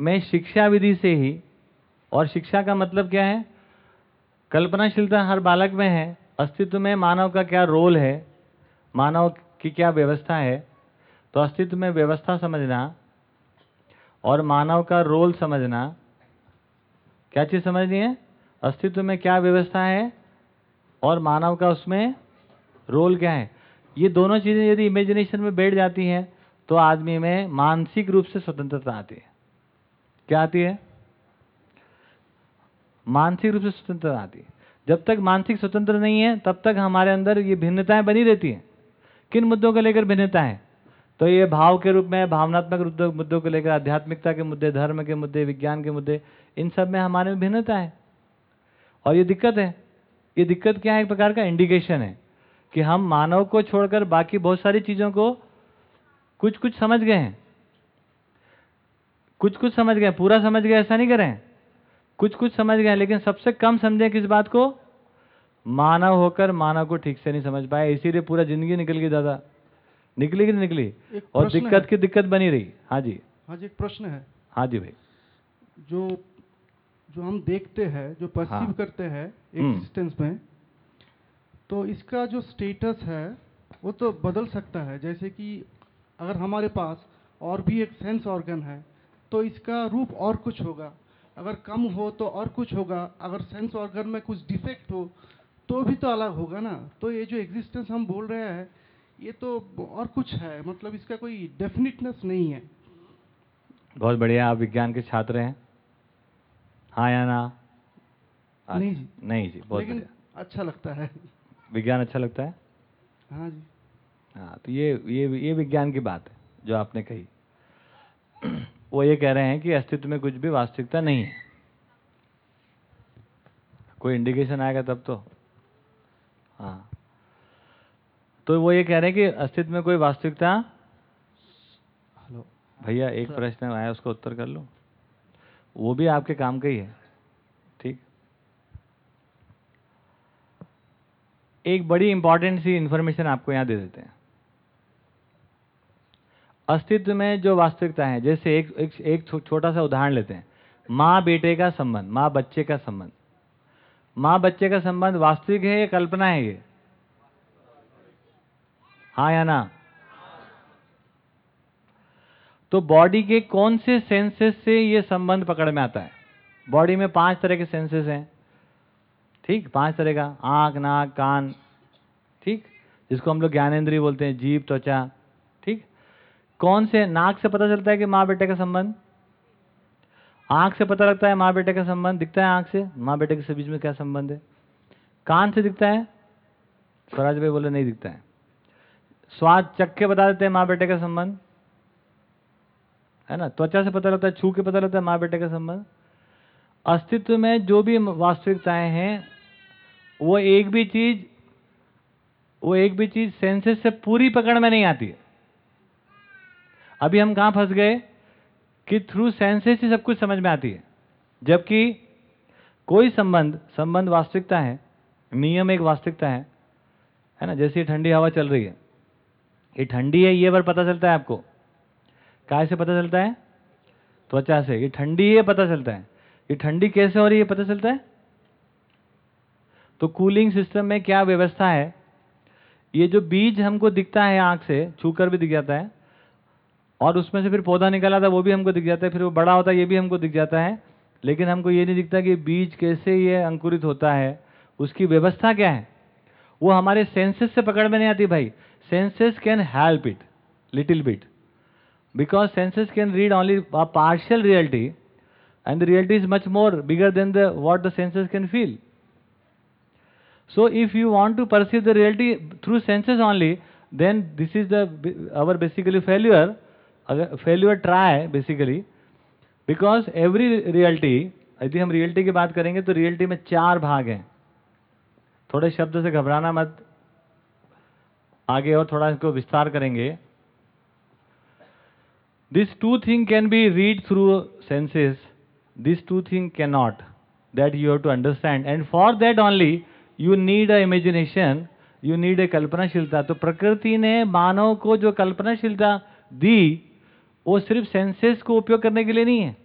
में शिक्षा विधि से ही, और शिक्षा का मतलब क्या है? कल्पनाशीलता हर बालक में है, अस्तित्व में मानव का क्या रोल है? मानव की क्या व्यवस्था है? तो अस्तित्व में व्यवस्था समझना और मानव का रोल समझना, क्या चीज़ समझनी है? अस्तित्व में क्या व्यवस्था है और मानव का उसमें रोल क्या है? ये दोनों चीज़ें यदि इमेजिनेशन में बैठ जाती हैं तो आदमी में मानसिक रूप से स्वतंत्रता आती है। क्या आती है? मानसिक रूप से स्वतंत्रता आती है। जब तक मानसिक स्वतंत्र नहीं है, तब तक हमारे अंदर ये भिन्नताएँ बनी रहती हैं। किन मुद्दों को लेकर भिन्नता है तो ये भाव के रूप में, भावनात्मक मुद्दों को लेकर, आध्यात्मिकता के मुद्दे, धर्म के मुद्दे, विज्ञान के मुद्दे, इन सब में हमारे में भिन्नता है और ये दिक्कत है। ये दिक्कत क्या है? एक प्रकार का इंडिकेशन है कि हम मानव को छोड़कर बाकी बहुत सारी चीज़ों को कुछ कुछ समझ गए हैं। कुछ कुछ समझ गए पूरा समझ गए ऐसा नहीं करें। कुछ कुछ समझ गए लेकिन सबसे कम समझे किस बात को? मानव होकर मानव को ठीक से नहीं समझ पाए। इसीलिए पूरा ज़िंदगी निकल गई दादा। निकली कि नहीं निकली? और दिक्कत की दिक्कत बनी रही। हाँ जी।
हाँ जी एक प्रश्न है।
हाँ जी भाई।
जो जो हम देखते हैं जो परसीव
हाँ।
करते हैं
हम्म।
एग्जिस्टेंस में तो इसका जो स्टेटस है वो तो बदल सकता है। जैसे कि अगर हमारे पास और भी एक सेंस ऑर्गन है तो इसका रूप और कुछ होगा। अगर कम हो तो और कुछ होगा। अगर सेंस ऑर्गन में कुछ डिफेक्ट हो तो भी तो अलग होगा ना। तो ये जो एग्जिस्टेंस हम बोल रहे हैं ये तो और कुछ है। मतलब इसका कोई डेफिनेटनेस नहीं है।
बहुत बढ़िया आप विज्ञान के छात्र हैं। हाँ या ना? हाँ,
नहीं जी।
नहीं जी बहुत
लेकिन
बढ़िया।
अच्छा लगता है।
विज्ञान अच्छा लगता है?
हाँ जी।
हाँ तो ये ये ये विज्ञान की बात है जो आपने कही। वो ये कह रहे हैं कि अस्तित्व में कुछ भी वास्तविकता नहीं है। कोई इंडिकेशन आएगा तब तो। हाँ। तो वो ये कह रहे हैं कि अस्तित्व में कोई वास्तविकता?
हेलो
भैया एक प्रश्न आया उसका उत्तर कर लो। वो भी आपके काम का ही है ठीक? एक बड़ी इंपॉर्टेंट सी इंफॉर्मेशन आपको यहाँ दे देते हैं। अस्तित्व में जो वास्तविकता है जैसे एक एक, एक छो- छोटा सा उदाहरण लेते हैं। माँ बेटे का संबंध माँ बच्चे का संबंध। माँ बच्चे का संबंध वास्तविक है या कल्पना है ये? हाँ या ना? तो बॉडी के कौन से सेंसेस से ये संबंध पकड़ में आता है? बॉडी में पाँच तरह के सेंसेस हैं। ठीक? पाँच तरह का। आँख, नाक, कान। ठीक? जिसको हम लोग ज्ञानेन्द्रीय बोलते हैं, जीभ, त्वचा। ठीक? कौन से? नाक से पता चलता है कि माँ बेटे का संबंध? आँख से पता लगता है माँ बेटे का संबंध। दिखता है आँख से? माँ बेटे के बीच में क्या संबंध है? कान से दिखता है? स्वराज भाई बोले, नहीं दिखता है। स्वाद चख के बता देते हैं माँ बेटे का संबंध। है ना? त्वचा से पता लगता है, छू के पता लगता है माँ बेटे का संबंध। अस्तित्व में जो भी वास्तविकताएँ हैं, वो एक भी चीज़, वो एक भी चीज़ सेंसेस से पूरी पकड़ में नहीं आती है। अभी हम कहाँ फंस गए? कि थ्रू सेंसेस ही सब कुछ समझ में आती है। जबकि कोई संबंध संबंध वास्तविकता है, नियम एक वास्तविकता है है ना? जैसे ठंडी हवा चल रही है। ये ठंडी है, ये बार पता चलता है आपको। काय से पता चलता है? त्वचा से। ये ठंडी है पता चलता है। ये ठंडी कैसे हो रही है, पता चलता है? तो कूलिंग सिस्टम में क्या व्यवस्था है? ये जो बीज हमको दिखता है आँख से, छूकर भी दिख जाता है, और उसमें से फिर पौधा निकला था वो भी हमको दिख जाता है। फिर वो बड़ा होता है, ये भी हमको दिख जाता है। लेकिन हमको ये नहीं दिखता कि बीज कैसे ये अंकुरित होता है। उसकी व्यवस्था क्या है? वो हमारे सेंसेस से पकड़ में नहीं आती भाई। Senses can help it little bit because senses can read only a partial reality and the reality is much more bigger than the what the senses can feel so if you want to perceive the reality through senses only then this is the our basically failure failure try basically because every reality यदि हम रियलिटी की बात करेंगे तो रियलिटी में चार भाग हैं थोड़े शब्द से घबराना मत आगे और थोड़ा इसको विस्तार करेंगे two thing can be read through senses this two thing can not that you have to understand and for that only you need a imagination you need a कल्पनाशीलता तो प्रकृति ने मानव को जो कल्पनाशीलता दी, वो सिर्फ़ सेंसेस को उपयोग करने के लिए नहीं है।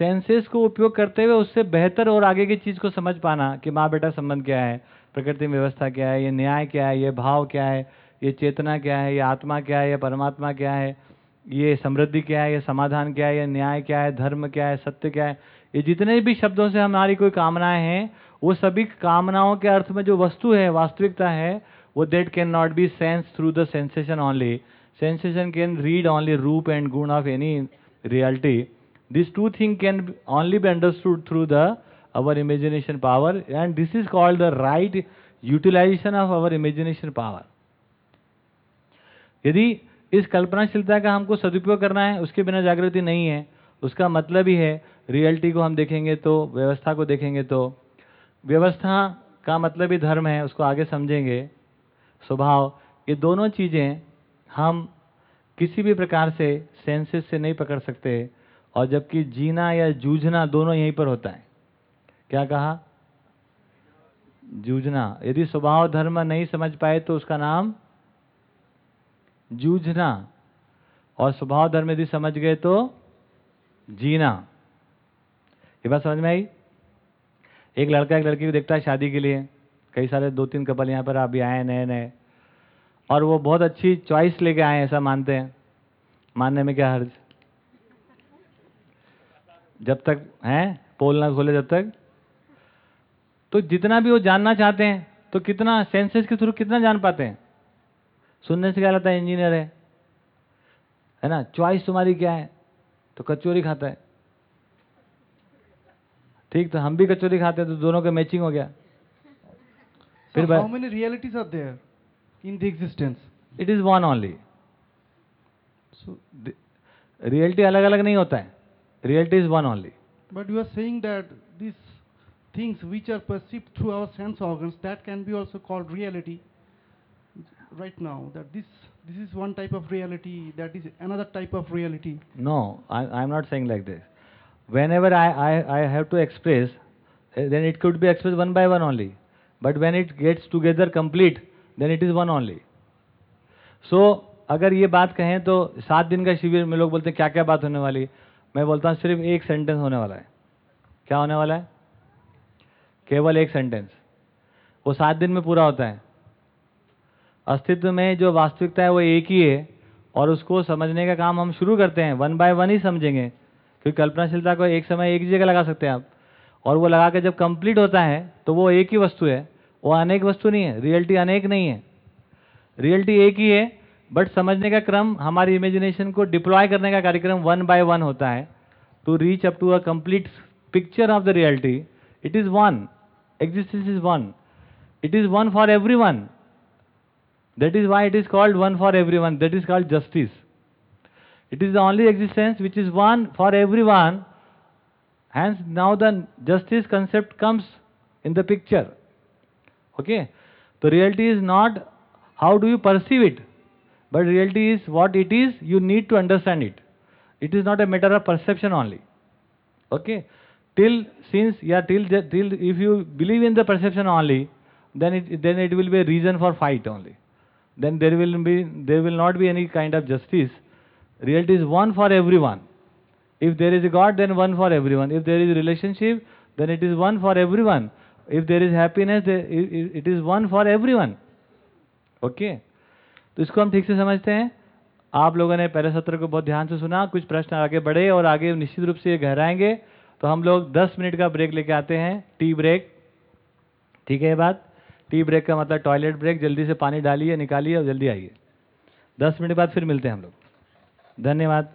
सेंसेस को उपयोग करते हुए उससे बेहतर और आगे की चीज़ को समझ पाना कि माँ बेटा संबंध क्या है, प्रकृति व्यवस्था क्या है, ये न्याय क्या है, ये भाव क्या है, ये चेतना क्या है, ये आत्मा क्या है, ये परमात्मा क्या है। ये समृद्धि क्या है, ये समाधान क्या है, ये न्याय क्या है, धर्म क्या है, सत्य क्या है, ये जितने भी शब्दों से हमारी कोई कामनाएँ हैं, वो सभी कामनाओं के अर्थ में जो वस्तु है, वास्तविकता है, वो that can not be sense through the sensation only. Sensation can read only roop and gun of any reality. This two things can only be understood through the our imagination power and this is called the right utilization of our imagination power यदि इस कल्पनाशीलता का हमको सदुपयोग करना है, उसके बिना जागृति नहीं है। उसका मतलब ही है, रियलिटी को हम देखेंगे तो व्यवस्था को देखेंगे तो। व्यवस्था का मतलब ही धर्म है, उसको आगे समझेंगे। स्वभाव, ये दोनों चीज़ें हम किसी भी प्रकार से सेंसेस से नहीं पकड़ सकते। और जबकि जीना या जूझना दोनों यहीं पर होता है। क्या कहा? जूझना। यदि स्वभाव धर्म नहीं समझ पाए तो उसका नाम जूझना। और स्वभाव धर्म यदि समझ गए तो जीना। ये बात समझ में आई? एक लड़का एक लड़की को देखता है शादी के लिए। कई सारे दो तीन कपल यहाँ पर अभी आए नए नए। और वो बहुत अच्छी चॉइस लेके आए ऐसा मानते हैं। मानने में क्या हर्ज? जब तक, हैं? पोल ना खोले जब तक। तो जितना भी वो जानना चाहते हैं तो कितना सेंसेस के थ्रू कितना जान पाते हैं? सुनने से क्या लगता है इंजीनियर है? है ना? चॉइस तुम्हारी क्या है? तो कचोरी खाता है। ठीक तो हम भी कचोरी खाते हैं तो दोनों के मैचिंग हो गया।
फिर how many realities are there in the existence
it is one only
so
reality अलग अलग नहीं होता है। Reality is one only
but you are saying that this things which are perceived through our sense organs that can be also called reality right now that this this is one type of reality that is another type of reality
no i i'm not saying like this whenever i i, I have to express eh, then it could be expressed one by one only but when it gets together complete then it is one only so अगर ये बात कहें तो सात दिन का शिविर में लोग बोलते हैं क्या क्या बात होने वाली मैं बोलता हूँ सिर्फ़ एक सेंटेंस होने वाला है क्या होने वाला है केवल एक सेंटेंस वो सात दिन में पूरा होता है अस्तित्व में जो वास्तविकता है वो एक ही है और उसको समझने का काम हम शुरू करते हैं। वन बाय वन ही समझेंगे। क्योंकि कल्पनाशीलता को एक समय एक जगह लगा सकते हैं आप। और वो लगा के जब कंप्लीट होता है तो वो एक ही वस्तु है। वो अनेक वस्तु नहीं है। रियलिटी अनेक नहीं है। रियलिटी एक ही है बट समझने का क्रम, हमारी इमेजिनेशन को डिप्लॉय करने का कार्यक्रम वन बाय वन होता है। To reach up to a complete picture of the reality it is one existence is one it is one for every one That is why it is called one for everyone. That is called justice. It is the only existence which is one for everyone. Hence, now the justice concept comes in the picture. Okay? The reality is not how do you perceive it, but reality is what it is, you need to understand it. It is not a matter of perception only. Okay? Till, since, yeah, till, till if you believe in the perception only, then it, then it will be a reason for fight only. Then there will be there will not be any kind of justice reality is one for everyone if there is a god then one for everyone if there is a relationship then it is one for everyone if there is happiness it is one for everyone okay तो इसको हम ठीक से समझते हैं आप लोगों ने पहले सत्र को बहुत ध्यान से सुना कुछ प्रश्न आगे बढ़े और आगे निश्चित रूप से ये गहराएँगे तो हम लोग 10 मिनट का ब्रेक लेके आते हैं टी ब्रेक ठीक है ये बात टी ब्रेक का मतलब टॉयलेट ब्रेक, जल्दी से पानी डालिए, निकालिए और जल्दी आइए। 10 मिनट बाद फिर मिलते हैं हम लोग। धन्यवाद।